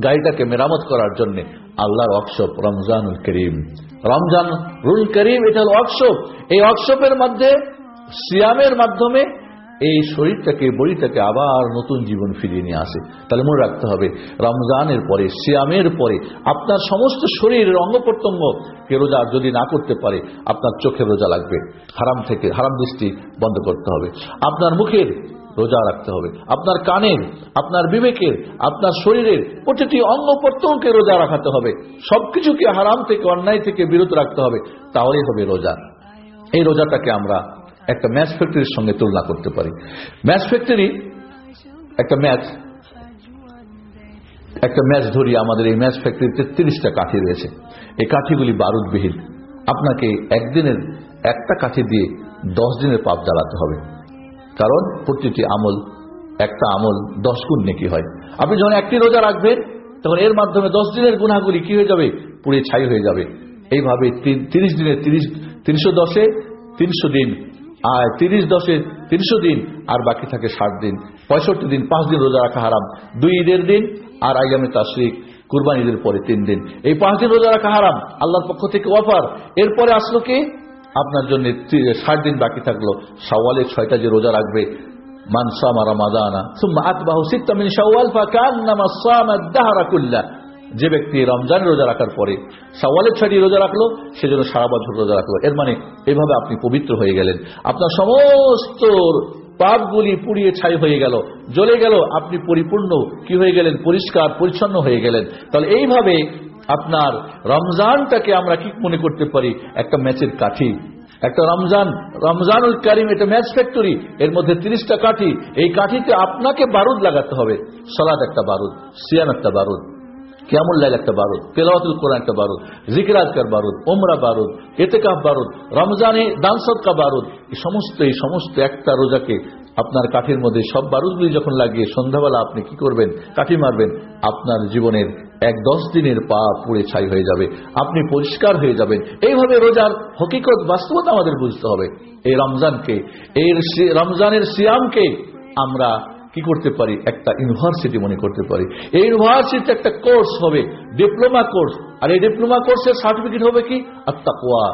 গাড়িটাকে মেরামত করার জন্য আল্লাহর ওয়ার্কশপ রমজানুল করিম। রমজান রুল করিম এটা ওয়ার্কশপ। এই ওয়ার্কশপের মধ্যে সিয়ামের মাধ্যমে এই শরীরটাকে, বড়িটাকে আবার নতুন জীবন ফিরিয়ে নিয়ে আসে। তাহলে মনে রাখতে হবে, রমজানের পরে, সিয়ামের পরে আপনার সমস্ত শরীরের অঙ্গ প্রত্যঙ্গ রোজা যদি না করতে পারে, আপনার চোখের রোজা লাগবে। হারাম থেকে, হারাম দৃষ্টি বন্ধ করতে হবে। আপনার মুখের রোজা রাখতে হবে। আপনার কানের, আপনার বিবেকের, আপনার শরীরের প্রতিটি অঙ্গ প্রত্যঙ্গকে রোজা রাখাতে হবে। সবকিছুকে হারাম থেকে, অন্যায় থেকে বিরত রাখতে হবে। তাহলেই হবে রোজা। এই রোজাটাকে আমরা একটা ম্যাচ ফ্যাক্টরির সঙ্গে তুলনা করতে পারি। ম্যাচ ফ্যাক্টরি একটা ম্যাচ একটা ম্যাচ ধরি, আমাদের এই ম্যাচ ফ্যাক্টরিতে তিরিশটা কাঠি রয়েছে। এই কাঠিগুলি বারুদবিহীন। আপনাকে একদিনের একটা কাঠি দিয়ে দশ দিনের পাপ জ্বালাতে হবে। কারণ প্রতিটি আমল, একটা আমল দশ গুণ নেকি হয়। আপনি যখন একটি রোজা রাখবেন, তখন এর মাধ্যমে দশ দিনের গুণাগুলি কি হয়ে যাবে? পুড়ে ছাই হয়ে যাবে। এইভাবে তিরিশ দিনে তিরিশ তিনশো দশে তিনশো দিন আর তিরিশ দশে তিনশো দিন, আর বাকি থাকে ষাট দিন। পঁয়ষট্টি দিন, পাঁচ দিন রোজা রাখা হারাম। দুই ঈদের দিন, আর আগামী তাসরিক কুরবান ঈদের পরে তিন দিন। এই পাঁচ দিন রোজা রাখা হারাম, আল্লাহর পক্ষ থেকে অফার। এরপরে আসলো কি? আপনার জন্য ষাট দিন বাকি থাকল। সওয়ালের ছয়টা যে রোজা রাখবে মানসামা রামাদানা, সুম্মা আতবাহু সিত্তা মিন শাওয়াল, ফাকান্নামা সামা দাহরা কুল্লা। যে ব্যক্তি রমজান রোজা রাখার পরে সওয়ালের ছয়টি রোজা রাখল সেজন্য সারা বছর রোজা রাখল। এর মানে এভাবে আপনি পবিত্র হয়ে গেলেন। আপনার সমস্ত পাপগুলি পুড়িয়ে ছাই হয়ে গেল, জ্বলে গেল, আপনি পরিপূর্ণ কি হয়ে গেলেন? পরিষ্কার, পরিচ্ছন্ন হয়ে গেলেন। তাহলে এইভাবে আপনার রমজানটাকে আমরা কি মনে করতে পারি একটা ম্যাচের কাঠি। একটা রমজান, রমজানুল কারিম এটা ম্যাচ ফ্যাক্টরি, এর মধ্যে তিরিশটা কাঠি। এই কাঠিতে আপনাকে বারুদ লাগাতে হবে। সলাদ একটা বারুদ সিয়ান একটা বারুদ। কিয়ামুল্লাহ একটা বারুদ, তেলাওয়াতুল কোরআন একটা বারুদ জিকরাজকার বারুদ ওমরা বারুদ এতেকাফ বারুদ, রমজানে দানসদকা বারুদ, এই সমস্ত এই সমস্ত একটা রোজাকে আপনার কাঠির মধ্যে সব বারুদগুলি যখন লাগিয়ে সন্ধ্যাবেলা আপনি কি করবেন? কাঠি মারবেন, আপনার জীবনের এক দশ দিনের পা পুড়ে ছাই হয়ে যাবে, আপনি পরিষ্কার হয়ে যাবেন। এইভাবে রোজার হকিকত বাস্তবতা আমাদের বুঝতে হবে। এই রমজানকে, এই রমজানের সিয়ামকে আমরা কি করতে পারি? একটা ইউনিভার্সিটি মনে করতে পারি। এই ইউনিভার্সিটি একটা কোর্স হবে ডিপ্লোমা কোর্স আর এই ডিপ্লোমা কোর্সের সার্টিফিকেট হবে কি? আত্মাকুয়া।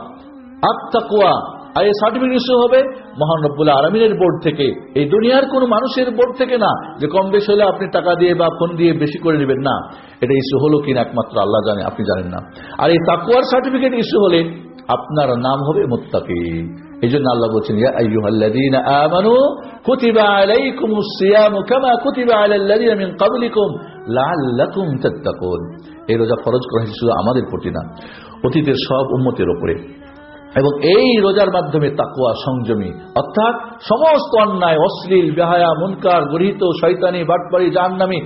আত্মাকুয়া। আর এই সার্টিফিকেট ইস্যু হবে মহানব্বুল্লাহ আলমিনের বোর্ড থেকে। এই দুনিয়ার কোন মানুষের বোর্ড থেকে না, যে কম বেশি হলে আপনি টাকা দিয়ে বা ফোন দিয়ে বেশি করে নেবেন না। এটা ইস্যু হলো কিনা একমাত্র আল্লাহ জানে, আপনি জানেন না। আর এই তাকুয়ার সার্টিফিকেট ইস্যু হলে আপনার নাম হবে মোত্তাকি। এই জন্য আল্লাহ বলছেন এই রোজা ফরজ করা হয়েছে শুধু আমাদের প্রতি না, অতীতের সব উম্মতের উপরে। এবং এই রোজার মাধ্যমে তাকুয়া সংযমী, অর্থাৎ সমস্ত অন্যায়, অশ্লীল, বেহায়া, মুনকার, গৃহীত শৈতানি বাটপাড়ি, জাহান্নামি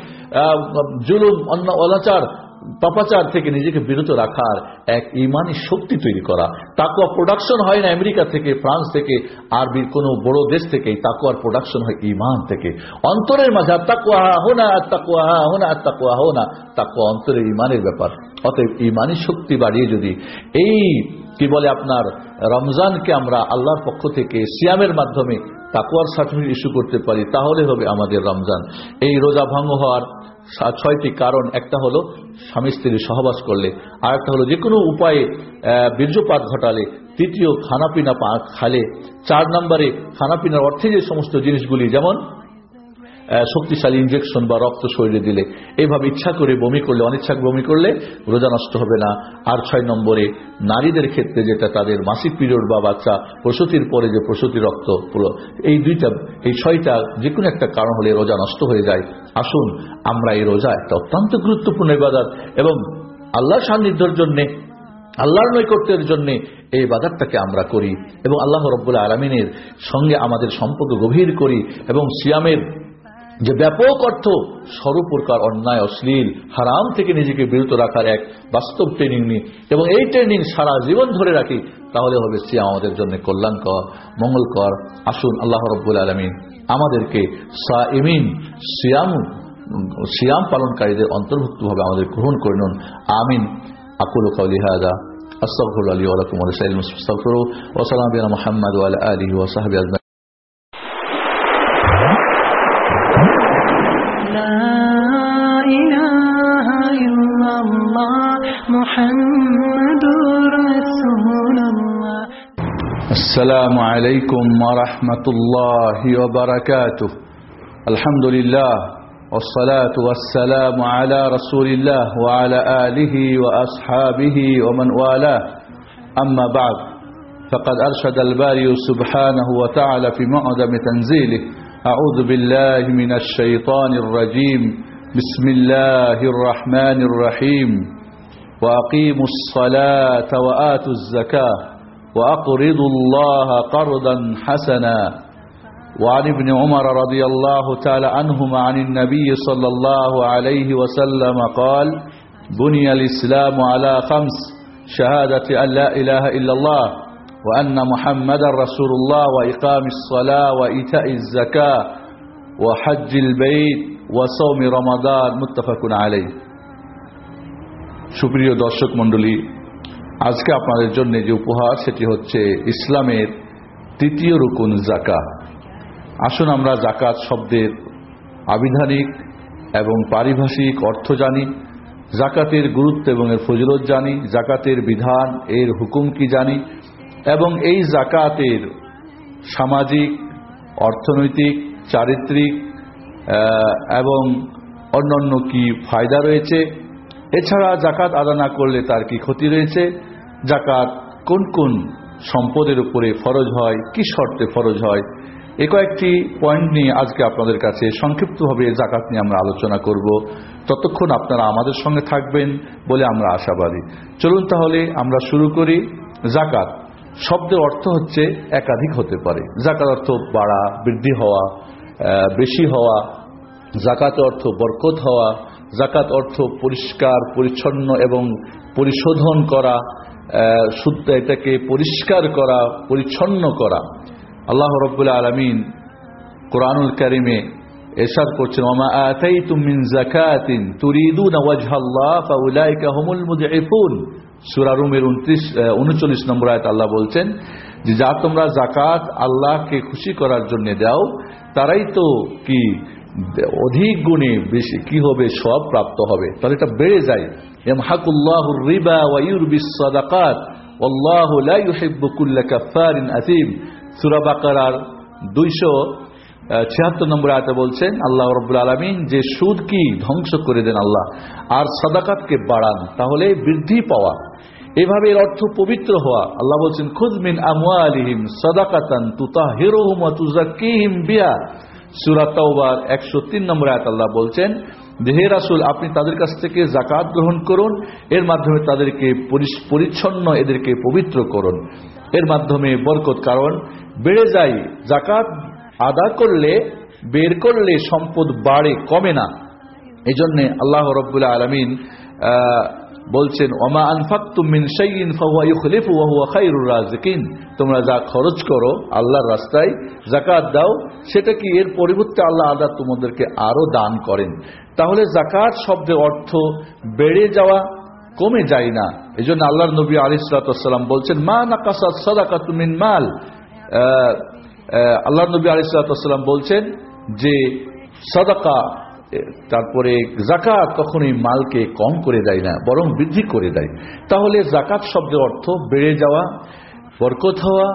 জুলুম অন্য অনাচার পাপাচার থেকে নিজেকে বিরত রাখার এক ইমানি শক্তি তৈরি করা। তাকুয়া প্রোডাকশন হয় না আমেরিকা থেকে, ফ্রান্স থেকে আর কোনো বড় দেশ থেকে তাকুয়ার প্রোডাকশন হয় ইমান থেকে। অন্তরের মাঝে তাকুয়া হোনা তাকুয়া হোনা তাকুয়া হোনা। তাকুয়া অন্তরের ইমানের ব্যাপার। অতএব ইমানি শক্তি বাড়িয়ে যদি এই, কি বলে আপনার, রমজানকে আমরা আল্লাহর পক্ষ থেকে সিয়ামের মাধ্যমে তাকুয়ার সার্টিফিকেট ইস্যু করতে পারি, তাহলে হবে আমাদের রমজান। এই রোজা ভঙ্গ হওয়ার ছয়টি কারণ, একটা হলো স্বামী স্ত্রীর সহবাস করলে, আর একটা হলো যে কোনো উপায়ে বীর্যপাত ঘটালে, তৃতীয় খানাপিনা খালে, চার নম্বরে খানাপিনার অর্থে যে সমস্ত জিনিসগুলি, যেমন শক্তিশালী ইঞ্জেকশন বা রক্ত শরীরে দিলে। এইভাবে ইচ্ছা করে বমি করলে অনিচ্ছা বমি করলে রোজা নষ্ট হবে না। আর ছয় নম্বরে, নারীদের ক্ষেত্রে যেটা তাদের মাসিক পিরিয়ড বা বাচ্চা, প্রসূতির পরে যে প্রসূতি রক্ত এই দুইটা, এই ছয়টা যে কোনো একটা কারণ হলে রোজা নষ্ট হয়ে যায়। আসুন, আমরা এই রোজা একটা অত্যন্ত গুরুত্বপূর্ণ ইবাদত এবং আল্লাহ সান্নিধ্যের জন্যে, আল্লাহর নৈকট্যের জন্য এই বাজারটাকে আমরা করি এবং আল্লাহ রব্বুল্লাহ আলমিনের সঙ্গে আমাদের সম্পর্ক গভীর করি এবং সিয়ামের যে ব্যাপক অর্থ সর্বপ্রকার অন্যায় অশ্লীল, হারাম থেকে নিজেকে বিরত রাখার এক বাস্তব ট্রেনিং নিই এবং এই ট্রেনিং সারা জীবন ধরে রাখি, তাহলে হবে সে আমাদের জন্য কল্যাণকর, মঙ্গলকর। আসুন আল্লাহ রব্বুল আলমিন আমাদেরকে সা ইমিন সিয়াম সিয়াম পালনকারীদের অন্তর্ভুক্ত ভাবে আমাদের গ্রহণ করে নুন। আমিন। আকুল কাউলিহাদা আস্তফুল আলী আলকুম আলসাইল السلام عليكم ورحمة الله وبركاته. الحمد لله والصلاة والسلام على رسول الله وعلى آله وأصحابه ومن والاه. أما بعد فقد أرشد الباري سبحانه وتعالى في معدم تنزيله أعوذ بالله من الشيطان الرجيم. بسم الله الرحمن الرحيم. وأقيموا الصلاة وآتوا الزكاة. وأقرضوا الله قرضا حسنا وعن ابن عمر رضي الله تعالى عنهما عن النبي صلى الله عليه وسلم قال بني الإسلام على خمس شهادة أن لا إله إلا الله وأن محمد رسول الله وإقام الصلاة وإيتاء الزكاة وحج البيت وصوم رمضان متفق عليه সুপ্রিয় দর্শক মণ্ডলী আজকে আপনাদের জন্য যে উপহার, সেটি হচ্ছে ইসলামের তৃতীয় রুকুন জাকাত আসুন আমরা জাকাত শব্দের আবিধানিক এবং পারিভাষিক অর্থ জানি জাকাতের গুরুত্ব এবং এর ফজিলত জানি জাকাতের বিধান, এর হুকুম কি জানি, এবং এই জাকাতের সামাজিক, অর্থনৈতিক, চারিত্রিক এবং অন্যান্য কি ফায়দা রয়েছে। এছাড়া জাকাত আদা না করলে তার কি ক্ষতি রয়েছে? জাকাত কোন কোন সম্পদের উপরে ফরজ হয়, কি শর্তে ফরজ হয়, এ কয়েকটি পয়েন্ট নিয়ে আজকে আপনাদের কাছে সংক্ষিপ্তভাবে জাকাত নিয়ে আমরা আলোচনা করব। ততক্ষণ আপনারা আমাদের সঙ্গে থাকবেন বলে আমরা আশাবাদী। চলুন তাহলে আমরা শুরু করি। জাকাত শব্দের অর্থ হচ্ছে একাধিক হতে পারে। জাকাত অর্থ বাড়া, বৃদ্ধি হওয়া বেশি হওয়া জাকাত অর্থ বরকত হওয়া, জাকাত অর্থ পরিষ্কার, পরিচ্ছন্ন এবং পরিশোধন করা শুদ্ধ এটাকে পরিষ্কার করা, পরিচ্ছন্ন করা। আল্লাহ রব্বুল আলমিন কোরআনুল করিমে এরশাদ করছেন 29 39 নম্বর আয়াত আল্লাহ বলছেন, যে যা তোমরা জাকাত আল্লাহকে খুশি করার জন্য দাও, তারাই তো কি অধিক গুণে বেশি, কি হবে? সব প্রাপ্ত হবে। তাহলে এটা বেড়ে যায়। এম ইয়ামহাকুল্লাহুর রিবা ওয়া ইউরবিস সাদাকাত, ওয়াল্লাহু লা ইউহিব্বু কুল্লা কাফফারিন আসিম বাকারার 276 নম্বর আয়াতে বলছেন, আল্লাহ রাব্বুল আলামিন যে সুদ কি ধ্বংস করে দেন আল্লাহ, আর সাদাকাতকে বাড়ান, তাহলে বৃদ্ধি পাওয়া। এভাবে এর অর্থ পবিত্র হওয়া। আল্লাহ বলছেন, খুদ মিন আমওয়ালিহিম সাদাকাতান তুতাহিরুহুম ওয়া তুযাক্কিহিম বিহা। সূরা তাওবার 103 নম্বর আয়াত আল্লাহ বলছেন যে রাসূল, আপনি তাদের কাছ থেকে যাকাত গ্রহণ করুন, এর মাধ্যমে তাদেরকে পরিচ্ছন্ন, এদেরকে পবিত্র করুন। এর মাধ্যমে বরকত, কারণ বেড়ে যায় জাকাত আদা করলে, বের করলে সম্পদ বাড়ে, কমে না। এই জন্যে আল্লাহ রব্বুল্লাহ আলমিন বলছেন, ওমা মিন হুয়া খায়রুর রাজিকিন তোমরা যা খরচ করো আল্লাহর রাস্তায় জাকাত দাও, সেটা কি এর পরিবর্তে আল্লাহ আদা তোমাদেরকে আরও দান করেন? তাহলে জাকাত শব্দের অর্থ বেড়ে যাওয়া, কমে যায় না। এই জন্য আল্লাহর নবী আলিসাল্লাম বলছেন, মা নাকাসাত সাদাকাত মিন মাল। আল্লাহ নবী আলিসাল্লাম বলছেন যে, সাদাকা তারপরে জাকাত কখনোই মালকে কম করে দেয় না, বরং বৃদ্ধি করে দেয়। তাহলে জাকাত শব্দের অর্থ বেড়ে যাওয়া, বরকত হওয়া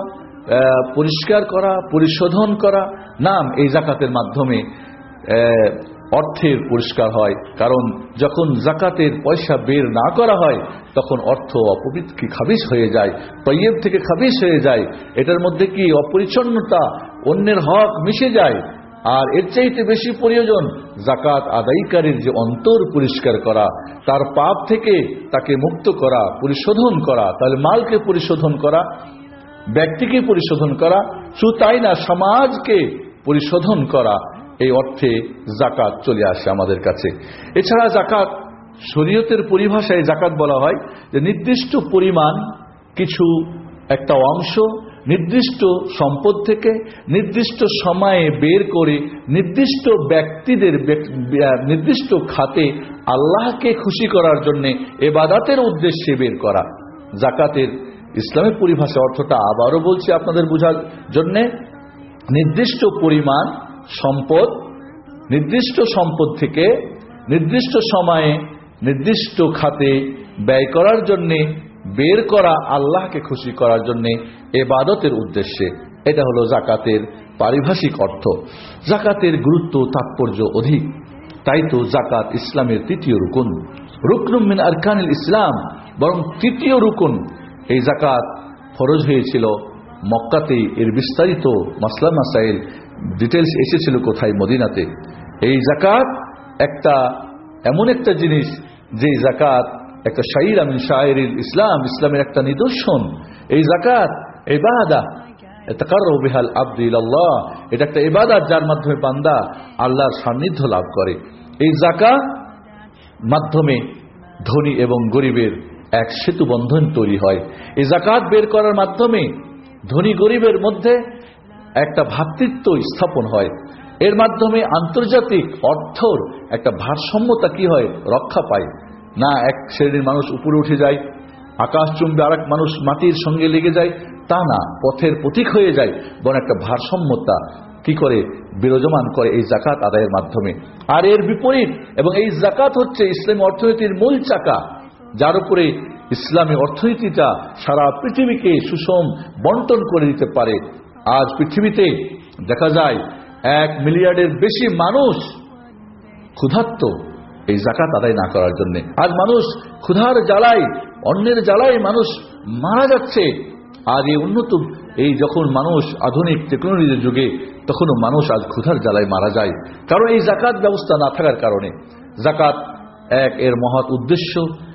পরিষ্কার করা, পরিশোধন করা। নাম এই জাকাতের মাধ্যমে অর্থের পরিষ্কার হয়। কারণ যখন জাকাতের পয়সা বের না করা হয়, তখন অর্থ অপবিত্র খাবিস হয়ে যায়, তৈয়ব থেকে খাবিস হয়ে যায়। এটার মধ্যে কি অপরিচ্ছন্নতা, অন্যের হক মিশে যায়? আর এর চাইতে বেশি প্রয়োজন জাকাত আদায়কারীর যে অন্তর পরিষ্কার করা, তার পাপ থেকে তাকে মুক্ত করা, পরিশোধন করা, তাহলে মালকে পরিশোধন করা, ব্যক্তিকে পরিশোধন করা শুধু তাই না সমাজকে পরিশোধন করা, এই অর্থে জাকাত চলে আসে আমাদের কাছে। এছাড়া জাকাত শরীয়তের পরিভাষায় জাকাত বলা হয় যে নির্দিষ্ট পরিমাণ কিছু একটা অংশ নির্দিষ্ট সম্পদ থেকে নির্দিষ্ট সময়ে বের করে নির্দিষ্ট ব্যক্তিদের নির্দিষ্ট খাতে আল্লাহকে খুশি করার জন্য এবাদাতের উদ্দেশ্যে বের করা। জাকাতের ইসলামের পরিভাষা অর্থটা আবারও বলছি আপনাদের বোঝার জন্যে। নির্দিষ্ট পরিমাণ সম্পদ, নির্দিষ্ট সম্পদ থেকে নির্দিষ্ট সময়ে নির্দিষ্ট খাতে ব্যয় করার জন্যে বের করা আল্লাহকে খুশি করার জন্য এবাদতের উদ্দেশ্যে। এটা হলো জাকাতের পারিভাষিক অর্থ। জাকাতের গুরুত্ব তাৎপর্য অধিক। তাই তো জাকাত ইসলামের তৃতীয় রুকুন। রুকনুমিন আরকানিল ইসলাম। বরং তৃতীয় রুকুন। এই জাকাত ফরজ হয়েছিল মক্কাতেই। এর বিস্তারিত মাসলা মাসাইল ডিটেলস এসেছিল কোথায়? মদিনাতে। এই জাকাত একটা, এমন একটা জিনিস যে জাকাত একটা শাইর আমিন শায়ের ইসলাম, ইসলামের একটা নিদর্শন। এই জাকাত এবাদা বিহাল আব্দিল আল্লাহ এটা একটা এবাদাত যার মাধ্যমে বান্দা আল্লাহর সান্নিধ্য লাভ করে। এই জাকা মাধ্যমে ধনী এবং গরিবের এক সেতু বন্ধন তৈরি হয়। এই জাকাত বের করার মাধ্যমে ধনী গরিবের মধ্যে একটা ভ্রাতৃত্ব স্থাপন হয়। এর মাধ্যমে আন্তর্জাতিক অর্থর একটা ভারসাম্যতা কি হয়? রক্ষা পায়। না, এক শ্রেণির মানুষ উপরে উঠে যায়, আকাশ চুম্বে আর মানুষ মাটির সঙ্গে লেগে যায়, তা না, পথের প্রতীক হয়ে যায়, বরং একটা ভারসাম্যতা কি করে বিরাজমান করে এই জাকাত আদায়ের মাধ্যমে। আর এর বিপরীত, এবং এই জাকাত হচ্ছে ইসলামী অর্থনীতির মূল চাকা, যার উপরে ইসলামী অর্থনীতিটা সারা পৃথিবীকে সুষম বন্টন করে দিতে পারে। আজ পৃথিবীতে দেখা যায়, এক মিলিয়ার্ডের বেশি মানুষ ক্ষুধার্ত এই জাকাত আদায় না করার জন্য। আজ মানুষ ক্ষুধার জ্বালায় অন্যের জ্বালায় মানুষ মারা যাচ্ছে। আজ এই উন্নত, এই যখন মানুষ আধুনিক টেকনোলজির যুগে, তখনও মানুষ আজ ক্ষুধার জ্বালায় মারা যায়। কারণ এই জাকাত ব্যবস্থা না থাকার কারণে জাকাত এক এর মহৎ উদ্দেশ্য,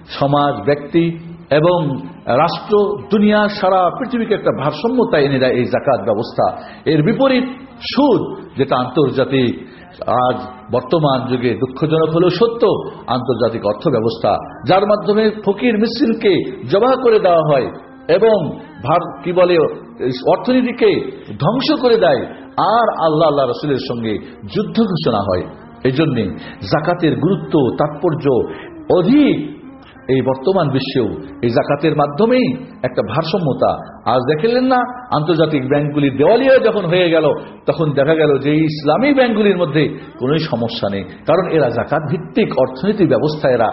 সমাজ, ব্যক্তি এবং রাষ্ট্র, দুনিয়া সারা পৃথিবীকে একটা ভারসাম্যতা এনে দেয় এই জাকাত ব্যবস্থা। এর বিপরীত সুদ, যেটা আন্তর্জাতিক, আজ বর্তমান যুগে দুঃখজনক হলেও সত্য, আন্তর্জাতিক অর্থ ব্যবস্থা যার মাধ্যমে ফকির মিছিলকে জবাহ করে দেওয়া হয় এবং ভার, কি বলে, অর্থনীতিকে ধ্বংস করে দেয়। আর আল্লাহ আল্লাহ রসুলের সঙ্গে যুদ্ধ ঘোষণা হয়। এই জন্যে জাকাতের গুরুত্ব, তাৎপর্য অধিক এই বর্তমান বিশ্বেও এই জাকাতের মাধ্যমেই একটা ভারসাম্যতা। আজ দেখলেন না, আন্তর্জাতিক ব্যাংকগুলি দেওয়ালিয়া যখন হয়ে গেল, তখন দেখা গেল যে ইসলামী ব্যাংকগুলির মধ্যে কোনো সমস্যা নেই। কারণ এরা জাকাত ভিত্তিক অর্থনীতি ব্যবস্থা এরা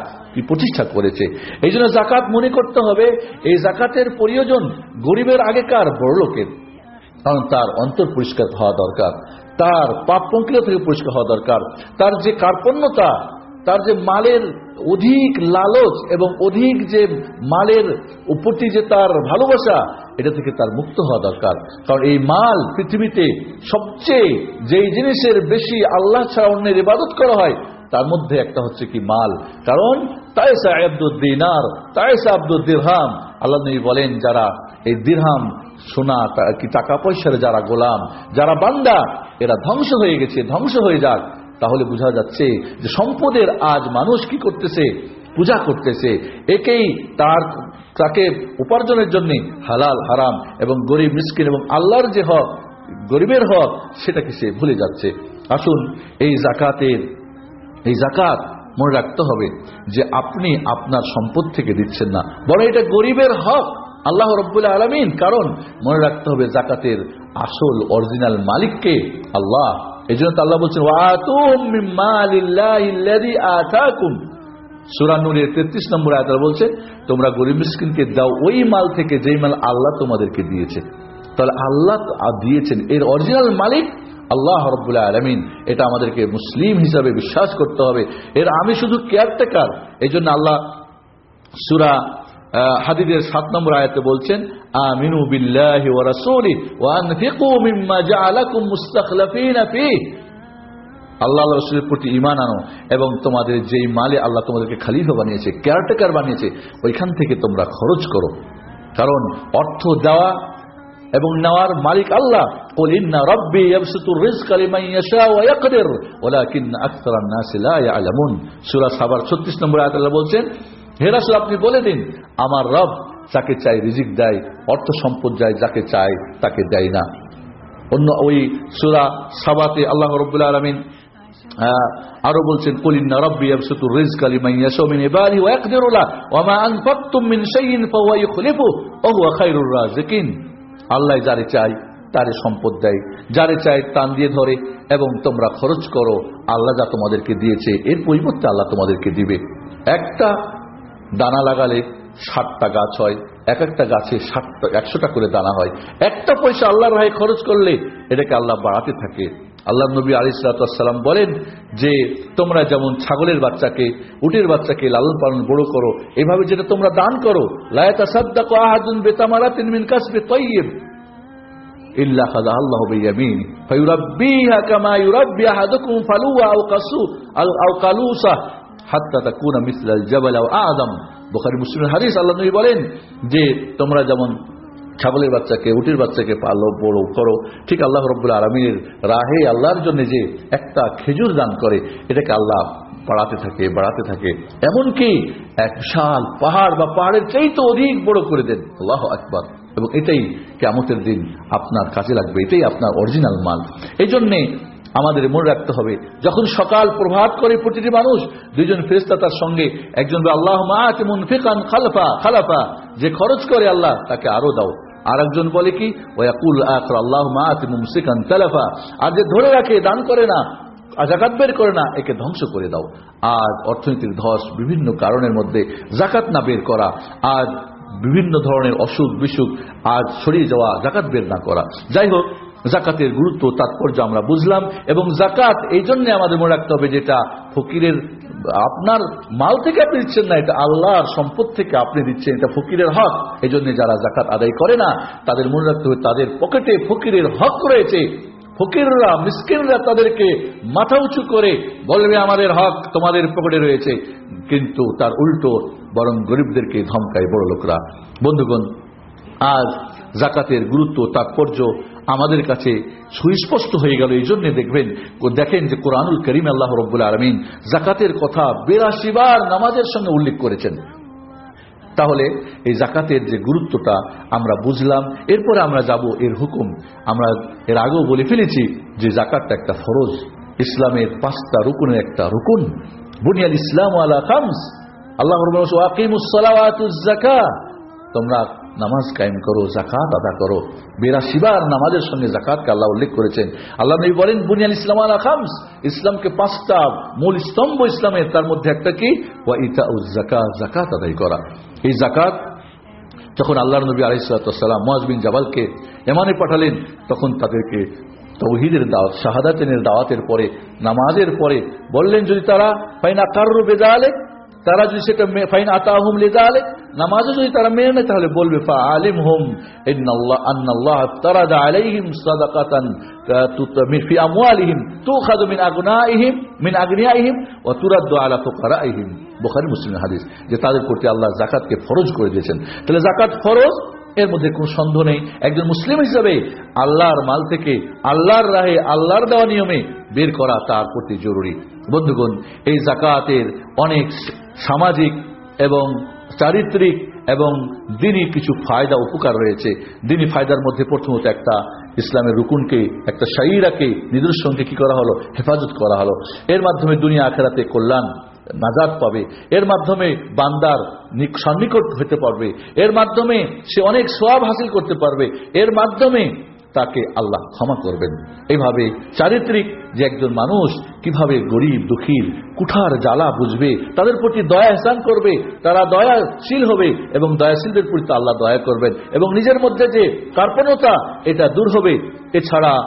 প্রতিষ্ঠা করেছে। এই জন্য জাকাত মনে করতে হবে, এই জাকাতের প্রয়োজন গরিবের আগেকার বড় লোকের কারণ তার অন্তর পরিষ্কার হওয়া দরকার, তার পাপ পঙ্কিলা থেকে পরিষ্কার হওয়া দরকার, তার যে কার্পণ্যতা তার যে মালের অধিক লালচ এবং অধিক যে মালের প্রতি যে তার ভালোবাসা, এটা থেকে তার মুক্ত হওয়া দরকার। কারণ এই মাল পৃথিবীতে সবচেয়ে যেই জিনিসের বেশি আল্লাহ ছাড়া অন্যের ইবাদত করা হয়, তার মধ্যে একটা হচ্ছে কি মাল। কারণ তাইসা আব্দুদ্দিনার তাইসা আব্দুল দিরহাম, আল্লাহ নবী বলেন, যারা এই দিরহাম সোনা কি টাকা পয়সার যারা গোলাম, যারা বান্দা, এরা ধ্বংস হয়ে গেছে, ধ্বংস হয়ে যাক। তাহলে বোঝা যাচ্ছে যে সম্পদের আজ মানুষ কি করতেছে? পূজা করতেছে। একেই তার তাকে উপার্জনের জন্য হালাল, হারাম এবং গরিব, মিসকিন এবং আল্লাহর যে হক, গরিবের হক, সেটাকে সে ভুলে যাচ্ছে। আসুন এই জাকাতের এই জাকাত মনে রাখতে হবে যে আপনি আপনার সম্পদ থেকে দিচ্ছেন না। বরং এটা গরিবের হক, আল্লাহ রব্বুল্লাহ আলমিন। কারণ মনে রাখতে হবে জাকাতের আসল, অরিজিনাল মালিককে আল্লাহ এই জন্য আল্লাহ বলছেন সুরানুরের তেত্রিশ নম্বর আয়তাল বলছে তোমরা গরিব মিসকিনকে দাও, ওই মাল থেকে যেই মাল আল্লাহ তোমাদেরকে দিয়েছে। তাহলে আল্লাহ দিয়েছেন, এর অরিজিনাল মালিক আল্লাহ রব্বুল্লাহ আলমিন। এটা আমাদেরকে মুসলিম হিসাবে বিশ্বাস করতে হবে। এর আমি শুধু কেয়ারটেকার এই জন্য আল্লাহ সুরা হাদিদের সাত নম্বর আয়াতে বলছেন, আমিনু বিল্লাহি ওয়া রাসূলি ওয়া আনফিকু মিম্মা জাআলাকুম মুস্তাখলাফিনা ফীহ। আল্লাহ রসুলের প্রতি ইমান আনো এবং তোমাদের যেই মালে আল্লাহ তোমাদেরকে খালিফা বানিয়েছে, কেয়ারটেকার বানিয়েছে, ওইখান থেকে তোমরা খরচ করো। কারণ অর্থ দেওয়া এবং নেওয়ার মালিক আল্লাহ। কলিন্না রব্বি ইয়াবসুতুর রিজকা লিমান ইয়াশা ওয়া ইয়াকদির ওয়ালাকিন আকসারান নাসি লা ইয়ালামুন। সূরা সাবার 36 নম্বর আয়াতে আল্লাহ বলছেন হে আপনি বলে দিন, আমার রব যাকে চাই রিজিক দেয়, অর্থ সম্পদ যায়, যাকে চায় তাকে দেয় না। অন্য ওই সূরা সাবাতে আল্লাহ রাব্বুল আলামিন আরও বলছেন মিন মিন হুয়া খায়রুর রাজিকিন। আল্লাহ যারে চাই তারে সম্পদ দেয়। যারে চায়, টান দিয়ে ধরে, এবং তোমরা খরচ করো, আল্লাহ যা তোমাদেরকে দিয়েছে, এর পরিবর্তে আল্লাহ তোমাদেরকে দিবে। একটা দানা লাগালে ষাটটা গাছ হয় এক একটা গাছে ষাটটা, একশোটা করে দানা হয়। একটা পয়সা আল্লাহর রায় খরচ করলে এটাকে আল্লাহ বাড়াতে থাকে। আল্লাহ নবী আলিসাল্লাম বলেন যে, তোমরা যেমন ছাগলের বাচ্চাকে, উটের বাচ্চাকে লালন পালন বড় করো, এভাবে যেটা তোমরা দান করো লায়তা সাদ্দা আহাদুন বেতামারা তিন বিয়ামিন ফায়ুরাব্বিহা কামা ইউরাব্বি আহাদুকুম ফালুয়া আও কাসু আও কালুসা হাত্তা তাকুনা মিসলাল জাবাল আদম বুখারী মুসলিমের হাদিস আল্লাহ বলেন যে, তোমরা যেমন ছাগলের বাচ্চাকে, উটির বাচ্চাকে পালো বড় করো ঠিক আল্লাহ রব্বুল্লাহ আলমীর রাহে আল্লাহর জন্য যে একটা খেজুর দান করে, এটাকে আল্লাহ বাড়াতে থাকে বাড়াতে থাকে। এমনকি এক বিশাল পাহাড় বা পাহাড়ের চাইতে অধিক বড় করে দেন। আল্লাহ আকবর। এবং এটাই কেমতের দিন আপনার কাজে লাগবে, এটাই আপনার অরিজিনাল মাল। এই জন্যে আমাদের মনে রাখতে হবে। যখন সকাল প্রভাত করে প্রতিটি মানুষ, দুইজন ফেরেস্তা তার সঙ্গে, একজন আল্লাহ মুনফিকান খালফা, খালাফা। যে খরচ করে আল্লাহ, তাকে আরও দাও। আর একজন বলে কি, ওয়াকুল আখর আল্লাহ মুমসিকান তালাফা আর যে ধরে রাখে, দান করে না জাকাত বের করে না, একে ধ্বংস করে দাও। আজ অর্থনৈতিক ধস বিভিন্ন কারণের মধ্যে জাকাত না বের করা আজ বিভিন্ন ধরনের অসুখ বিসুখ আজ ছড়িয়ে যাওয়া জাকাত বের না করা। যাই হোক জাকাতের গুরুত্ব, তাৎপর্য আমরা বুঝলাম এবং জাকাত এই জন্য আমাদের মনে রাখতে হবে যেটা ফকিরের, আপনার মাল থেকে আপনি দিচ্ছেন না, এটা আল্লাহর সম্পদ থেকে আপনি দিচ্ছেন, এটা ফকিরের হক। এই জন্য যারা জাকাত আদায় করে না, তাদের মনে রাখতে হবে তাদের পকেটে ফকিরের হক রয়েছে। ফকিররা, মিসকিনরা তাদেরকে মাথা উঁচু করে বলবে, আমাদের হক তোমাদের পকেটে রয়েছে। কিন্তু তার উল্টো বরং গরিবদেরকে ধমকায় বড় লোকরা বন্ধুগণ, আজ জাকাতের গুরুত্ব, তাৎপর্য আমাদের কাছে সুস্পষ্ট হয়ে গেল। এই জন্য দেখবেন, দেখেন যে কোরআনুল করিম আল্লাহ রব্বুল আলমিন জাকাতের কথা বেরাশি বার নামাজের সঙ্গে উল্লেখ করেছেন। তাহলে এই জাকাতের যে গুরুত্বটা আমরা বুঝলাম, এরপরে আমরা যাব, এর হুকুম। আমরা এর আগেও বলে ফেলেছি যে জাকাতটা একটা ফরজ, ইসলামের পাঁচটা রুকুনের একটা রুকুন। বুনিয়াল ইসলাম আলা খামস। আল্লাহ তোমরা নামাজ কায়েম করো জাকাত আদা করো। বেরাশিবার নামাজের সঙ্গে জাকাতকে আল্লাহ উল্লেখ করেছেন। আল্লাহ নবী বলেন, বুনিয়াল ইসলাম আলা খামস। ইসলামকে পাঁচটা মূল স্তম্ভ ইসলামের তার মধ্যে একটা কি? ইতা জাকাত জাকাত আদায় করা। এই জাকাত যখন আল্লাহ নবী আলাইসালাম মহাজবিন জাবালকে এমানে পাঠালেন, তখন তাদেরকে তৌহিদের দাওয়াত শাহাদাতেনের দাওয়াতের পরে, নামাজের পরে বললেন যদি তারা, ফাইন আকার বেদা আলে তারা যদি সেটা ফাইন আতা হুম লেদা আলে নামাজও যদি তারা মেনে নেয়, তাহলে বলবে ফা আলিম হুম আন্নাল্লাহ তারাদা আলাইহিম সাদাকাতান ফি আমওয়ালিহিম তুখাযু মিন আগনাইহিম, মিন আগনিয়াইহিম, ওয়া তুরাদ্দু আলা ফুকারাইহিম। বুখারী মুসলিম হাদিস, যে তাদের প্রতি আল্লাহ জাকাতকে ফরজ করে দিয়েছেন। তাহলে জাকাত ফরজ এর মধ্যে কোনো সন্দেহ নেই। একজন মুসলিম হিসাবে আল্লাহর মাল থেকে আল্লাহর রাহে, আল্লাহর দেওয়া নিয়মে বের করা তার প্রতি জরুরি। বন্ধুগণ, এই জাকাতের অনেক সামাজিক এবং চারিত্রিক এবং দিনই কিছু ফায়দা, উপকার রয়েছে। দিনই ফায়দার মধ্যে প্রথমত একটা ইসলামের রুকুনকে, একটা শাইরাকে, নিদর্শনকে কি করা হলো? হেফাজত করা হলো। এর মাধ্যমে দুনিয়া আখেরাতে কল্যাণ নাজাদ পাবে। এর মাধ্যমে বান্দার নিক- সন্নিকট হতে পারবে। এর মাধ্যমে সে অনেক সোয়াব হাসিল করতে পারবে। এর মাধ্যমে তাকে আল্লাহ ক্ষমা করবেন। এইভাবে চারিত্রিক যে একজন মানুষ কীভাবে গরিব, দুঃখীর, কুঠার জ্বালা বুঝবে, তাদের প্রতি দয়া এহসান করবে, তারা দয়াশীল হবে এবং দয়াশীলদের প্রতি আল্লাহ দয়া করবেন এবং নিজের মধ্যে যে কার্পণতা এটা দূর হবে, এছাড়া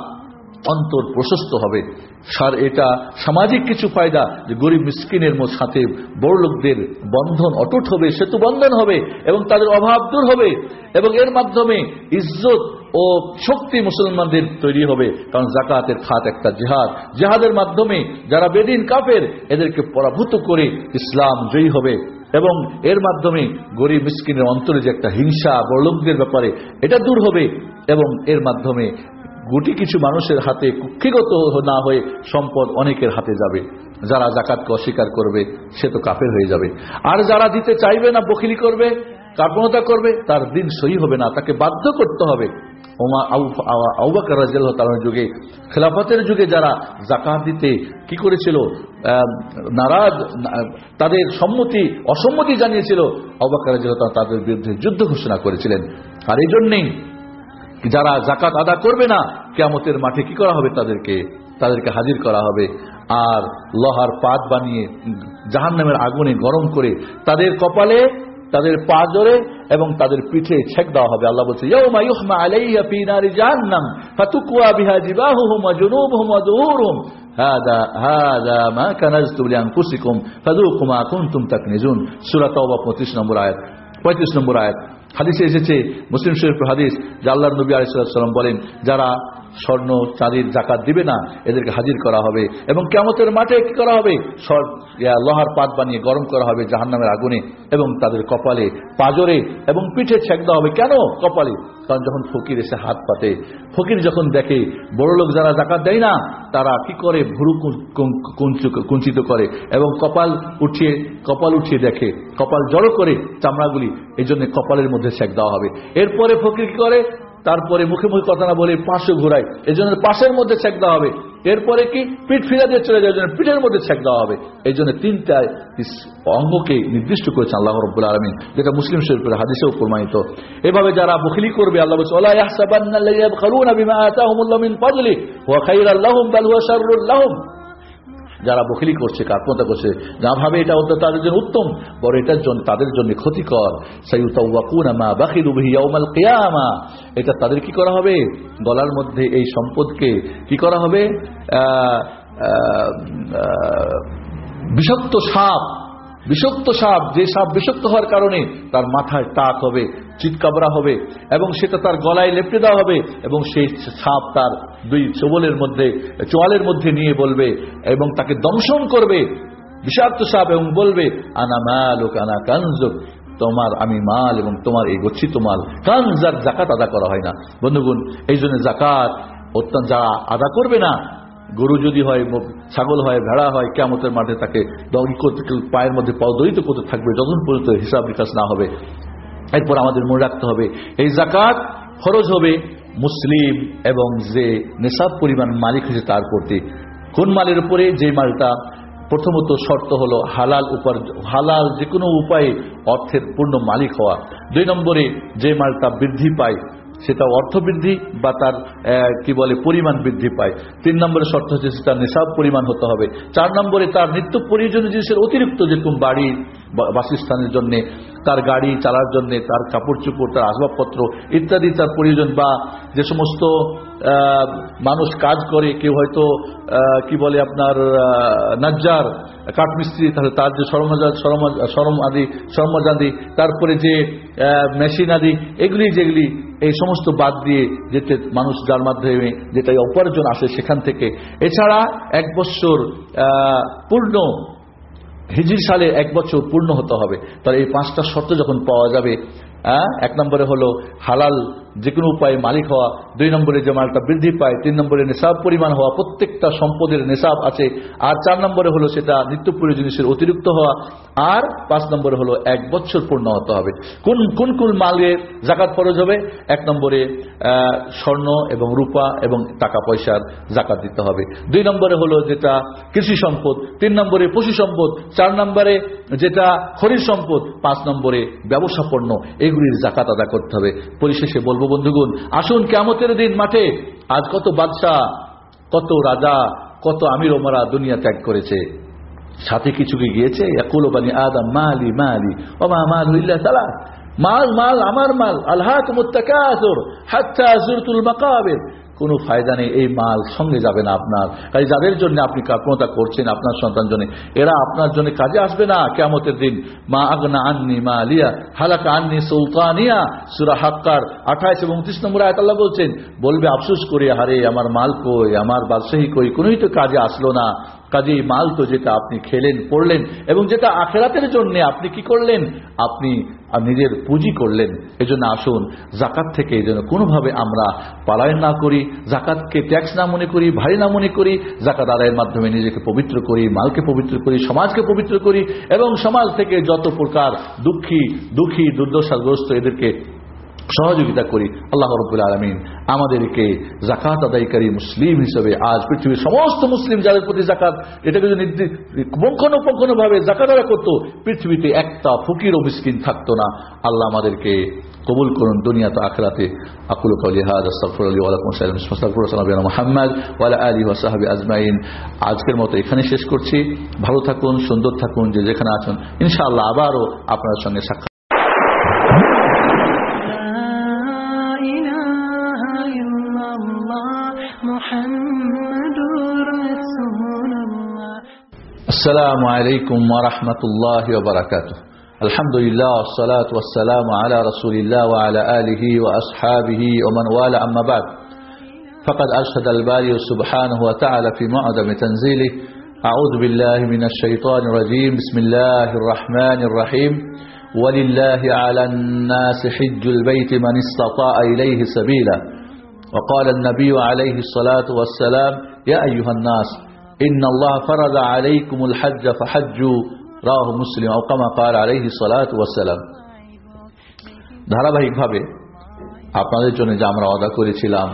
অন্তর প্রশস্ত হবে। সার এটা সামাজিক কিছু ফায়দা যে গরিব মিসকিনের সাথে বড় লোকদের বন্ধন অটুট হবে, সেতু বন্ধন হবে এবং তাদের অভাব দূর হবে এবং এর মাধ্যমে ইজ্জত ও শক্তি মুসলমানদের তৈরি হবে। কারণ জাকাতের খাত একটা জেহাদ। জেহাদের মাধ্যমে যারা বেদিন কাপের এদেরকে পরাভূত করে ইসলাম জয়ী হবে এবং এর মাধ্যমে গরিব মিসকিনের অন্তরে যে একটা হিংসা, বড়লোকদের ব্যাপারে এটা দূর হবে এবং এর মাধ্যমে গুটি কিছু মানুষের হাতে কুক্ষিগত না হয়ে সম্পদ অনেকের হাতে যাবে। যারা জাকাতকে অস্বীকার করবে, সে তো কাফের হয়ে যাবে। আর যারা দিতে চাইবে না, বকিলি করবে কার্পণতা করবে, তার দিন সহি হবে না। তাকে বাধ্য করতে হবে। ওমা আউবাকার রাজিয়াল্লাহ তালার যুগে, খেলাফতের যুগে যারা জাকাত দিতে কি করেছিল নারাজ তাদের সম্মতি, অসম্মতি জানিয়েছিল, আউবাকার রাজিয়াল্লাহ তাদের বিরুদ্ধে যুদ্ধ ঘোষণা করেছিলেন। আর এই জন্যেই যারা জাকাত আদা করবে না, কেয়ামতের মাঠে কি করা হবে তাদেরকে? তাদেরকে হাজির করা হবে। আর লোহার পাত বানিয়ে জাহান নামের আগুনে গরম করে তাদের কপালে, তাদের পা জোরে এবং তাদের পিঠে ছেক দেওয়া হবে। আল্লাহ বলছে 25 নম্বর আয়াত 35 নম্বর আয়াত। হাদিসে এসেছে মুসলিম শরীফ হাদিস আল্লাহ নবী আলিসাল্লাম বলেন যারা স্বর্ণ চাঁদির জাকাত দিবে না, এদেরকে হাজির করা হবে। এবং কেমতের মাঠে কি করা হবে? লোহার পাত বানিয়ে গরম করা হবে জাহান্নামের আগুনে এবং তাদের কপালে পাজরে এবং পিঠে ছেক দেওয়া হবে। কেন কপালে? কারণ যখন ফকির এসে হাত পাতে, ফকির যখন দেখে, বড় লোক যারা জাকাত দেয় না, তারা কি করে? ভুরু কুঞ্চিত করে এবং কপাল উঠিয়ে কপাল উঠিয়ে দেখে, কপাল জড়ো করে চামড়াগুলি এই জন্য কপালের মধ্যে ছেক দেওয়া হবে। এরপরে ফকির কি করে? তারপরে মুখে মুখে কথা না বলে পাশে ঘুরায়। এই জন্য পাশের মধ্যে ছেক দেওয়া হবে। এরপরে কি? পিঠ ফিরা দিয়ে চলে জন্য পিঠের মধ্যে ছেক দেওয়া হবে। এই জন্য তিনটা অঙ্গকে নির্দিষ্ট করেছেন আল্লাহ রব্বুল আলমিন, যেটা মুসলিম শরীফের হাদিসেও প্রমাণিত। এভাবে যারা বখিলি করবে, আল্লাহ ওলা যারা বকিলি করছে, কাকমতা করছে যা ভাবে এটা তাদের জন্য উত্তম বড় এটার জন্য তাদের জন্য ক্ষতিকর। কিয়ামা। এটা তাদের কি করা হবে? গলার মধ্যে এই সম্পদকে কি করা হবে? বিষাক্ত সাপ বিষাক্ত সাপ, যে সাপ বিষাক্ত হওয়ার কারণে তার মাথায় টাক হবে চিৎকাবরা হবে, এবং সেটা তার গলায় লেপটে দেওয়া হবে, এবং সেই সাপ তার দুই চবলের মধ্যে, চোয়ালের মধ্যে নিয়ে বলবে, এবং তাকে দংশন করবে, বিষাক্ত সাপ, এবং বলবে, আনা মালুক, আনা কানজুক, তোমার আমি মাল, এবং তোমার এই গচ্ছিত মাল কানজার জাকাত আদা করা হয় না। বন্ধুগণ এই জন্য জাকাত অত্যন্ত যারা আদা করবে না গরু যদি হয় ছাগল হয়, ভেড়া হয় কেমতের মাঠে তাকে দড়ি করতে পায়ের মধ্যে পদরিত করতে থাকবে যতক্ষণ পর্যন্ত হিসাব বিকাশ না হবে। এরপর আমাদের মনে রাখতে হবে, এই জাকাত খরচ হবে মুসলিম এবং যে নেশাব পরিমাণ মালিক হয়েছে তার প্রতি। কোন মালের উপরে? যে মালটা প্রথমত শর্ত হলো হালাল হালাল যে কোনো উপায়ে অর্থের পূর্ণ মালিক হওয়া। দুই নম্বরে যে মালটা বৃদ্ধি পায় সেটা অর্থ বৃদ্ধি বা তার কি বলে, পরিমাণ বৃদ্ধি পায়। তিন নম্বরের শর্ত হচ্ছে সেটা নেশাব পরিমাণ হতে হবে। চার নম্বরে তার নিত্য প্রয়োজনীয় জিনিসের অতিরিক্ত যেরকম বাড়ি বাসস্থানের জন্য, তার গাড়ি চালার জন্য, তার কাপড় চোপড়, তার আসবাবপত্র ইত্যাদি তার প্রয়োজন বা যে সমস্ত মানুষ কাজ করে, কেউ হয়তো কি বলে আপনার নাজ্জার, কাঠমিস্ত্রি, তাহলে তার যে সরমজা সরম- সরম আদি, সরমজাদি, তারপরে যে মেশিন আদি, এগুলি যেগুলি এই সমস্ত বাদ দিয়ে যেতে মানুষ যার মাধ্যমে যেটাই উপার্জন আসে সেখান থেকে। এছাড়া এক বছর পূর্ণ, হিজির সালে এক বছর পূর্ণ হতে হবে। তাহলে এই পাঁচটা শর্ত যখন পাওয়া যাবে এক নম্বরে হলো হালাল যে কোনো উপায়ে মালিক হওয়া, দুই নম্বরে যে মালটা বৃদ্ধি পায়, তিন নম্বরে নেশাব পরিমাণ হওয়া, প্রত্যেকটা সম্পদের নেশাব আছে। আর চার নম্বরে হলো সেটা নিত্য জিনিসের অতিরিক্ত হওয়া। আর পাঁচ নম্বরে হলো এক বছর পূর্ণ হতে হবে। কোন কোন কোন মালের জাকাত ফরজ হবে? এক নম্বরে স্বর্ণ এবং রূপা এবং টাকা পয়সার জাকাত দিতে হবে। দুই নম্বরে হলো যেটা কৃষি সম্পদ, তিন নম্বরে পশু সম্পদ, চার নম্বরে যেটা খরিদ সম্পদ, পাঁচ নম্বরে ব্যবসাপন্ন এগুলির জাকাত আদা করতে হবে। পরিশেষে বলব বন্ধুগণ, আসুন কেমতের দিন মাঠে। আজ কত বাদশাহ, কত রাজা, কত আমির ওমরা দুনিয়া ত্যাগ করেছে। সাথে কিছু কি গিয়েছে? মাল মাল আমার মাল আল্লাহ মুত্তাকাসুর, হাত্তা জুরতুল মাকাবির। কোনো ফায়দা নেই, এই মাল সঙ্গে যাবে না আপনার। কাজে যাদের জন্য আপনি কার্পণতা করছেন, আপনার সন্তান জন্য, এরা আপনার জন্য কাজে আসবে না কেমতের দিন। মা আগনা আননি মা আলিয়া, হালাকা আননি সুলতানিয়া, সুরা হাক্কার আঠাইশ এবং উনত্রিশ নম্বর আয়তাল্লাহ বলছেন, বলবে, আফসুস করি হারে, আমার মাল কই, আমার বাদশাহী কই? কোনোই তো কাজে আসলো না। কাজে এই মাল তো যেটা আপনি খেলেন, পড়লেন, এবং যেটা আখেরাতের জন্য আপনি কি করলেন? আপনি নিজের পুঁজি করলেন। এজন্য আসুন, জাকাত থেকে এই জন্য কোনোভাবে আমরা পালায়ন না করি, জাকাতকে ট্যাক্স না মনে করি, ভারী না মনে করি, জাকাত আদায়ের মাধ্যমে নিজেকে পবিত্র করি, মালকে পবিত্র করি, সমাজকে পবিত্র করি, এবং সমাজ থেকে যত প্রকার দুঃখী দুঃখী, দুর্দশাগ্রস্ত এদেরকে সহযোগিতা করি। আল্লাহ রব্বুল আলমিন আমাদেরকে জাকাত আদায়কারী মুসলিম হিসেবে আজ পৃথিবীর সমস্ত মুসলিম যাদের প্রতি জাকাত এটাকে যদি পুঙ্খানুপুঙ্খানু ভাবে জাকাত আদায় করতো, পৃথিবীতে একটা ফকির ও থাকতো না। আল্লাহ আমাদেরকে কবুল করুন দুনিয়া তো আখরাতে। আকুল কলি হাজ আস্তাগফির আলী ওয়া লাকুম সালাম আস্তাগফির সালাম মুহাম্মদ ওয়া আলা আলিহি আজমাইন। আজকের মতো এখানে শেষ করছি। ভালো থাকুন, সুন্দর থাকুন, যে যেখানে আছেন। ইনশাআল্লাহ আবারও আপনার সঙ্গে সাক্ষাৎ محمد رسول الله. السلام عليكم ورحمة الله وبركاته. الحمد لله والصلاة والسلام على رسول الله وعلى آله وأصحابه ومن والى أما بعد فقد أرشد الباري سبحانه وتعالى في معظم تنزيله. أعوذ بالله من الشيطان الرجيم. بسم الله الرحمن الرحيم. ولله على الناس حج البيت من استطاع إليه سبيلا. وقال النبي عليه الصلاة والسلام يا أيها الناس إن الله فرض عليكم الحج فحجوا রাহ মুসলিম অকামা কার আলাইহি সালাত ওয়াসালাম ধারাবাহিকভাবে আপনাদের জন্য যে আমরা অদা করেছিলাম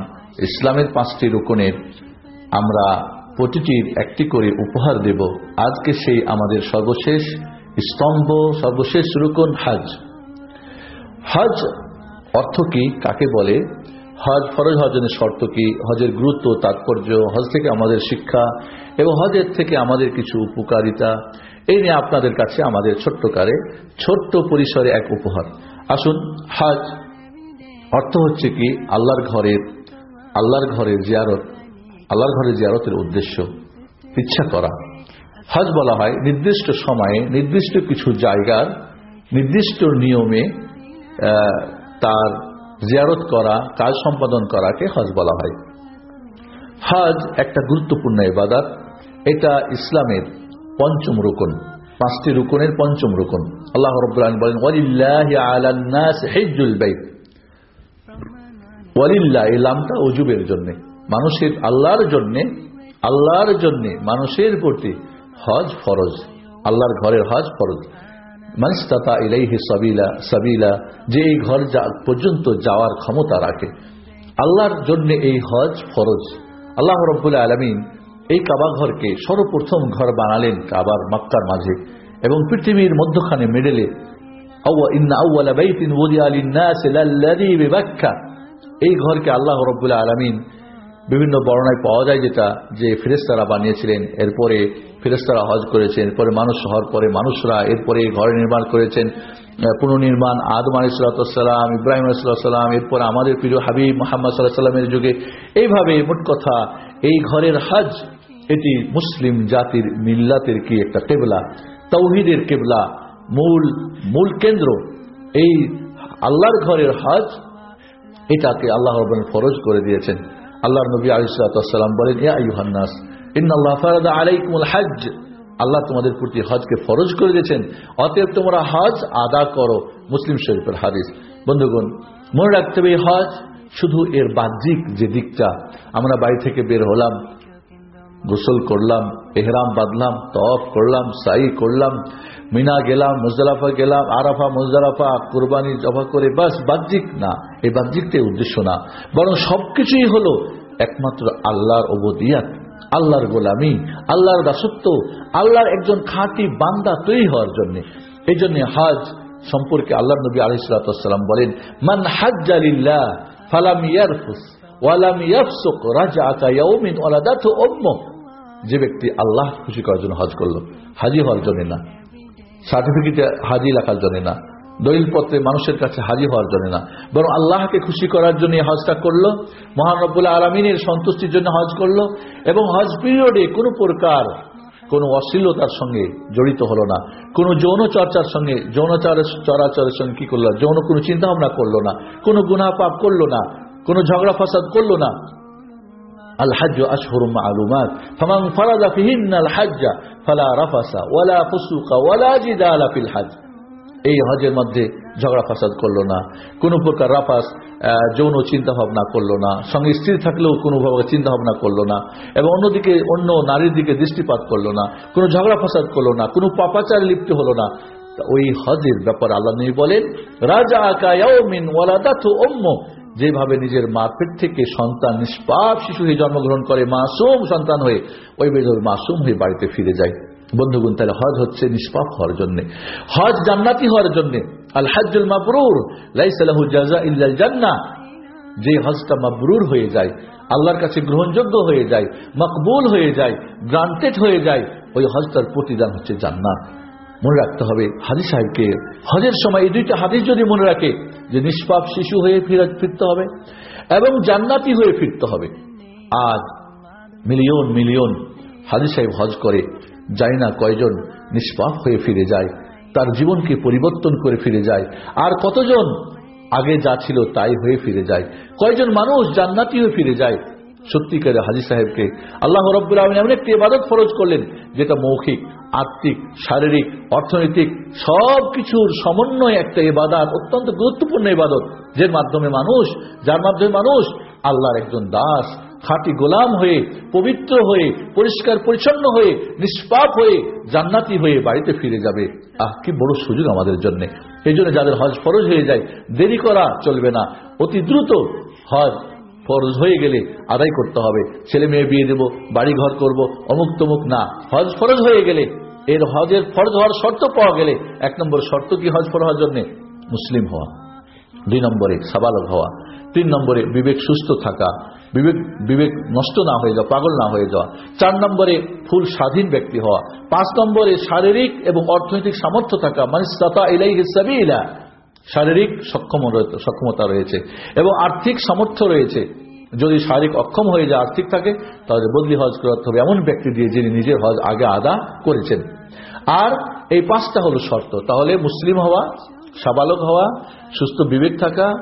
ইসলামের পাঁচটি রুকনের আমরা প্রতিটির একটি করে উপহার দেব আজকে সেই আমাদের সর্বশেষ স্তম্ভ সর্বশেষ রুকন হাজ হজ অর্থ কি কাকে বলে হজ, ফরজ হজনের শর্ত কি? হজের গুরুত্ব, তাৎপর্য, হজ থেকে আমাদের শিক্ষা এবং হজের থেকে আমাদের কিছু উপকারিতা, এই নিয়ে আপনাদের কাছে আমাদের ছোট্ট কারে, ছোট্ট পরিসরে এক উপহার। আসুন, হজ অর্থ হচ্ছে কি? আল্লাহর ঘরের আল্লাহর ঘরের জিয়ারত, আল্লাহর ঘরের জিয়ারতের উদ্দেশ্য, ইচ্ছা করা। হজ বলা হয় নির্দিষ্ট সময়ে নির্দিষ্ট কিছু জায়গার, নির্দিষ্ট নিয়মে তার জিয়ারত করা, কাজ সম্পাদন করাকে হজ বলা হয়। হজ একটা গুরুত্বপূর্ণ ইবাদত। এটা ইসলামের পঞ্চম রুকন, পাঁচটি রুকনের পঞ্চম রুকন। আল্লাহ আলামিন বলেন লামটা অজুবের জন্য, মানুষের আল্লাহর জন্য আল্লাহর জন্য মানুষের প্রতি হজ ফরজ। আল্লাহর ঘরের হজ ফরজ। মানস্তাতা ইলাইহি সাবিলা সাবিলা যে এই ঘর পর্যন্ত যাওয়ার ক্ষমতা রাখে। আল্লাহর জন্য এই হজ ফরজ। আল্লাহ রব্বুল আলমিন এই কাবা ঘরকে সর্বপ্রথম ঘর বানালেন কাবার মক্কার মাঝে এবং পৃথিবীর মধ্যখানে মেডেলে এই ঘরকে আল্লাহ রব্বুল আলমিন বিভিন্ন বর্ণায় পাওয়া যায় যেটা যে ফেরেস্তারা বানিয়েছিলেন, এরপরে ফেরেস্তারা হজ করেছেন, এরপরে মানুষ হওয়ার পরে মানুষরা, এরপরে ঘর নির্মাণ করেছেন পুনর্নির্মাণ, আদম আলিসাল্লাম ইব্রাহিম আলিসাল্লাম এরপর আমাদের প্রিয় হাবিব মোহাম্মদ সাল্লাহ সাল্লামের যুগে। এইভাবে মোট কথা, এই ঘরের হজ এটি মুসলিম জাতির মিল্লাতের কি একটা কেবলা, তৌহিদের কেবলা, মূল মূল কেন্দ্র। এই আল্লাহর ঘরের হজ এটাকে আল্লাহ রব্বান ফরজ করে দিয়েছেন। আল্লাহ নবী আলিসাল্লাম বলেন, ইয়া ইউহান্নাস ইন্নাল্লাহ ফারাদা আলাইকুমুল হজ আল্লাহ তোমাদের প্রতি হজকে ফরজ করে দিয়েছেন, অতএব তোমরা হজ আদা করো। মুসলিম শরীফের হাদিস। বন্ধুগণ, মনে রাখতে হবে হজ শুধু এর বাহ্যিক যে দিকটা, আমরা বাড়ি থেকে বের হলাম গোসল করলাম, এহরাম বাঁধলাম তফ করলাম, সাই করলাম, মিনা গেলাম, মুজদালাফা গেলাম, আরাফা, মুজদালাফা, কুরবানি জফা করে, বাস বাহ্যিক না, এই বাহ্যিকটাই উদ্দেশ্য না, বরং সবকিছুই হলো একমাত্র আল্লাহর অবদিয়াত আল্লাহর গোলামি, আল্লাহর দাসত্ব, আল্লাহর একজন খাঁটি বান্দা তৈরি হওয়ার জন্য। এই জন্য হাজ সম্পর্কে আল্লাহ নবী আলিসাল্লাম বলেন, মান হাজ্জালিল্লাহ ফালাম ইয়ারফুস ওয়ালাম ইয়াফসুক ওয়ালাদাতু উম্মুহ। যে ব্যক্তি আল্লাহ খুশি করার জন্য হজ করল, হাজি হওয়ার জন্য না, সার্টিফিকেটে হাজি লেখার জন্য না দলিল পত্রে মানুষের কাছে হাজি হওয়ার জন্য না, বরং আল্লাহকে খুশি করার জন্য হজটা করল মহানবুল্লাহ আলমিনের সন্তুষ্টির জন্য হজ করল, এবং হজ পিরিয়ডে কোনো প্রকার কোনো অশ্লীলতার সঙ্গে জড়িত হলো না, কোনো যৌন চর্চার সঙ্গে যৌনচার চরাচরের সঙ্গে কি করল যৌন কোনো চিন্তা ভাবনা করল না, কোনো গুনাহ পাপ করল না, কোনো ঝগড়া ফাসাদ করল না الحج أشهر معلومات فمن فرض فيهن الحج فلا رفس ولا فسوق ولا جدال في الحج এই হজের মধ্যে ঝগড়া ফাসাদ করলো না কোনো প্রকার রাফাস আহ, যৌন চিন্তা ভাবনা করলো না সঙ্গে স্ত্রী থাকলেও কোনো ভাবে চিন্তা ভাবনা করলো না এবং অন্যদিকে অন্য নারীর দিকে দৃষ্টিপাত করলো না কোনো ঝগড়া ফাসাদ করলো না কোনো পাপাচারে লিপ্ত হলো না তা ওই হজের ব্যাপার আল্লাহ নবী বলেন রাজা আকা ইয়াউমিন ওয়ালাদাতু উম্মু যেভাবে নিজের মা পেট থেকে সন্তান, নিষ্পাপ শিশু হয়ে জন্মগ্রহণ করে, মাসুম সন্তান হয়ে, ওই বেদর মাসুম হয়ে বাড়িতে ফিরে যায়। বন্ধুগুণ, তাহলে হজ হচ্ছে নিষ্পাপ হওয়ার জন্য। হজ জান্নাতি হওয়ার জন্য। আল হাজুল মাবরুর লাইসালাহু জাজা জান্নাহ। যে হজটা মাবরুর হয়ে যায়, আল্লাহর কাছে গ্রহণযোগ্য হয়ে যায়, মকবুল হয়ে যায়, গ্রান্টেড হয়ে যায়, ওই হজটার প্রতিদান হচ্ছে জান্নাত। মনে রাখতে হবে হাজি সাহেবকে। হজের সময় এই দুইটা হাদিস যদি মনে রাখে, যে নিষ্পাপ শিশু হয়ে ফিরে ফিরতে হবে এবং জান্নাতি হয়ে ফিরতে হবে। আজ মিলিয়ন মিলিয়ন হাজি সাহেব হজ করে, যায় না কয়জন নিষ্পাপ হয়ে ফিরে যায়, তার জীবনকে পরিবর্তন করে ফিরে যায়, আর কতজন আগে যা ছিল তাই হয়ে ফিরে যায়, কয়জন মানুষ জান্নাতি হয়ে ফিরে যায়। সত্যিকারে হাজি সাহেবকে আল্লাহ রব্বুল আলমিন এমন একটি ইবাদত ফরজ করলেন, যেটা মৌখিক। আত্মিক, শারীরিক, অর্থনৈতিক সব কিছুর সমন্বয় একটা ইবাদত, অত্যন্ত গুরুত্বপূর্ণ এবাদত যার মাধ্যমে মানুষ, যার মাধ্যমে মানুষ আল্লাহর একজন দাস, খাঁটি গোলাম হয়ে, পবিত্র হয়ে, পরিষ্কার পরিচ্ছন্ন হয়ে, নিষ্পাপ হয়ে, জান্নাতি হয়ে বাড়িতে ফিরে যাবে। আহ, কি বড় সুযোগ আমাদের জন্য। এই জন্য যাদের হজ ফরজ হয়ে যায়, দেরি করা চলবে না। অতি দ্রুত হজ ফরজ হয়ে গেলে আদায় করতে হবে। ছেলে মেয়ে বিয়ে দেব বাড়ি ঘর করব, অমুক তমুক না। হজ ফরজ হয়ে গেলে, এর হজের ফরজ হওয়ার শর্ত পাওয়া গেলে এক নম্বর শর্ত কি হজ ফরজ হওয়ার জন্য? মুসলিম হওয়া। দুই নম্বরে সাবালক হওয়া। তিন নম্বরে বিবেক সুস্থ থাকা। বিবেক বিবেক নষ্ট না হয়ে যাওয়া, পাগল না হয়ে যাওয়া। চার নম্বরে ফুল স্বাধীন ব্যক্তি হওয়া। পাঁচ নম্বরে শারীরিক এবং অর্থনৈতিক সামর্থ্য থাকা। মানে সাতা ইলাই হিসাবে ইলা শারীরিক সক্ষম সক্ষমতা রয়েছে এবং আর্থিক সামর্থ্য রয়েছে। যদি শারীরিক অক্ষম হয়ে যায়, আর্থিক থাকে, তাহলে বদলি হজ করতে হবে এমন ব্যক্তি দিয়ে যিনি নিজের হজ আগে আদা করেছেন। আর এই পাঁচটা হলো শর্ত। তাহলে মুসলিম হওয়া, সাবালক হওয়া, সুস্থ বিবেক থাকা,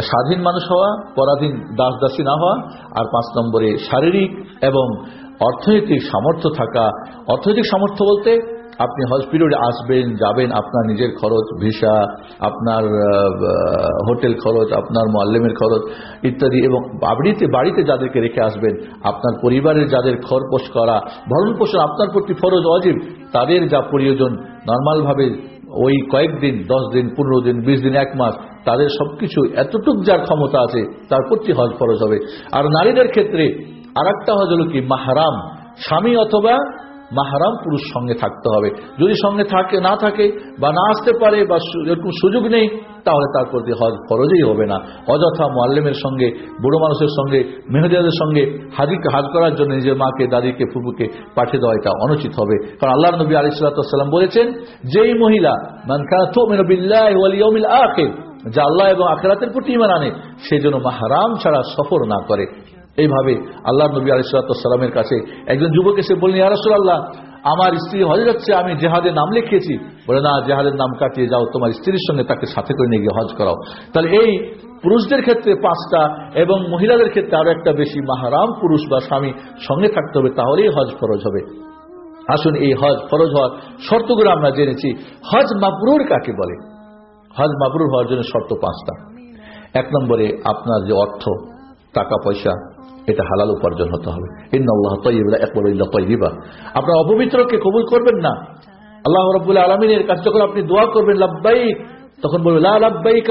স্বাধীন মানুষ হওয়া, পরাধীন দাস দাসী না হওয়া, আর পাঁচ নম্বরে শারীরিক এবং অর্থনৈতিক সামর্থ্য থাকা। অর্থনৈতিক সামর্থ্য বলতে আপনি পিরিয়ডে আসবেন, যাবেন, আপনার নিজের খরচ, ভিসা, আপনার হোটেল খরচ, আপনার মোয়াল্লেমের খরচ ইত্যাদি এবং বাড়িতে বাড়িতে যাদেরকে রেখে আসবেন, আপনার পরিবারের যাদের খরপোষ করা ভরণ পোষণ আপনার প্রতি ফরজ অজীব, তাদের যা প্রয়োজন, নর্মালভাবে ওই কয়েকদিন দশ দিন, পনেরো দিন, বিশ দিন, এক মাস, তাদের সবকিছু এতটুক যার ক্ষমতা আছে, তার প্রতি হজ ফরজ হবে। আর নারীদের ক্ষেত্রে আর একটা হজ হল কি? মাহারাম। স্বামী অথবা মাহারাম পুরুষ সঙ্গে থাকতে হবে। যদি সঙ্গে থাকে, না থাকে, বা না আসতে পারে, বা এরকম সুযোগ নেই, তাহলে তার প্রতি হজ ফরজই হবে না। অযথা মোয়াল্লেমের সঙ্গে, বুড়ো মানুষের সঙ্গে মেহদিয়াদের সঙ্গে হাজিকে হাজ করার জন্য নিজের মাকে, দাদিকে ফুপুকে পাঠিয়ে দেওয়া এটা অনুচিত হবে। কারণ আল্লাহ নবী আলি সাল্লাম বলেছেন, যেই মহিলা যা আল্লাহ এবং আখেরাতের প্রতি ইমান আনে সেই জন্য মাহারাম ছাড়া সফর না করে। এইভাবে আল্লাহ নবী আলিসাল্লামের কাছে একজন যুবক এসে বললেন ইয়ারসুল আল্লাহ আমার স্ত্রী হজে যাচ্ছে, আমি জেহাদের নাম লিখিয়েছি। বলে, না, জেহাদের নাম কাটিয়ে যাও, তোমার স্ত্রীর সঙ্গে তাকে সাথে করে নিয়ে গিয়ে হজ করাও। তাহলে এই পুরুষদের ক্ষেত্রে পাঁচটা এবং মহিলাদের ক্ষেত্রে আরও একটা বেশি মাহারাম পুরুষ বা স্বামী সঙ্গে থাকতে হবে, তাহলেই হজ ফরজ হবে। আসুন, এই হজ ফরজ হওয়ার শর্তগুলো আমরা জেনেছি হজ মাবরুর কাকে বলে? হজ মাবরুর হওয়ার জন্য শর্ত পাঁচটা। এক নম্বরে আপনার যে অর্থ টাকা পয়সা এটা হালাল উপার্জন হতে হবে। ইন্নআল্লাহ তৈবা একবার তৈবা আপনার অপবিত্রকে কবুল করবেন না। আল্লাহ রবুল্লাহ আলমিনের কাছে যখন আপনি দোয়া করবেন লাভবাইক তখন বলবেন লা লাভবাইক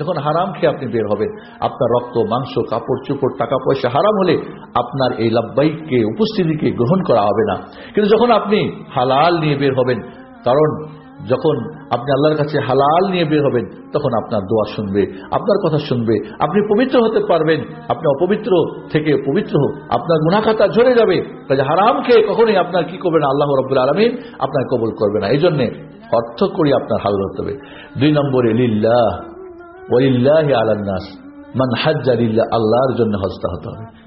যখন হারাম খেয়ে আপনি বের হবেন, আপনার রক্ত, মাংস, কাপড়, চোপড়, টাকা পয়সা হারাম হলে আপনার এই লাভবাইককে উপস্থিতিকে গ্রহণ করা হবে না। কিন্তু যখন আপনি হালাল নিয়ে বের হবেন, কারণ যখন আপনি আল্লাহর কাছে হালাল নিয়ে বের হবেন, তখন আপনার দোয়া শুনবে, আপনার কথা শুনবে, আপনি পবিত্র হতে পারবেন, আপনি অপবিত্র থেকে পবিত্র আপনার গুণাখাতা ঝরে যাবে, কাজে হারাম খেয়ে কখনোই আপনার কি করবেন আল্লাহ রব্বুল আলমিন আপনার কবুল করবে না। এই জন্যে অর্থ করি আপনার হাল ধরতে হবে। দুই নম্বরে, লিল্লাহ ওলিল্লাহ আলান্নাস মান হাজ্জা আল্লাহর জন্য হজটা হতে হবে।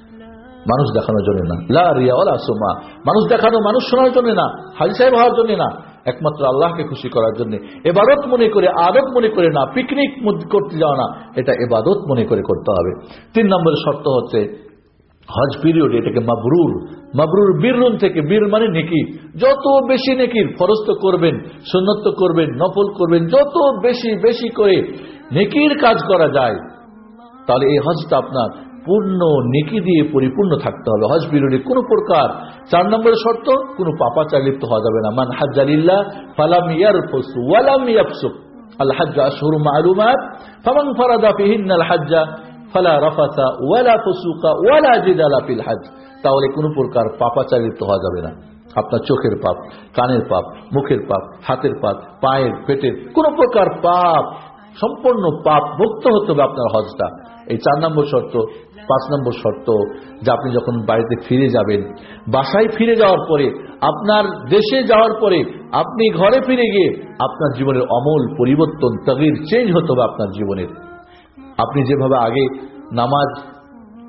মানুষ দেখানোর জন্য না। লা রিয়া ওলা সোমা। মানুষ দেখানো মানুষ শোনার জন্য না হাজি সাহেব হওয়ার জন্য না। একমাত্র আল্লাহকে খুশি করার জন্য। এবাদত মনে করে আদত মনে করে না, পিকনিক করতে যাওয়া না, এটা এবাদত মনে করে করতে হবে। তিন নম্বরের শর্ত হচ্ছে হজ পিরিয়ড এটাকে মাবরুর। মাবরুর বীররুন থেকে বীর মানে নেকি। যত বেশি নেকির ফরজ তো করবেন সন্ন্যত করবেন, নফল করবেন, যত বেশি বেশি করে নেকির কাজ করা যায়, তাহলে এই হজটা আপনার পূর্ণ নেকি দিয়ে পরিপূর্ণ থাকতে হবে। হজ বিরোধী কোন প্রকার চার নম্বরের শর্ত, কোন পাপাচার লিপ্ত হওয়া যাবে না। মান হাজ্জালিল্লাহ ওয়ালাম হাজ্জ ফালা ওয়ালা হজ তাহলে কোন প্রকার পাপাচার লিপ্ত হওয়া যাবে না। আপনার চোখের পাপ, কানের পাপ, মুখের পাপ, হাতের পাপ, পায়ের, পেটের কোন প্রকার পাপ, সম্পূর্ণ পাপ মুক্ত হতে হবে আপনার হজটা। এই চার নম্বর শর্ত পাঁচ নম্বর শর্ত যে আপনি যখন বাড়িতে ফিরে যাবেন, বাসায় ফিরে যাওয়ার পরে, আপনার দেশে যাওয়ার পরে, আপনি ঘরে ফিরে গিয়ে আপনার জীবনের অমল পরিবর্তন তগির চেঞ্জ হতে হবে আপনার জীবনের। আপনি যেভাবে আগে নামাজ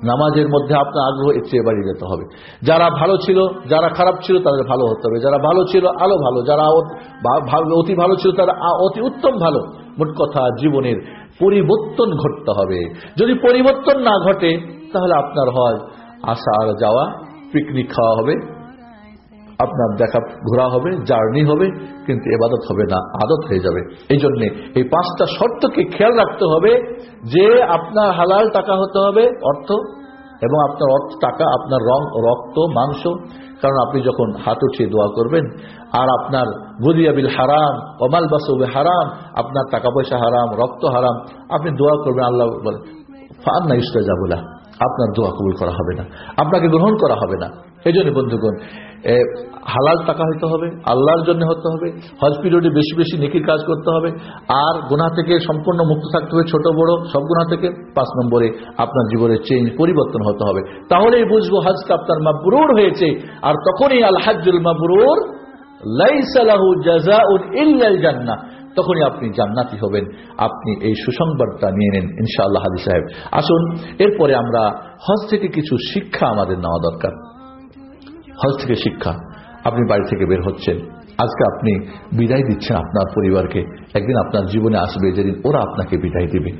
নামাজের মধ্যে আপনার আগ্রহ এর চেয়ে বাড়িয়ে যেতে হবে। যারা ভালো ছিল, যারা খারাপ ছিল, তাদের ভালো হতে হবে। যারা ভালো ছিল আলো ভালো। যারা অতি ভালো ছিল, তারা অতি উত্তম ভালো। মোট কথা জীবনের পরিবর্তন ঘটতে হবে। যদি পরিবর্তন না ঘটে, তাহলে আপনার হয় আসা আর যাওয়া পিকনিক খাওয়া হবে। আপনার দেখা ঘোরা হবে জার্নি হবে, কিন্তু এবাদত হবে না, আদত হয়ে যাবে। এই জন্যে এই পাঁচটা শর্তকে খেয়াল রাখতে হবে যে আপনার হালাল টাকা হতে হবে, অর্থ, এবং আপনার অর্থ টাকা, আপনার রং, রক্ত, মাংস। কারণ আপনি যখন হাত উঠিয়ে দোয়া করবেন, আর আপনার গুদিয়াবিল হারাম অমাল বাসবে হারাম, আপনার টাকা পয়সা হারাম, রক্ত হারাম, আপনি দোয়া করবেন, আল্লাহ বলেন ফান্না ইস্তাজাবুল্লাহ আপনার দোয়া কবুল করা হবে না। আপনাকে গ্রহণ করা হবে না। এই জন্য বন্ধুগণ হালাল টাকা হইতে হবে, আল্লাহর জন্য হতে হবে, হজ পিরিয়ডে বেশি বেশি নেকির কাজ করতে হবে, আর গুণা থেকে সম্পূর্ণ মুক্ত থাকতে হবে ছোট, বড়, সব গুণা থেকে। পাঁচ নম্বরে আপনার জীবনের চেঞ্জ পরিবর্তন হতে হবে। তাহলেই বুঝব হজটা আপনার মাবরুর হয়েছে, আর তখনই আল হাজুল মাবরুর তখনই আপনি জান্নাতি হবেন। আপনি এই সুসংবাদটা নিয়ে নেন, ইনশাআল্লাহ হাজি সাহেব। আসুন, এরপরে আমরা হজ থেকে কিছু শিক্ষা আমাদের নেওয়া দরকার। হজ থেকে শিক্ষা। আপনি বাড়ি থেকে বের হচ্ছেন। আজকে আপনি বিদায় দিচ্ছেন আপনার পরিবারকে। একদিন আপনার জীবনে আসবে, যেদিন ওরা আপনাকে বিদায় দিবে।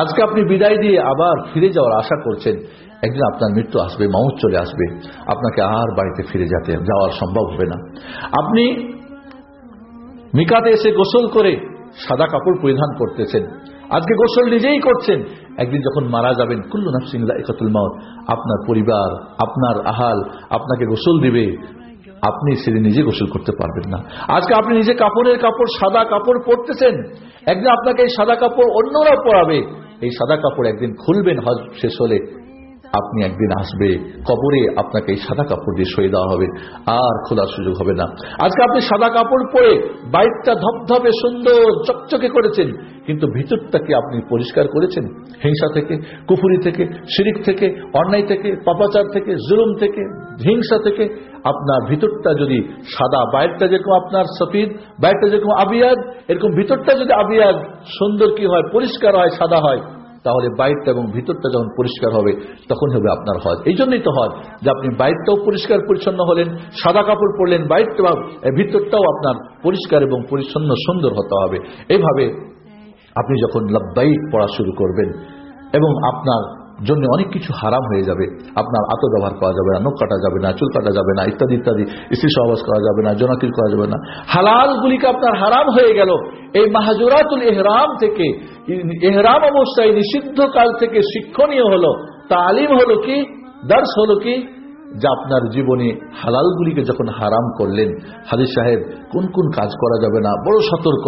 আজকে আপনি বিদায় দিয়ে আবার ফিরে যাওয়ার আশা করছেন। একদিন আপনার মৃত্যু আসবে, মাউত চলে আসবে। আপনাকে আর বাড়িতে ফিরে যেতে যাওয়ার সম্ভব হবে না। আপনি মিকাতে এসে গোসল করে সাদা কাপড় পরিধান করতেছেন। আজকে গোসল নিজেই করছেন। একদিন যখন মারা যাবেন, কুল্লু নাফসিং লাইকাতুল মাউত, আপনার পরিবার, আপনার আহাল আপনাকে গোসল দিবে। আপনি সেদিন নিজে গোসল করতে পারবেন না। আজকে আপনি নিজে কাপড়ের কাপড়, সাদা কাপড় পরতেছেন। একদিন আপনাকে এই সাদা কাপড় অন্যরা পরাবে। এই সাদা কাপড় একদিন খুলবেন হজ শেষ হলে। আপনি একদিন আসবে, কবরে আপনাকে এই সাদা কাপড় দিয়ে সয়ে দেওয়া হবে, আর খোলার সুযোগ হবে না। আজকে আপনি সাদা কাপড় পরে বাইকটা ধপধপে সুন্দর, চকচকে করেছেন, কিন্তু ভিতরটাকে আপনি পরিষ্কার করেছেন? হিংসা থেকে, কুফুরি থেকে, শিরিক থেকে, অন্যায় থেকে, পাপাচার থেকে, জুলুম থেকে, হিংসা থেকে আপনার ভিতরটা যদি সাদা, বাইরটা যেরকম আপনার সফিদ, বাইরটা যেরকম আবিয়াদ, এরকম ভিতরটা যদি আবিয়াদ সুন্দর কি হয়, পরিষ্কার হয়, সাদা হয় তাহলে বাইরটা এবং ভিতরটা যখন পরিষ্কার হবে তখন হবে আপনার হজ। এই জন্যই তো হজ যে আপনি বাইরটাও পরিষ্কার পরিচ্ছন্ন হলেন সাদা কাপড় পরলেন বাইরটা ভিতরটাও আপনার পরিষ্কার এবং পরিচ্ছন্ন সুন্দর হতে হবে। এইভাবে আপনি যখন লাভবাহিক পড়া শুরু করবেন এবং আপনার জন্য অনেক কিছু হারাম হয়ে যাবে। আপনার আত ব্যবহার করা যাবে না, নখ কাটা যাবে না, চুল কাটা যাবে না, ইত্যাদি ইত্যাদি স্ত্রী সহবাস করা যাবে না, জনাকির করা যাবে না। হালালগুলিকে আপনার হারাম হয়ে গেল। এই মাহাজুরাতুল এহরাম থেকে, এহরাম অবস্থায় নিষিদ্ধ কাল থেকে শিক্ষণীয় হলো, তালিম হলো কি দার্স হলো কি, যা আপনার জীবনে হালালগুলিকে যখন হারাম করলেন, হাদিস সাহেব, কোন কোন কাজ করা যাবে না, বড় সতর্ক,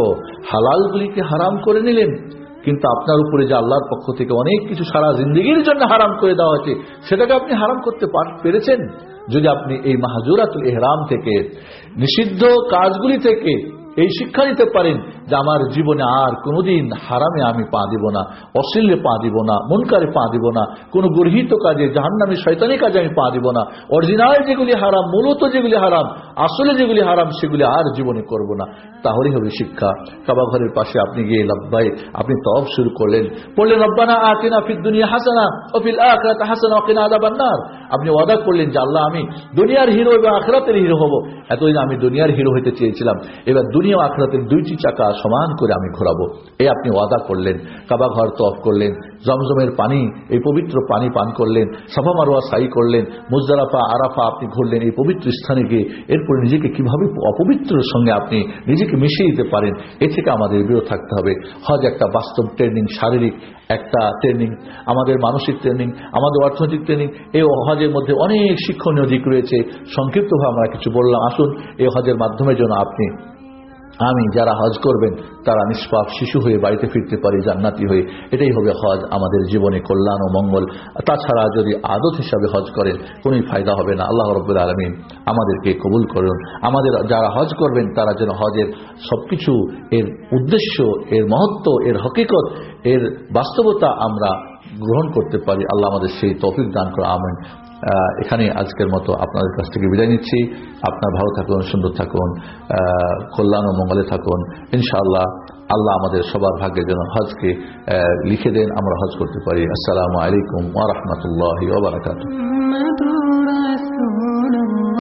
হালালগুলিকে হারাম করে নিলেন। কিন্তু আপনার উপরে যে আল্লাহর পক্ষ থেকে অনেক কিছু সারা জিন্দগির জন্য হারাম করে দেওয়া হয়েছে, সেটাকে আপনি হারাম করতে পার- পেরেছেন? যদি আপনি এই মাহাজুরাতুল এহরাম থেকে, নিষিদ্ধ কাজগুলি থেকে এই শিক্ষা নিতে পারেন যে আমার জীবনে আর কোনোদিন হারামে আমি পা দিব না, অশ্লীলে পা দিব না, মনকারে পা দিব না, কোনো গর্হিত কাজে, জাহান্নামী, শয়তানি কাজে আমি পা দিব না। অরিজিনাল যেগুলি হারাম, মূলত যেগুলি হারাম, আসলে যেগুলি হারাম, সেগুলি আর জীবনে করব না। তাহলেই হবে শিক্ষা। কাবা ঘরের পাশে আপনি গিয়ে লব্বাই, আপনি তব শুরু করলেন। পড়লেন রব্বানা আতিনা ফিদ দুনিয়া হাসানা ও ফিল আখিরাতি হাসানা ওয়া কিনা আযাবান নার। আপনি ওয়াদা করলেন যে, আল্লাহ, আমি দুনিয়ার হিরো এবং আখিরাতের হিরো হব। এতদিন আমি দুনিয়ার হিরো হইতে চেয়েছিলাম। এবার দুনিয়া ও আখিরাতের দুইটি চাকা সমান করে আমি ঘোরাবো। এই আপনি ওয়াদা করলেন, কাবা ঘর তফ করলেন, জমজমের পানি, এই পবিত্র পানি পান করলেন, সাফা মারোয়া সাই করলেন, মুজদারাফা, আরাফা আপনি ঘুরলেন, এই পবিত্র স্থানে গিয়ে এরপরে নিজেকে কীভাবে অপবিত্রের সঙ্গে আপনি নিজেকে মিশিয়ে দিতে পারেন, এ থেকে আমাদের বিরত থাকতে হবে। হজ একটা বাস্তব ট্রেনিং শারীরিক একটা ট্রেনিং আমাদের মানসিক ট্রেনিং আমাদের অর্থনৈতিক ট্রেনিং এই হজের মধ্যে অনেক শিক্ষণীয় দিক রয়েছে। সংক্ষিপ্তভাবে আমরা কিছু বললাম। আসুন এই হজের মাধ্যমে যেন আপনি আমি যারা হজ করবেন, তারা নিষ্পাপ শিশু হয়ে বাড়িতে ফিরতে পারি জান্নাতি হয়ে। এটাই হবে হজ, আমাদের জীবনে কল্যাণ ও মঙ্গল। তাছাড়া যদি আদত হিসাবে হজ করেন, কোনোই ফায়দা হবে না। আল্লাহ রব্বুল আলমিন আমাদেরকে কবুল করুন। আমাদের যারা হজ করবেন, তারা যেন হজের সবকিছু, এর উদ্দেশ্য, এর মহত্ব, এর হকিকত, এর বাস্তবতা আমরা গ্রহণ করতে পারি। আল্লাহ আমাদের সেই তৌফিক দান করে আমেন। এখানে আজকের মতো আপনাদের কাছ থেকে বিদায় নিচ্ছি। আপনার ভালো থাকুন, সুন্দর থাকুন কল্যাণ ও মঙ্গলে থাকুন। ইনশাআল্লাহ আল্লাহ আমাদের সবার ভাগ্যের জন্য হজকে লিখে দেন, আমরা হজ করতে পারি। আসসালামু আলাইকুম ওরহমতুল্লাহ ওবরাকাত